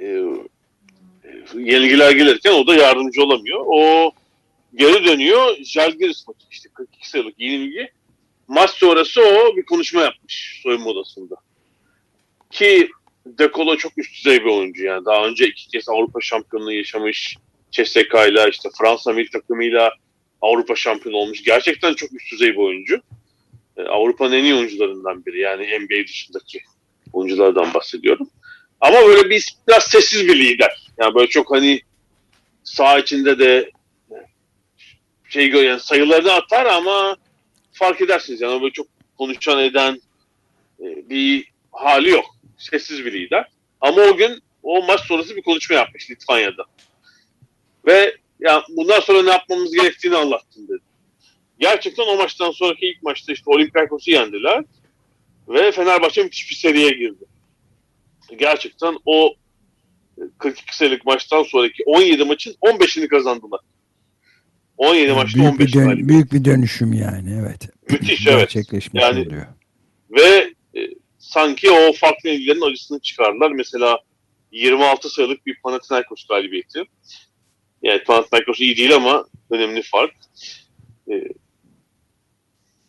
e, yenilgiler gelirken o da yardımcı olamıyor. O geri dönüyor. Jalgiris maçı işte 42 sayılık yenilgi. Maç sonrası o bir konuşma yapmış soyunma odasında. Ki Dekolo çok üst düzey bir oyuncu yani. Daha önce iki kez Avrupa şampiyonluğu yaşamış. CSK ile işte Fransa milli takımıyla Avrupa şampiyonu olmuş. Gerçekten çok üst düzey bir oyuncu. Ee, Avrupa'nın en iyi oyuncularından biri. Yani NBA dışındaki oyunculardan bahsediyorum. Ama böyle bir biraz sessiz bir lider. Yani böyle çok hani sağ içinde de şey yani sayılarını atar ama fark edersiniz yani böyle çok konuşan eden e, bir hali yok. Sessiz bir lider. Ama o gün o maç sonrası bir konuşma yapmış Litvanya'da. Ve ya bundan sonra ne yapmamız gerektiğini anlattım dedi. Gerçekten o maçtan sonraki ilk maçta işte Olympiakos'u yendiler ve Fenerbahçe müthiş bir seriye girdi. Gerçekten o 42 senelik maçtan sonraki 17 maçın 15'ini kazandılar. 17 maçta büyük 15 bir dön- galibiyet. Büyük bir dönüşüm yani evet. Müthiş, evet. Gerçekleşmiş Yani- oluyor. Ve e, sanki o farklı ilgilerin acısını çıkardılar. Mesela 26 sayılık bir Panathinaikos galibiyeti. Yani Panathinaikos iyi değil ama önemli fark. E,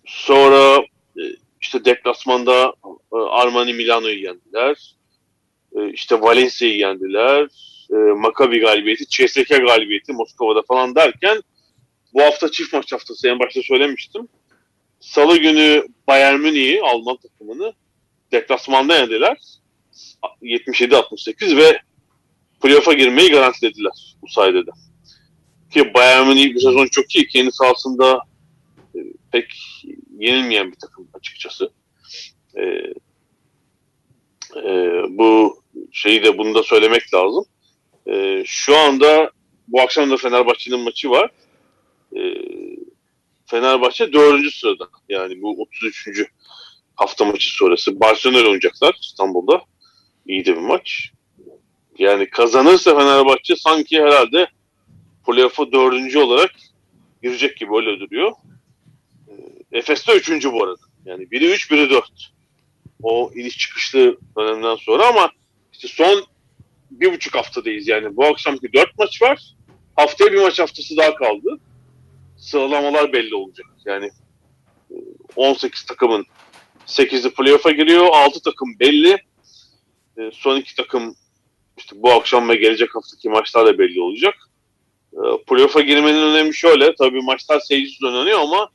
sonra e, işte deplasmanda e, Armani Milano'yu yendiler. E, işte Valencia'yı yendiler. E, Maccabi galibiyeti, CSK galibiyeti Moskova'da falan derken bu hafta çift maç haftası en başta söylemiştim. Salı günü Bayern Münih'i, Alman takımını deplasmanda yendiler. 77-68 ve playoff'a girmeyi garantilediler bu sayede de. Ki Bayern Münih bu sezon çok iyi. Kendi sahasında e, pek yenilmeyen bir takım açıkçası. E, e, bu şeyi de bunu da söylemek lazım. E, şu anda bu akşam da Fenerbahçe'nin maçı var. E, Fenerbahçe dördüncü sırada. Yani bu 33. hafta maçı sonrası. Barcelona oynayacaklar İstanbul'da. İyi de bir maç. Yani kazanırsa Fenerbahçe sanki herhalde playoff'a dördüncü olarak girecek gibi öyle duruyor. Efes de üçüncü bu arada. Yani biri üç, biri dört. O iniş çıkışlı dönemden sonra ama işte son bir buçuk haftadayız yani. Bu akşamki dört maç var. Haftaya bir maç haftası daha kaldı. Sıralamalar belli olacak. Yani e, 18 takımın 8'i playoff'a giriyor. 6 takım belli. E, Son iki takım işte bu akşam ve gelecek haftaki maçlar da belli olacak. E, Playoff'a girmenin önemi şöyle. Tabii maçlar seyircisiz oynanıyor ama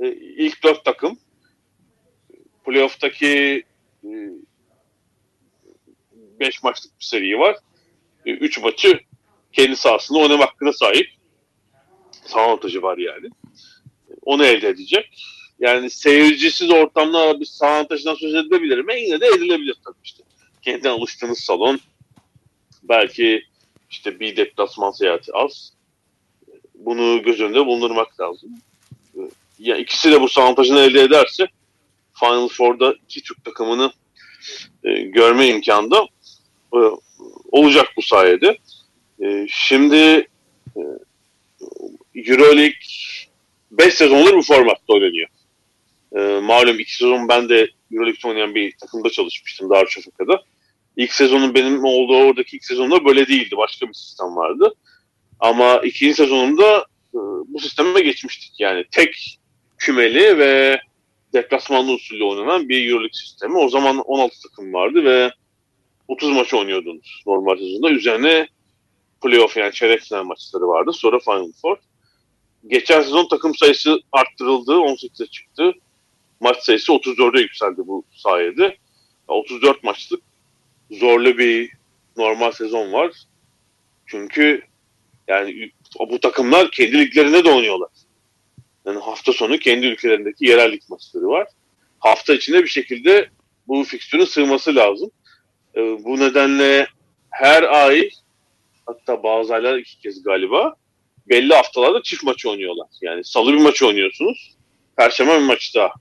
e, ilk dört takım playoff'taki e, beş maçlık bir seri var. E, Üç maçı kendi sahasında oynama hakkına sahip. Saha avantajı var yani. Onu elde edecek. Yani seyircisiz ortamda bir saha avantajından söz edilebilir mi? Yine de edilebilir tabii işte. Kendine alıştığınız salon, Belki işte bir deplasman seyahati az. Bunu göz önünde bulundurmak lazım. Ya ikisi de bu avantajını elde ederse Final Four'da iki Türk takımını e, görme imkanı da e, olacak bu sayede. E, şimdi e, Euroleague 5 sezondur bu formatta oynanıyor. E, malum iki sezon ben de Euroleague'de oynayan bir takımda çalışmıştım Darüşşafaka'da. İlk sezonun benim olduğu oradaki ilk sezonda böyle değildi. Başka bir sistem vardı. Ama ikinci sezonunda e, bu sisteme geçmiştik. Yani tek kümeli ve deplasmanlı usulü oynanan bir Euroleague sistemi. O zaman 16 takım vardı ve 30 maç oynuyordunuz normal sezonda. Üzerine playoff yani çeyrek final maçları vardı. Sonra Final Four. Geçen sezon takım sayısı arttırıldı. 18'e çıktı. Maç sayısı 34'e yükseldi bu sayede. 34 maçlık zorlu bir normal sezon var. Çünkü yani bu takımlar kendi liglerinde de oynuyorlar. Yani hafta sonu kendi ülkelerindeki yerellik maçları var. Hafta içinde bir şekilde bu fikstürün sığması lazım. Ee, bu nedenle her ay hatta bazı aylar iki kez galiba belli haftalarda çift maç oynuyorlar. Yani salı bir maç oynuyorsunuz. Perşembe bir maç daha.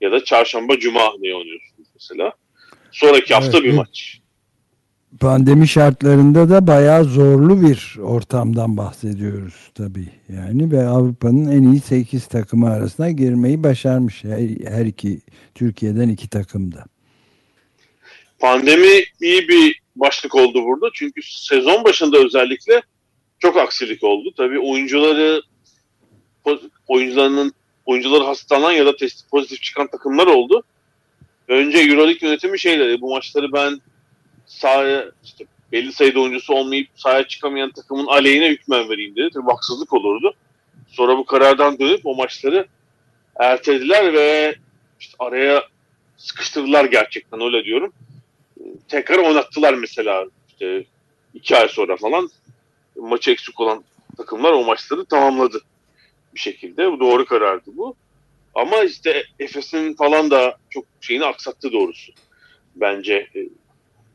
Ya da çarşamba cuma ne oynuyorsunuz mesela. Sonraki hafta evet, bir maç pandemi şartlarında da bayağı zorlu bir ortamdan bahsediyoruz tabii. Yani ve Avrupa'nın en iyi 8 takımı arasına girmeyi başarmış. Her, her iki Türkiye'den iki takım da. Pandemi iyi bir başlık oldu burada. Çünkü sezon başında özellikle çok aksilik oldu. Tabii oyuncuları oyuncularının oyuncuları hastalanan ya da testi pozitif çıkan takımlar oldu. Önce Euroleague yönetimi şeyleri bu maçları ben sahaya işte belli sayıda oyuncusu olmayıp sahaya çıkamayan takımın aleyhine hükmen vereyim dedi. Tabii haksızlık olurdu. Sonra bu karardan dönüp o maçları ertelediler ve işte araya sıkıştırdılar gerçekten öyle diyorum. Tekrar oynattılar mesela işte iki ay sonra falan maçı eksik olan takımlar o maçları tamamladı bir şekilde. Bu doğru karardı bu. Ama işte Efes'in falan da çok şeyini aksattı doğrusu. Bence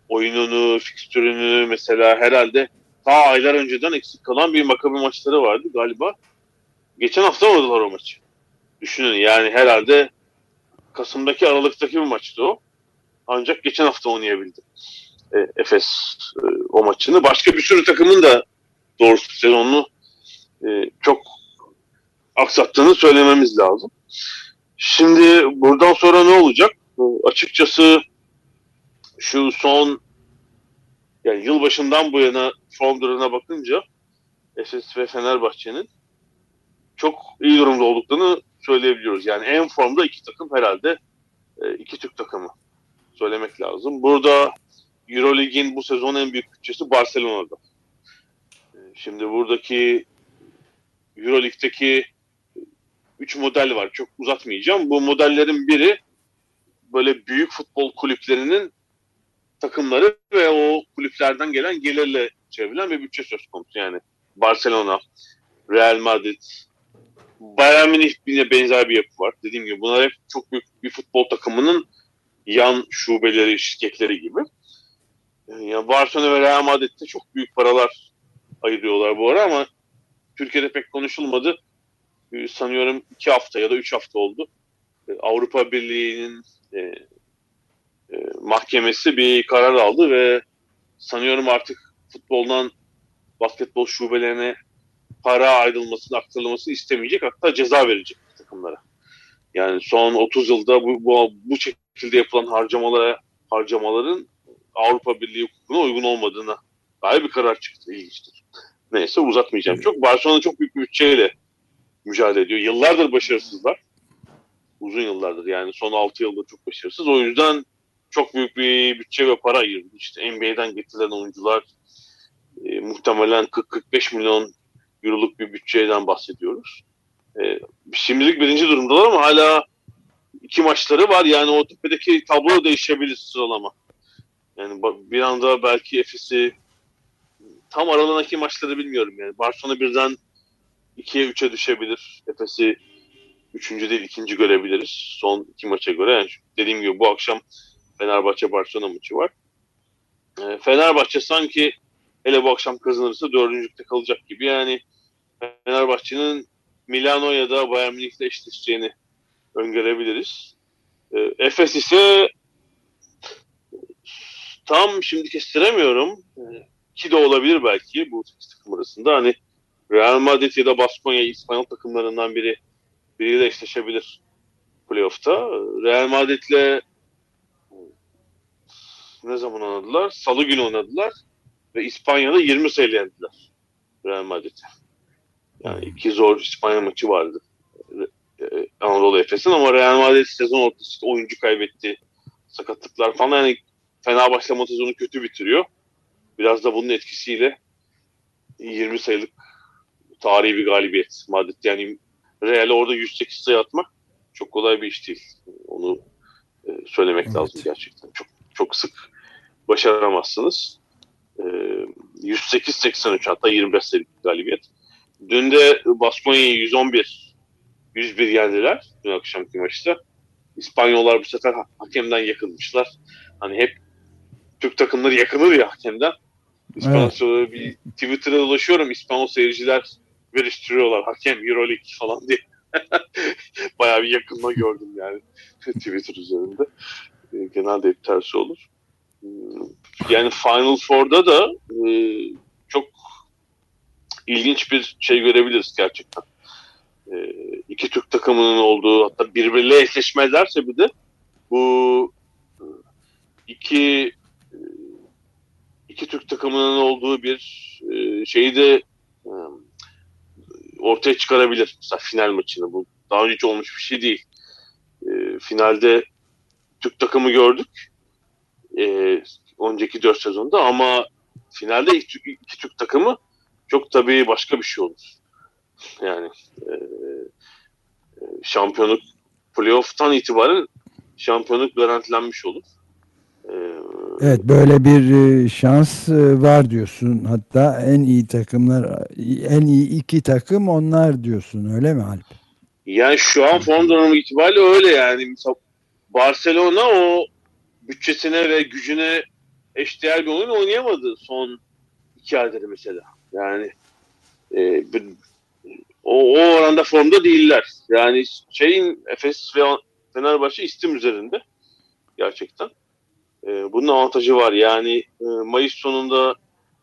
oyununu, fikstürünü mesela herhalde daha aylar önceden eksik kalan bir Makabi maçları vardı galiba. Geçen hafta oynadılar o maçı. Düşünün yani herhalde Kasım'daki Aralık'taki bir maçtı o. Ancak geçen hafta oynayabildi. E, Efes e, o maçını. Başka bir sürü takımın da doğrusu sezonunu e, çok aksattığını söylememiz lazım. Şimdi buradan sonra ne olacak? E, açıkçası şu son yani yılbaşından bu yana form durumuna bakınca Efes ve Fenerbahçe'nin çok iyi durumda olduklarını söyleyebiliyoruz. Yani en formda iki takım herhalde e, iki Türk takımı söylemek lazım. Burada Eurolig'in bu sezon en büyük bütçesi Barcelona'da. E, şimdi buradaki Euroleague'deki üç model var. Çok uzatmayacağım. Bu modellerin biri böyle büyük futbol kulüplerinin takımları ve o kulüplerden gelen gelirle çevrilen bir bütçe söz konusu. Yani Barcelona, Real Madrid, Bayern Münih yine benzer bir yapı var. Dediğim gibi bunlar hep çok büyük bir futbol takımının yan şubeleri, şirketleri gibi. Yani Barcelona ve Real Madrid'de çok büyük paralar ayırıyorlar bu ara ama Türkiye'de pek konuşulmadı. Ee, sanıyorum iki hafta ya da üç hafta oldu. Ee, Avrupa Birliği'nin e, mahkemesi bir karar aldı ve sanıyorum artık futboldan basketbol şubelerine para ayrılmasını, aktarılmasını istemeyecek hatta ceza verecek takımlara. Yani son 30 yılda bu, bu, bu şekilde yapılan harcamalara harcamaların Avrupa Birliği hukukuna uygun olmadığına dair bir karar çıktı. İlginçtir. Neyse uzatmayacağım. Çok Barcelona çok büyük bir bütçeyle mücadele ediyor. Yıllardır başarısızlar. Uzun yıllardır yani son 6 yılda çok başarısız. O yüzden çok büyük bir bütçe ve para ayırdı. İşte NBA'den getirilen oyuncular e, muhtemelen 40-45 milyon euroluk bir bütçeden bahsediyoruz. E, şimdilik birinci durumdalar ama hala iki maçları var. Yani o tepedeki tablo değişebilir sıralama. Yani bir anda belki Efes'i tam aralarındaki maçları bilmiyorum yani. Barcelona birden 2'ye 3'e düşebilir. Efes'i üçüncü değil ikinci görebiliriz. Son iki maça göre. Yani dediğim gibi bu akşam Fenerbahçe Barcelona maçı var. E, Fenerbahçe sanki hele bu akşam kazanırsa dördüncülükte kalacak gibi. Yani Fenerbahçe'nin Milano ya da Bayern Münih'le eşleşeceğini öngörebiliriz. E, Efes ise tam şimdi kestiremiyorum. E, ki de olabilir belki bu takım arasında. Hani Real Madrid ya da Baskonya İspanyol takımlarından biri biriyle eşleşebilir playoff'ta. Real Madrid'le ne zaman oynadılar? Salı günü oynadılar ve İspanya'da 20 sayı yendiler Real Madrid'e. Yani iki zor İspanya maçı vardı. Ee, Anadolu Efes'in ama Real Madrid sezon ortası oyuncu kaybetti. Sakatlıklar falan yani fena başlama sezonu kötü bitiriyor. Biraz da bunun etkisiyle 20 sayılık tarihi bir galibiyet. Madrid yani Real'e orada 108 sayı atmak çok kolay bir iş değil. Onu e, söylemek evet. lazım gerçekten. Çok çok sık başaramazsınız. E, 108-83 hatta 25 sayılık galibiyet. Dün de Baskonya'yı 111 101 yendiler dün akşamki maçta. İspanyollar bu sefer hakemden yakılmışlar. Hani hep Türk takımları yakınır ya hakemden. İspanyol evet. bir Twitter'da dolaşıyorum. İspanyol seyirciler veriştiriyorlar. Hakem Euroleague falan diye. Bayağı bir yakınma gördüm yani Twitter üzerinde. E, genelde hep tersi olur. Yani Final Four'da da e, çok ilginç bir şey görebiliriz gerçekten. E, iki Türk takımının olduğu hatta birbiriyle eşleşmezlerse bir de bu iki iki Türk takımının olduğu bir şeyi de ortaya çıkarabilir. Mesela final maçını. Bu daha önce hiç olmuş bir şey değil. E, finalde Türk takımı gördük. E, önceki dört sezonda ama finalde iki, iki Türk takımı çok tabii başka bir şey olur. Yani e, şampiyonluk playoff'tan itibaren şampiyonluk garantilenmiş olur. Evet böyle bir e, şans e, var diyorsun. Hatta en iyi takımlar, en iyi iki takım onlar diyorsun öyle mi Alp? Yani şu an form durumu itibariyle öyle yani. Mesela Barcelona o bütçesine ve gücüne eşdeğer bir oyun oynayamadı son iki aydır mesela. Yani e, o, o oranda formda değiller. Yani şeyin Efes ve Fenerbahçe istim üzerinde gerçekten. E, bunun avantajı var. Yani e, Mayıs sonunda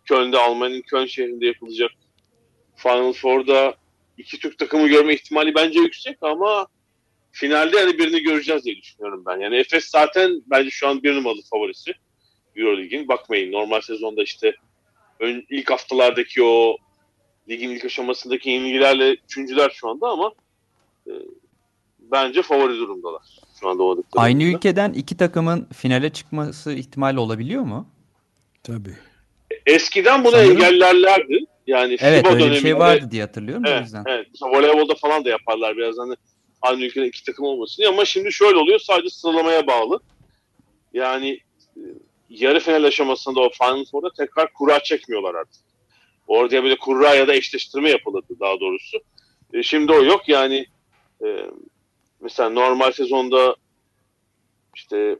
Köln'de, Almanya'nın Köln şehrinde yapılacak Final Four'da iki Türk takımı görme ihtimali bence yüksek ama finalde yani birini göreceğiz diye düşünüyorum ben. Yani Efes zaten bence şu an bir numaralı favorisi Euroleague'in. Bakmayın normal sezonda işte ön, ilk haftalardaki o ligin ilk aşamasındaki yenilgilerle üçüncüler şu anda ama e, bence favori durumdalar şu anda. Aynı durumda. ülkeden iki takımın finale çıkması ihtimali olabiliyor mu? Tabii. Eskiden bunu Sanırım... engellerlerdi. Yani evet öyle bir şey vardı diye hatırlıyorum evet, o yüzden. Evet. voleybolda falan da yaparlar biraz hani aynı ülkede iki takım olmasın diye. Ama şimdi şöyle oluyor sadece sıralamaya bağlı. Yani e, yarı final aşamasında o Final Four'da tekrar kura çekmiyorlar artık. Orada böyle kura ya da eşleştirme yapılırdı daha doğrusu. E, şimdi o yok yani e, mesela normal sezonda işte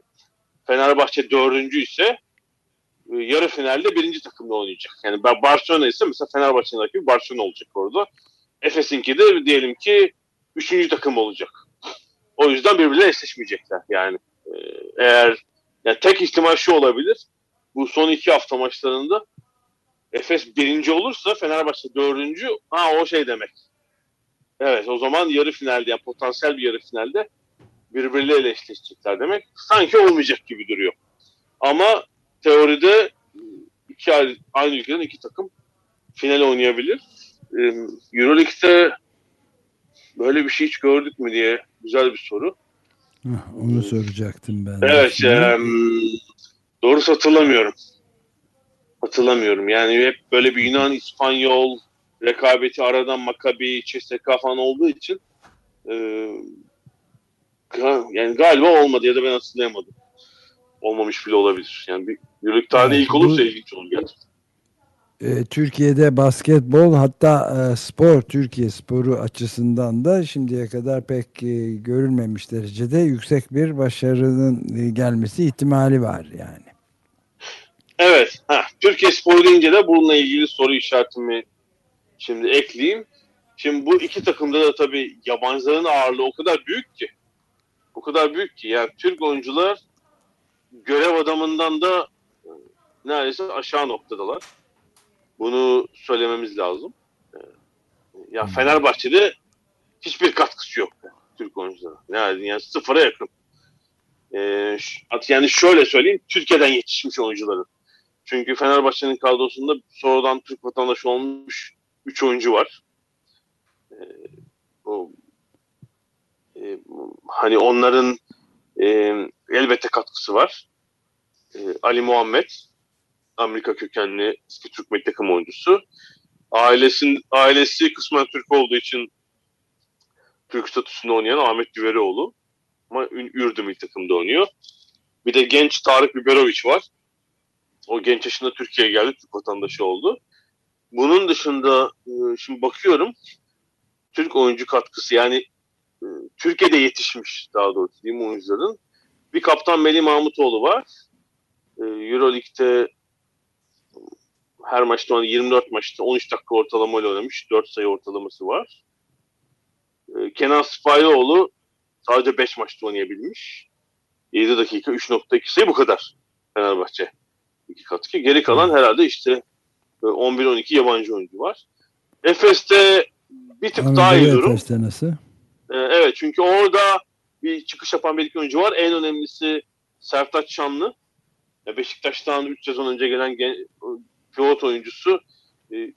Fenerbahçe dördüncü ise e, yarı finalde birinci takımda oynayacak. Yani Barcelona ise mesela Fenerbahçe'nin rakibi Barcelona olacak orada. Efes'inki de diyelim ki üçüncü takım olacak. O yüzden birbirine eşleşmeyecekler. Yani e, eğer yani tek ihtimal şu olabilir. Bu son iki hafta maçlarında Efes birinci olursa Fenerbahçe dördüncü. Ha o şey demek. Evet o zaman yarı finalde yani potansiyel bir yarı finalde birbirleriyle eşleşecekler demek. Sanki olmayacak gibi duruyor. Ama teoride iki aynı ülkeden iki takım final oynayabilir. Euroleague'de böyle bir şey hiç gördük mü diye güzel bir soru. Onu soracaktım ben. Evet. E, doğrusu hatırlamıyorum. Hatırlamıyorum. Yani hep böyle bir Yunan, İspanyol rekabeti aradan Makabi, CSK falan olduğu için e, yani galiba olmadı ya da ben hatırlayamadım olmamış bile olabilir. Yani bir yürürlük tarihi ilk olursa ilginç olur gerçekten. E, Türkiye'de basketbol hatta e, spor Türkiye sporu açısından da şimdiye kadar pek e, görülmemiş derecede yüksek bir başarının gelmesi ihtimali var yani. Evet. Heh, Türkiye Spor deyince de bununla ilgili soru işaretimi şimdi ekleyeyim. Şimdi bu iki takımda da tabii yabancıların ağırlığı o kadar büyük ki. O kadar büyük ki. Yani Türk oyuncular görev adamından da neredeyse aşağı noktadalar. Bunu söylememiz lazım. E, ya. Fenerbahçe'de hiçbir katkısı yok Türk oyunculara. Yani, yani sıfıra yakın. Ee, yani şöyle söyleyeyim, Türkiye'den yetişmiş oyuncuların. Çünkü Fenerbahçe'nin kadrosunda sonradan Türk vatandaşı olmuş 3 oyuncu var. Ee, o, e, hani onların e, elbette katkısı var. E, Ali Muhammed, Amerika kökenli eski Türk milli takım oyuncusu. Ailesin, ailesi kısmen Türk olduğu için Türk statüsünde oynayan Ahmet Düverioğlu. Ama Ürdün milli takımda oynuyor. Bir de genç Tarık Biberoviç var. O genç yaşında Türkiye'ye geldi, Türk vatandaşı oldu. Bunun dışında e, şimdi bakıyorum Türk oyuncu katkısı yani e, Türkiye'de yetişmiş daha doğrusu mi oyuncuların. Bir kaptan Melih Mahmutoğlu var. E, Euroleague'de her maçta 24 maçta 13 dakika ortalamayla oynamış. 4 sayı ortalaması var. Kenan Spalioğlu sadece 5 maçta oynayabilmiş. 7 dakika 3.2 sayı bu kadar Fenerbahçe iki katkı. Geri kalan herhalde işte 11-12 e, yabancı oyuncu var. Efes'te bir tık Anadolu daha iyi durum. Efes'te nasıl? Ee, evet çünkü orada bir çıkış yapan bir iki oyuncu var. En önemlisi Sertaç Şanlı. Beşiktaş'tan 3 sezon önce gelen gen, pivot oyuncusu e,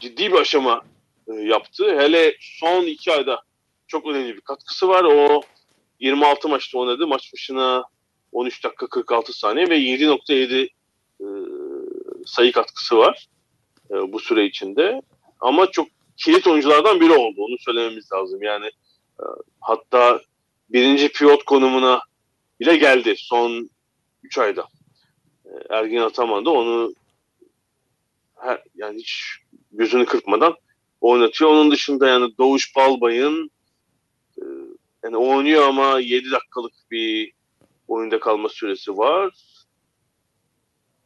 ciddi bir aşama e, yaptı. Hele son iki ayda çok önemli bir katkısı var. O 26 maçta oynadı. Maç başına 13 dakika 46 saniye ve 7.7 e, sayı katkısı var e, bu süre içinde. Ama çok kilit oyunculardan biri oldu. Onu söylememiz lazım. Yani e, hatta birinci pivot konumuna bile geldi son 3 ayda. E, Ergin Ataman da onu her, yani hiç gözünü kırpmadan oynatıyor. Onun dışında yani Doğuş Balbay'ın e, yani oynuyor ama 7 dakikalık bir oyunda kalma süresi var.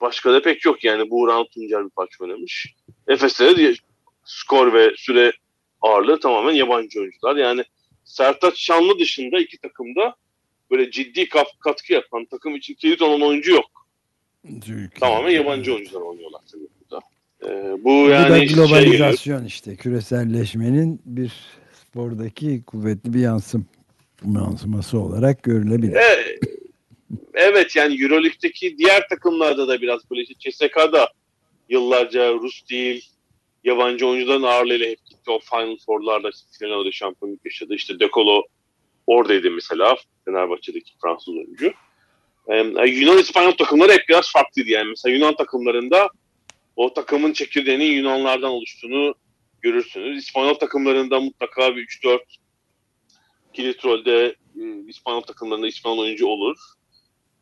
Başka da pek yok yani. Buğra Tuncer bir parça oynamış. Efes'te de skor ve süre ağırlığı tamamen yabancı oyuncular. Yani Sertaç Şanlı dışında iki takımda böyle ciddi katkı yapan takım için kilit olan oyuncu yok. Türkiye. Tamamen yabancı oyuncular oynuyorlar tabii bu, bu yani da şey globalizasyon şey işte küreselleşmenin bir spordaki kuvvetli bir yansım yansıması olarak görülebilir. Evet, evet yani Euroleague'deki diğer takımlarda da biraz böyle işte CSK'da yıllarca Rus değil yabancı oyuncuların ağırlığıyla hep gitti. O Final Four'larda finalde şampiyonluk yaşadı. İşte Dekolo oradaydı mesela Fenerbahçe'deki Fransız oyuncu. Yani Yunan İspanyol takımları hep biraz farklıydı yani. Mesela Yunan takımlarında o takımın çekirdeğinin Yunanlardan oluştuğunu görürsünüz. İspanyol takımlarında mutlaka bir 3-4 kilit rolde e, İspanyol takımlarında İspanyol oyuncu olur.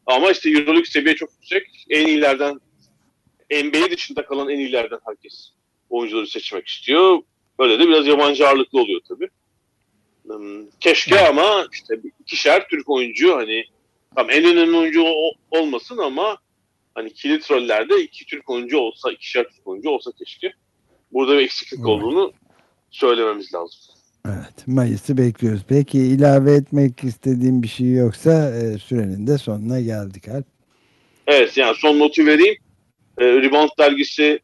Ama işte Euroleague seviye çok yüksek. En iyilerden NBA dışında kalan en iyilerden herkes oyuncuları seçmek istiyor. Böyle de biraz yabancı ağırlıklı oluyor tabii. Hmm, keşke ama işte ikişer Türk oyuncu hani tam en önemli oyuncu olmasın ama hani kilit rollerde iki Türk oyuncu olsa, ikişer Türk oyuncu olsa keşke. Burada bir eksiklik olduğunu söylememiz lazım. Evet Mayıs'ı bekliyoruz. Peki ilave etmek istediğim bir şey yoksa e, sürenin de sonuna geldik Alp. Evet yani son notu vereyim. E, Rebound dergisi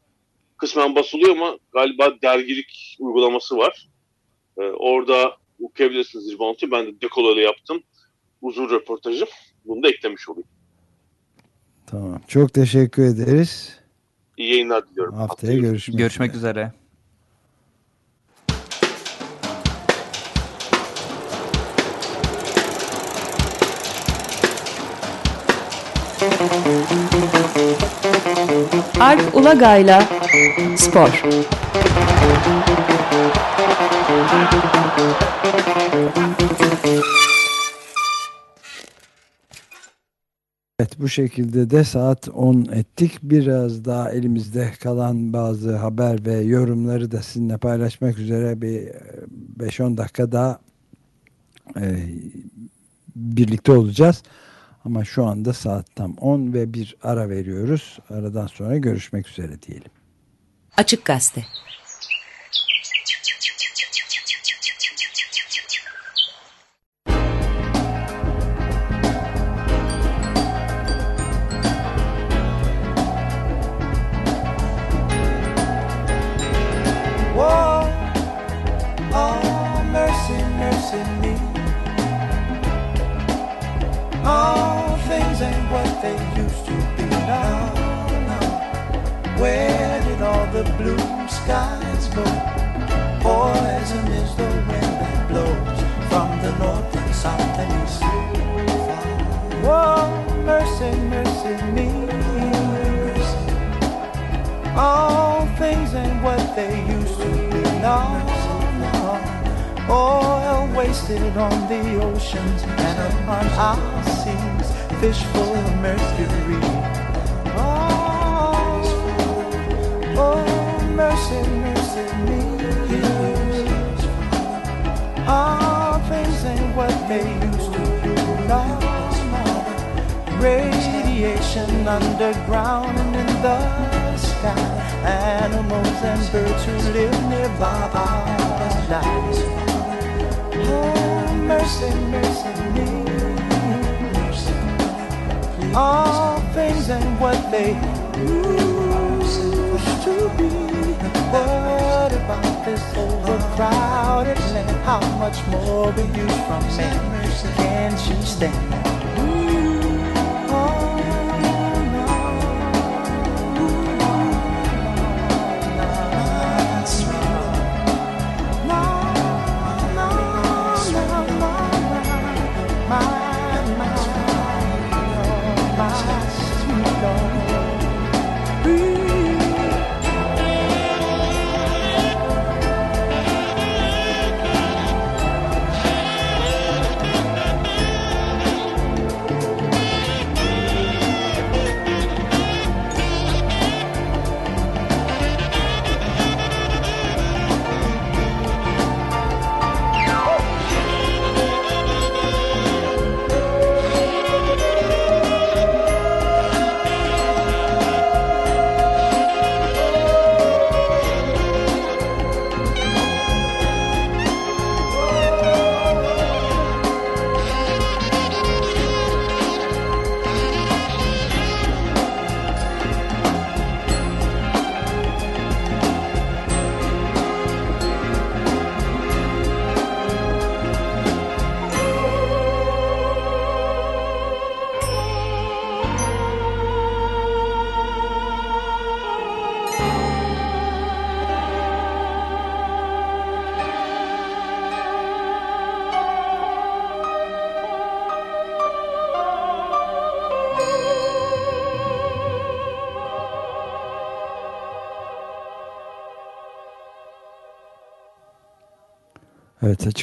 kısmen basılıyor ama galiba dergilik uygulaması var. E, orada okuyabilirsiniz Rebound'u. Ben de Dekolo ile yaptım. Uzun röportajım. Bunu da eklemiş olayım. Tamam. Çok teşekkür ederiz. İyi yayınlar diliyorum. Haftaya, Haftaya görüşmek, görüşmek üzere. üzere. Alp Ulagay'la Spor Evet bu şekilde de saat 10 ettik. Biraz daha elimizde kalan bazı haber ve yorumları da sizinle paylaşmak üzere bir 5-10 dakika daha e, birlikte olacağız. Ama şu anda saat tam 10 ve bir ara veriyoruz. Aradan sonra görüşmek üzere diyelim. Açık Gazete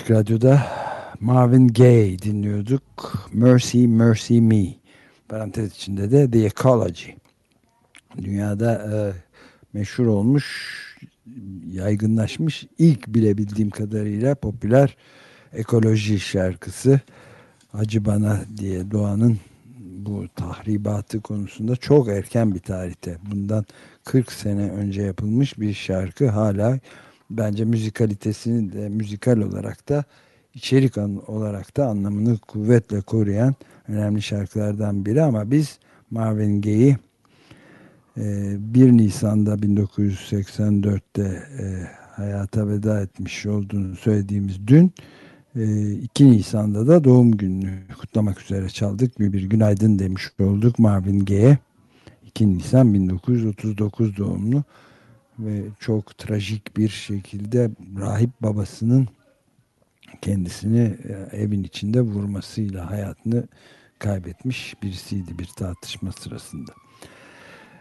Açık Radyo'da Marvin Gaye dinliyorduk. Mercy Mercy Me. Parantez içinde de The Ecology. Dünyada e, meşhur olmuş, yaygınlaşmış ilk bilebildiğim kadarıyla popüler ekoloji şarkısı. Acı Bana diye doğanın bu tahribatı konusunda çok erken bir tarihte bundan 40 sene önce yapılmış bir şarkı hala bence müzikalitesini de müzikal olarak da içerik olarak da anlamını kuvvetle koruyan önemli şarkılardan biri ama biz Marvin Gaye'i 1 e, Nisan'da 1984'te e, hayata veda etmiş olduğunu söylediğimiz dün 2 e, Nisan'da da doğum gününü kutlamak üzere çaldık. Bir, bir günaydın demiş olduk Marvin Gaye'ye. 2 Nisan 1939 doğumlu ve çok trajik bir şekilde rahip babasının kendisini e, evin içinde vurmasıyla hayatını kaybetmiş birisiydi bir tartışma sırasında.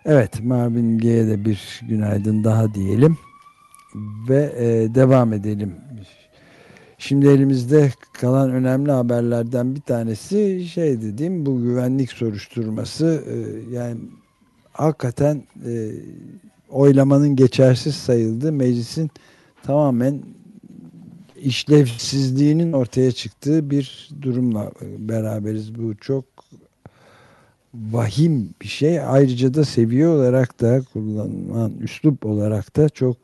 Evet Marvin Gaye'ye de bir günaydın daha diyelim ve e, devam edelim. Şimdi elimizde kalan önemli haberlerden bir tanesi şey dediğim bu güvenlik soruşturması e, yani hakikaten e, oylamanın geçersiz sayıldığı meclisin tamamen işlevsizliğinin ortaya çıktığı bir durumla beraberiz. Bu çok vahim bir şey. Ayrıca da seviye olarak da kullanılan üslup olarak da çok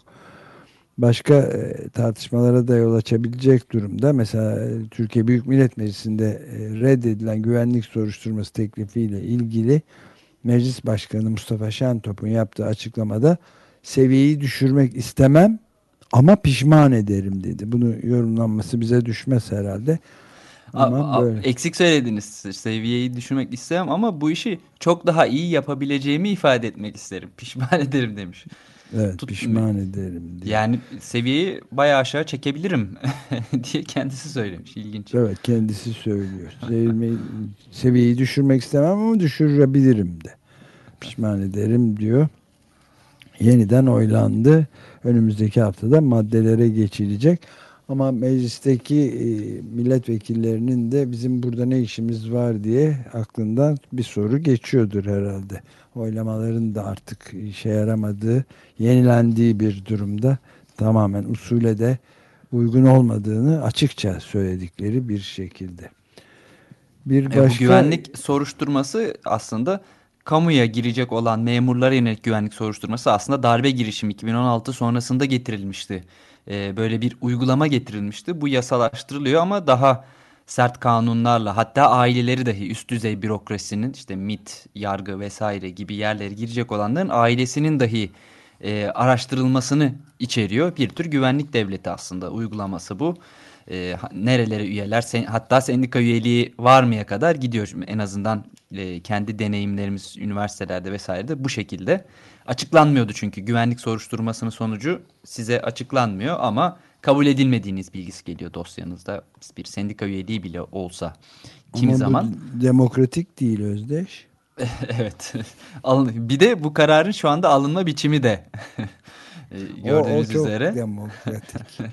başka e, tartışmalara da yol açabilecek durumda. Mesela e, Türkiye Büyük Millet Meclisi'nde e, reddedilen güvenlik soruşturması teklifiyle ilgili Meclis Başkanı Mustafa Şentop'un yaptığı açıklamada seviyeyi düşürmek istemem ama pişman ederim dedi. Bunu yorumlanması bize düşmez herhalde. Ama a, böyle. Eksik söylediniz. Seviyeyi düşürmek istemem ama bu işi çok daha iyi yapabileceğimi ifade etmek isterim. Pişman ederim demiş. Evet Tut, pişman ederim diye. Yani seviyeyi bayağı aşağı çekebilirim diye kendisi söylemiş. İlginç. Evet kendisi söylüyor. Seviyeyi, seviyeyi düşürmek istemem ama düşürebilirim de. Pişman ederim diyor. Yeniden oylandı. Önümüzdeki haftada maddelere geçilecek. Ama meclisteki e, milletvekillerinin de bizim burada ne işimiz var diye aklından bir soru geçiyordur herhalde. Oylamaların da artık işe yaramadığı, yenilendiği bir durumda tamamen usule de uygun olmadığını açıkça söyledikleri bir şekilde. Bir başka... E, bu güvenlik soruşturması aslında kamuya girecek olan memurlara yönelik güvenlik soruşturması aslında darbe girişimi 2016 sonrasında getirilmişti e, böyle bir uygulama getirilmişti. Bu yasalaştırılıyor ama daha sert kanunlarla hatta aileleri dahi üst düzey bürokrasinin işte MIT, yargı vesaire gibi yerlere girecek olanların ailesinin dahi e, araştırılmasını içeriyor. Bir tür güvenlik devleti aslında uygulaması bu. E, nerelere üyeler sen, hatta sendika üyeliği var mıya kadar gidiyor. En azından e, kendi deneyimlerimiz üniversitelerde vesairede bu şekilde. Açıklanmıyordu çünkü güvenlik soruşturmasının sonucu size açıklanmıyor ama kabul edilmediğiniz bilgisi geliyor dosyanızda. Bir sendika üyeliği bile olsa kimi ama zaman. demokratik değil Özdeş. evet. Bir de bu kararın şu anda alınma biçimi de gördüğünüz o, o üzere. demokratik.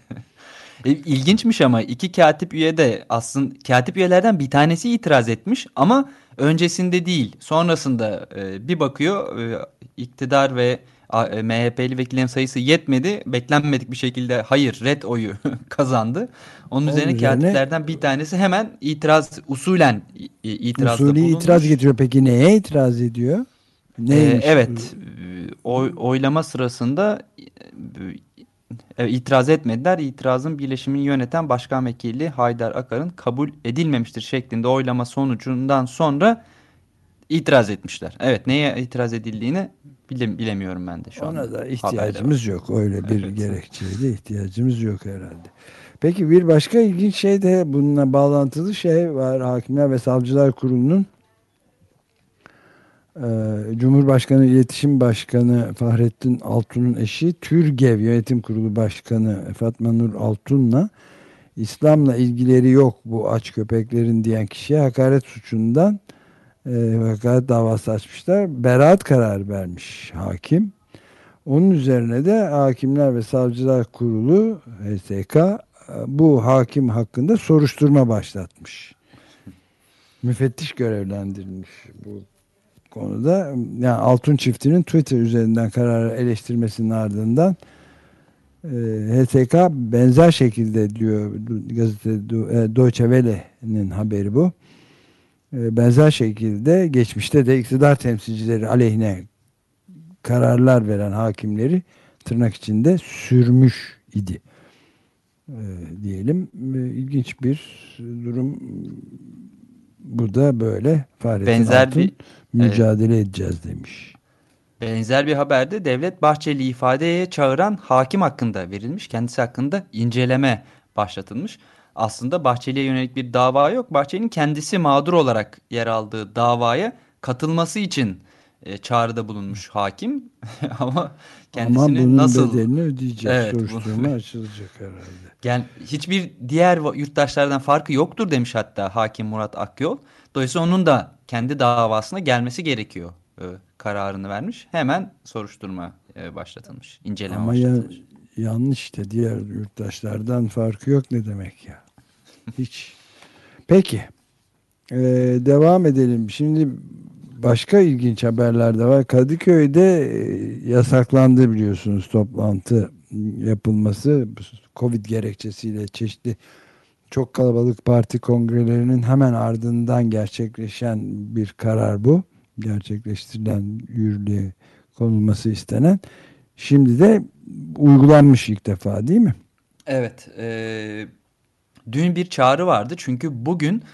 E, ilginçmiş ama iki katip üye de aslında katip üyelerden bir tanesi itiraz etmiş ama öncesinde değil sonrasında e, bir bakıyor e, iktidar ve e, MHP'li vekillerin sayısı yetmedi. Beklenmedik bir şekilde hayır red oyu kazandı. Onun, Onun üzerine, üzerine katiplerden bir tanesi hemen itiraz usulen itirazda Usulü bulunmuş. itiraz getiriyor. Peki neye itiraz ediyor? Neymiş? Ee, evet. Oy, oylama sırasında e, itiraz etmediler. İtirazın birleşimini yöneten başkan vekili Haydar Akar'ın kabul edilmemiştir şeklinde oylama sonucundan sonra itiraz etmişler. Evet neye itiraz edildiğini bile, bilemiyorum ben de şu Ona da ihtiyacımız yok. Öyle bir evet. gerekçeye de ihtiyacımız yok herhalde. Peki bir başka ilginç şey de bununla bağlantılı şey var. Hakimler ve Savcılar Kurulu'nun e, Cumhurbaşkanı İletişim Başkanı Fahrettin Altun'un eşi Türgev Yönetim Kurulu Başkanı Fatma Nur Altun'la İslam'la ilgileri yok bu aç köpeklerin diyen kişiye hakaret suçundan e, vekalet davası açmışlar. Beraat karar vermiş hakim. Onun üzerine de Hakimler ve Savcılar Kurulu HSK bu hakim hakkında soruşturma başlatmış. Müfettiş görevlendirilmiş bu konuda. Yani Altun çiftinin Twitter üzerinden kararı eleştirmesinin ardından e, HSK benzer şekilde diyor gazete e, Deutsche Welle'nin haberi bu benzer şekilde geçmişte de iktidar temsilcileri aleyhine kararlar veren hakimleri tırnak içinde sürmüş idi. Ee, diyelim ee, ilginç bir durum bu da böyle Fahrettin benzer Altun, bir mücadele evet. edeceğiz demiş. Benzer bir haberde Devlet Bahçeli ifadeye çağıran hakim hakkında verilmiş. Kendisi hakkında inceleme başlatılmış aslında Bahçeli'ye yönelik bir dava yok. Bahçeli'nin kendisi mağdur olarak yer aldığı davaya katılması için e, çağrıda bulunmuş hakim ama kendisini Ama bunun nasıl bedelini ödeyecek evet, soruşturma açılacak herhalde. Yani hiçbir diğer yurttaşlardan farkı yoktur demiş hatta hakim Murat Akyol. Dolayısıyla onun da kendi davasına gelmesi gerekiyor e, kararını vermiş. Hemen soruşturma e, başlatılmış, inceleme Ama başlatılmış. Ya, yanlış işte diğer yurttaşlardan farkı yok ne demek ya. Hiç. Peki. Ee, devam edelim. Şimdi başka ilginç haberler de var. Kadıköy'de e, yasaklandı biliyorsunuz toplantı yapılması. Covid gerekçesiyle çeşitli çok kalabalık parti kongrelerinin hemen ardından gerçekleşen bir karar bu. gerçekleştirilen yürürlüğe konulması istenen şimdi de uygulanmış ilk defa değil mi? Evet. E, dün bir çağrı vardı çünkü bugün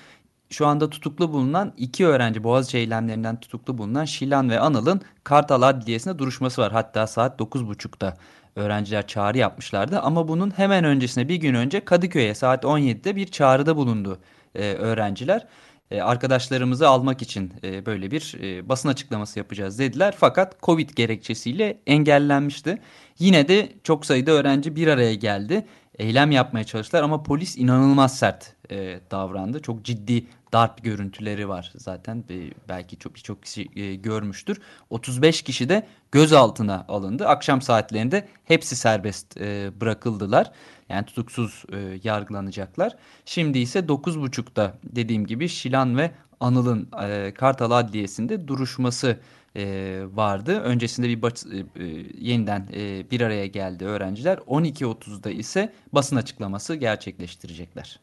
şu anda tutuklu bulunan iki öğrenci Boğaziçi eylemlerinden tutuklu bulunan Şilan ve Anıl'ın Kartal Adliyesi'nde duruşması var. Hatta saat 9.30'da öğrenciler çağrı yapmışlardı. Ama bunun hemen öncesine bir gün önce Kadıköy'e saat 17'de bir çağrıda bulundu e, öğrenciler. E, arkadaşlarımızı almak için e, böyle bir e, basın açıklaması yapacağız dediler. Fakat Covid gerekçesiyle engellenmişti. Yine de çok sayıda öğrenci bir araya geldi. Eylem yapmaya çalıştılar ama polis inanılmaz sert e, davrandı. Çok ciddi darp görüntüleri var zaten e, belki çok birçok kişi e, görmüştür. 35 kişi de gözaltına alındı. Akşam saatlerinde hepsi serbest e, bırakıldılar. Yani tutuksuz e, yargılanacaklar. Şimdi ise 9.30'da dediğim gibi Şilan ve Anıl'ın e, Kartal Adliyesi'nde duruşması e, vardı. Öncesinde bir bat, e, e, yeniden e, bir araya geldi öğrenciler. 12.30'da ise basın açıklaması gerçekleştirecekler.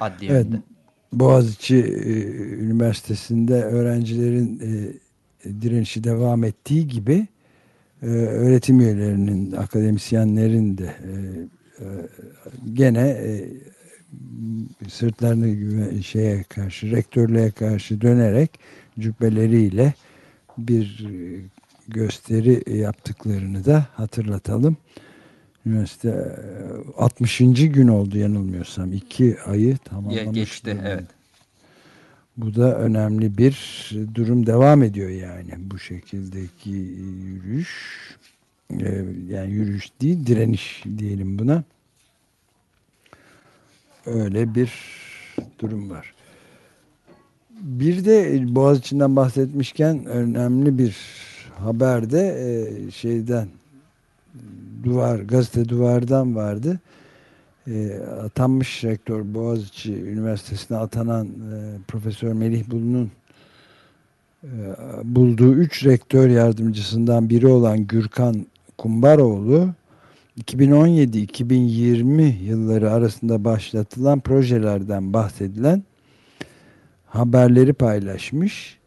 Adliye evet, Boğaziçi e, Üniversitesi'nde öğrencilerin e, direnişi devam ettiği gibi e, öğretim üyelerinin, akademisyenlerin de e, gene e, sırtlarını şeye karşı, rektörlüğe karşı dönerek cübbeleriyle bir e, gösteri yaptıklarını da hatırlatalım. Üniversite 60. E, gün oldu yanılmıyorsam. iki ayı tamamlamıştı. Geçti evet. Bu da önemli bir durum devam ediyor yani bu şekildeki yürüyüş. E, yani yürüyüş değil direniş diyelim buna. Öyle bir durum var. Bir de Boğaziçi'nden bahsetmişken önemli bir haberde e, şeyden duvar gazete duvardan vardı. E, atanmış rektör Boğaziçi Üniversitesi'ne atanan Profesör Melih Bulu'nun bulduğu üç rektör yardımcısından biri olan Gürkan Kumbaroğlu 2017-2020 yılları arasında başlatılan projelerden bahsedilen haberleri paylaşmış.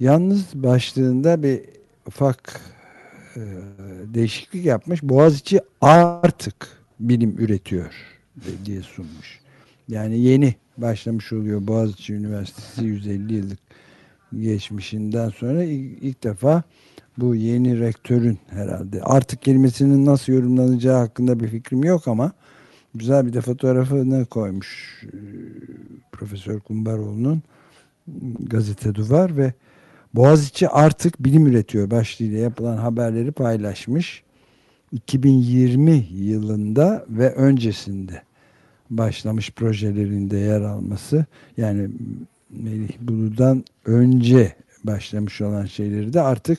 Yalnız başlığında bir ufak e, değişiklik yapmış. Boğaziçi artık bilim üretiyor diye sunmuş. Yani yeni başlamış oluyor Boğaziçi Üniversitesi 150 yıllık geçmişinden sonra ilk, ilk defa bu yeni rektörün herhalde artık kelimesinin nasıl yorumlanacağı hakkında bir fikrim yok ama güzel bir de fotoğrafını koymuş e, Profesör Kumbaroğlu'nun gazete duvar ve Boğaziçi artık bilim üretiyor başlığıyla yapılan haberleri paylaşmış. 2020 yılında ve öncesinde başlamış projelerinde yer alması yani Melih Bulu'dan önce başlamış olan şeyleri de artık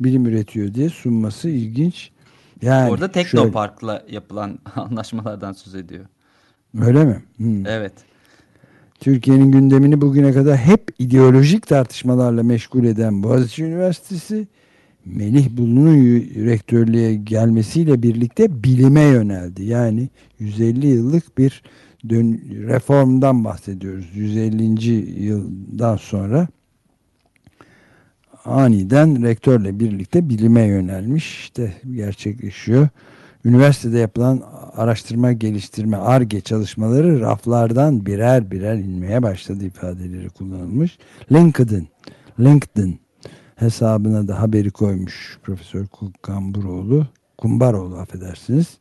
bilim üretiyor diye sunması ilginç. Yani Orada Teknopark'la şöyle... yapılan anlaşmalardan söz ediyor. Öyle mi? Hmm. Evet. Türkiye'nin gündemini bugüne kadar hep ideolojik tartışmalarla meşgul eden Boğaziçi Üniversitesi Melih Bulu'nun rektörlüğe gelmesiyle birlikte bilime yöneldi. Yani 150 yıllık bir dön reformdan bahsediyoruz. 150. yıldan sonra aniden rektörle birlikte bilime yönelmiş. İşte gerçekleşiyor. Üniversitede yapılan araştırma geliştirme ARGE çalışmaları raflardan birer birer inmeye başladı ifadeleri kullanılmış. LinkedIn, LinkedIn hesabına da haberi koymuş Profesör Kamburoğlu, Kumbaroğlu affedersiniz.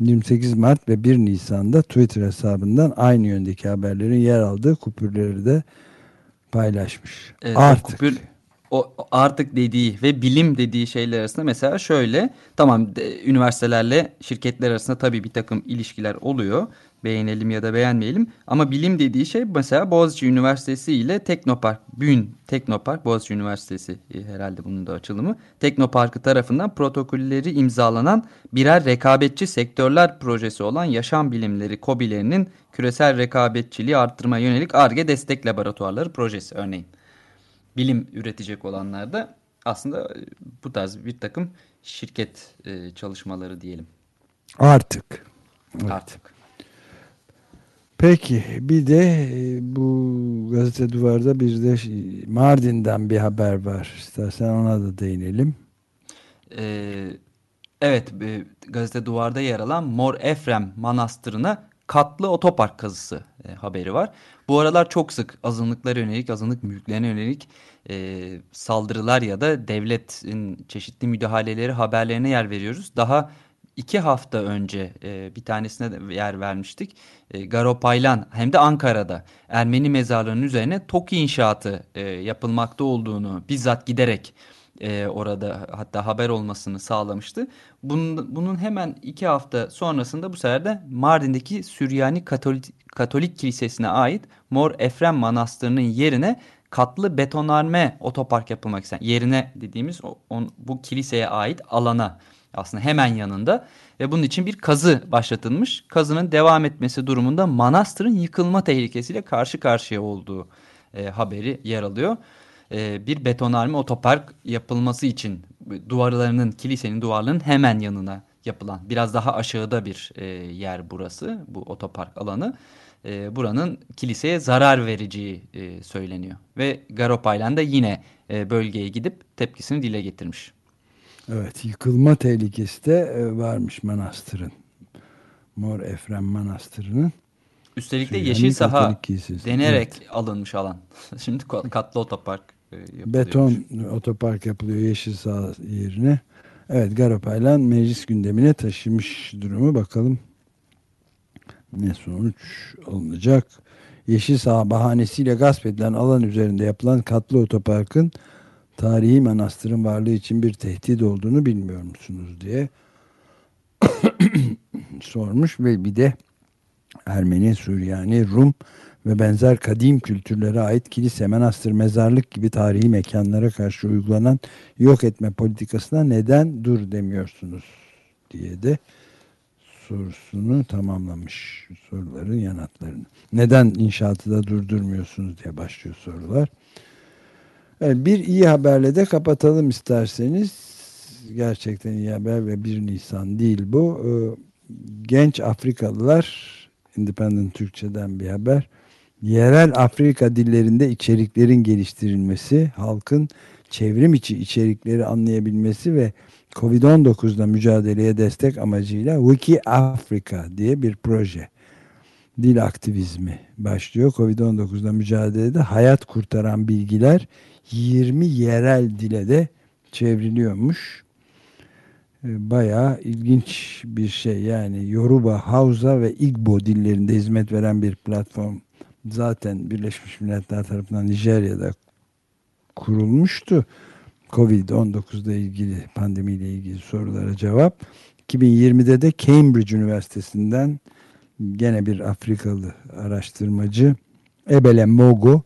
28 Mart ve 1 Nisan'da Twitter hesabından aynı yöndeki haberlerin yer aldığı kupürleri de paylaşmış. Evet, Artık. Kupür o artık dediği ve bilim dediği şeyler arasında mesela şöyle tamam de, üniversitelerle şirketler arasında tabii bir takım ilişkiler oluyor. Beğenelim ya da beğenmeyelim ama bilim dediği şey mesela Boğaziçi Üniversitesi ile Teknopark, Bün Teknopark, Boğaziçi Üniversitesi e, herhalde bunun da açılımı. Teknoparkı tarafından protokolleri imzalanan birer rekabetçi sektörler projesi olan yaşam bilimleri COBİ'lerinin küresel rekabetçiliği arttırma yönelik ARGE destek laboratuvarları projesi örneğin bilim üretecek olanlar da aslında e, bu tarz bir takım şirket e, çalışmaları diyelim. Artık. Evet. Artık. Peki bir de e, bu gazete duvarda bir de Mardin'den bir haber var. İstersen ona da değinelim. Ee, evet e, gazete duvarda yer alan Mor Efrem Manastırı'na katlı otopark kazısı e, haberi var. Bu aralar çok sık azınlıklara yönelik, azınlık mülklerine yönelik e, saldırılar ya da devletin çeşitli müdahaleleri haberlerine yer veriyoruz. Daha iki hafta önce e, bir tanesine de yer vermiştik. E, Garopaylan hem de Ankara'da Ermeni mezarlarının üzerine TOKİ inşaatı e, yapılmakta olduğunu bizzat giderek e, orada hatta haber olmasını sağlamıştı. Bunun, bunun hemen iki hafta sonrasında bu sefer de Mardin'deki Süryani Katolik, Katolik Kilisesi'ne ait Mor Efrem Manastırı'nın yerine katlı betonarme otopark yapılmak isteyen yerine dediğimiz o, on, bu kiliseye ait alana aslında hemen yanında ve bunun için bir kazı başlatılmış. Kazının devam etmesi durumunda manastırın yıkılma tehlikesiyle karşı karşıya olduğu e, haberi yer alıyor. E, bir betonarme otopark yapılması için duvarlarının kilisenin duvarlarının hemen yanına yapılan biraz daha aşağıda bir e, yer burası bu otopark alanı. E, buranın kiliseye zarar vereceği e, söyleniyor ve Garopaylan da yine e, bölgeye gidip tepkisini dile getirmiş. Evet yıkılma tehlikesi de e, varmış manastırın. Mor Efrem Manastırı'nın. Üstelik de yeşil saha denerek evet. alınmış alan. Şimdi katlı otopark yapılıyor. Beton otopark yapılıyor yeşil saha yerine. Evet Garopaylan meclis gündemine taşımış durumu bakalım ne sonuç alınacak. Yeşil saha bahanesiyle gasp edilen alan üzerinde yapılan katlı otoparkın tarihi manastırın varlığı için bir tehdit olduğunu bilmiyor musunuz diye sormuş ve bir de Ermeni, Süryani, Rum ve benzer kadim kültürlere ait kilise, manastır, mezarlık gibi tarihi mekanlara karşı uygulanan yok etme politikasına neden dur demiyorsunuz diye de sorusunu tamamlamış soruların yanıtlarını. Neden inşaatı da durdurmuyorsunuz diye başlıyor sorular. Evet, bir iyi haberle de kapatalım isterseniz. Gerçekten iyi haber ve 1 Nisan değil bu. Ee, genç Afrikalılar, Independent Türkçe'den bir haber. Yerel Afrika dillerinde içeriklerin geliştirilmesi, halkın çevrim içi içerikleri anlayabilmesi ve Covid-19'da mücadeleye destek amacıyla Wiki Africa diye bir proje. Dil aktivizmi başlıyor. Covid-19'da mücadelede hayat kurtaran bilgiler 20 yerel dile de çevriliyormuş. Ee, bayağı ilginç bir şey yani Yoruba, Hausa ve Igbo dillerinde hizmet veren bir platform zaten Birleşmiş Milletler tarafından Nijerya'da kurulmuştu. Covid-19'da ilgili pandemiyle ilgili sorulara cevap. 2020'de de Cambridge Üniversitesi'nden gene bir Afrikalı araştırmacı Ebele Mogo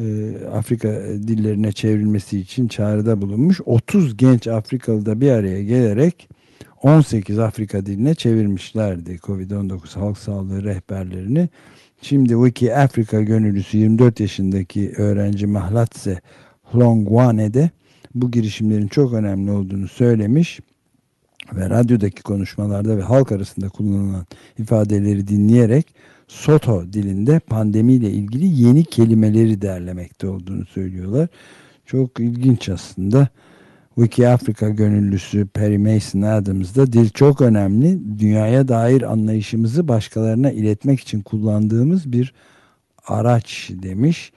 e, Afrika dillerine çevrilmesi için çağrıda bulunmuş. 30 genç Afrikalı da bir araya gelerek 18 Afrika diline çevirmişlerdi Covid-19 halk sağlığı rehberlerini. Şimdi Wiki Afrika gönüllüsü 24 yaşındaki öğrenci Mahlatse Hlongwane'de bu girişimlerin çok önemli olduğunu söylemiş ve radyodaki konuşmalarda ve halk arasında kullanılan ifadeleri dinleyerek Soto dilinde pandemiyle ilgili yeni kelimeleri derlemekte olduğunu söylüyorlar. Çok ilginç aslında. Wiki Afrika gönüllüsü Perry Mason Adams da dil çok önemli. Dünyaya dair anlayışımızı başkalarına iletmek için kullandığımız bir araç demiş.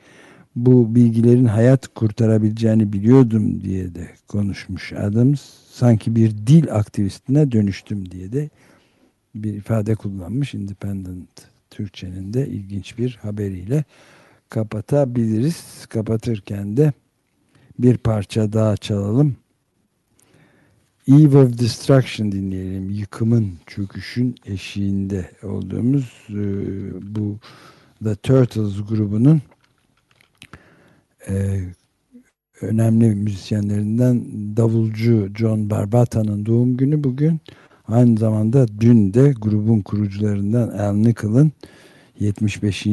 Bu bilgilerin hayat kurtarabileceğini biliyordum diye de konuşmuş Adams. Sanki bir dil aktivistine dönüştüm diye de bir ifade kullanmış Independent Türkçenin de ilginç bir haberiyle kapatabiliriz. Kapatırken de bir parça daha çalalım. Eve of Destruction dinleyelim. Yıkımın, çöküşün eşiğinde olduğumuz e, bu The Turtles grubunun e, önemli müzisyenlerinden davulcu John Barbata'nın doğum günü bugün. Aynı zamanda dün de grubun kurucularından Al Nichol'ın 75.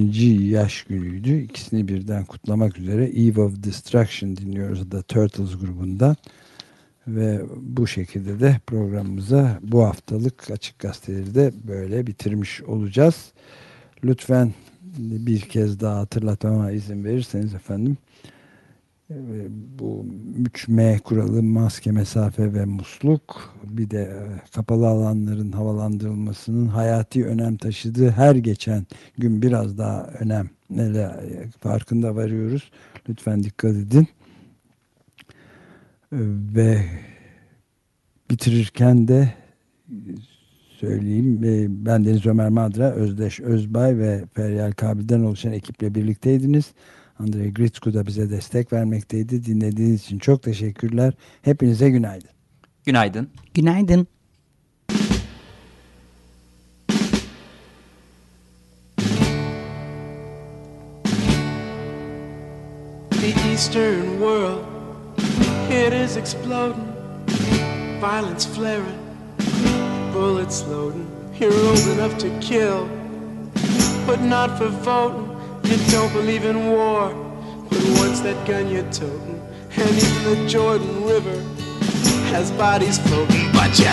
yaş günüydü. İkisini birden kutlamak üzere Eve of Destruction dinliyoruz da Turtles grubundan. Ve bu şekilde de programımıza bu haftalık Açık Gazeteleri de böyle bitirmiş olacağız. Lütfen bir kez daha hatırlatmama izin verirseniz efendim e, bu 3M kuralı maske, mesafe ve musluk bir de e, kapalı alanların havalandırılmasının hayati önem taşıdığı her geçen gün biraz daha önem farkında varıyoruz. Lütfen dikkat edin. E, ve bitirirken de söyleyeyim. Ben Deniz Ömer Madra, Özdeş Özbay ve Feryal Kabil'den oluşan ekiple birlikteydiniz. Andrei Gritsku da bize destek vermekteydi. Dinlediğiniz için çok teşekkürler. Hepinize günaydın. Günaydın. Günaydın. The Eastern world, it is exploding, violence flaring, bullets loading, You're old enough to kill, but not for voting. You don't believe in war, but once that gun you're toting, and even the Jordan River has bodies floating. But you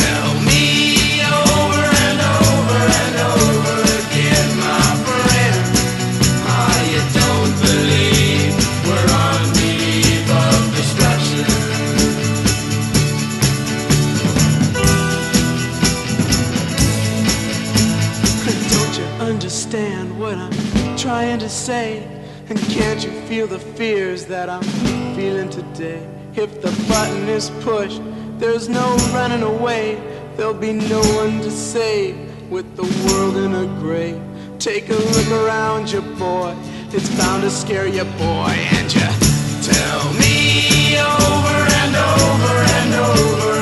tell me over and over and over understand what I'm trying to say? And can't you feel the fears that I'm feeling today? If the button is pushed, there's no running away. There'll be no one to save with the world in a grave. Take a look around you, boy. It's bound to scare you, boy. And you tell me over and over and over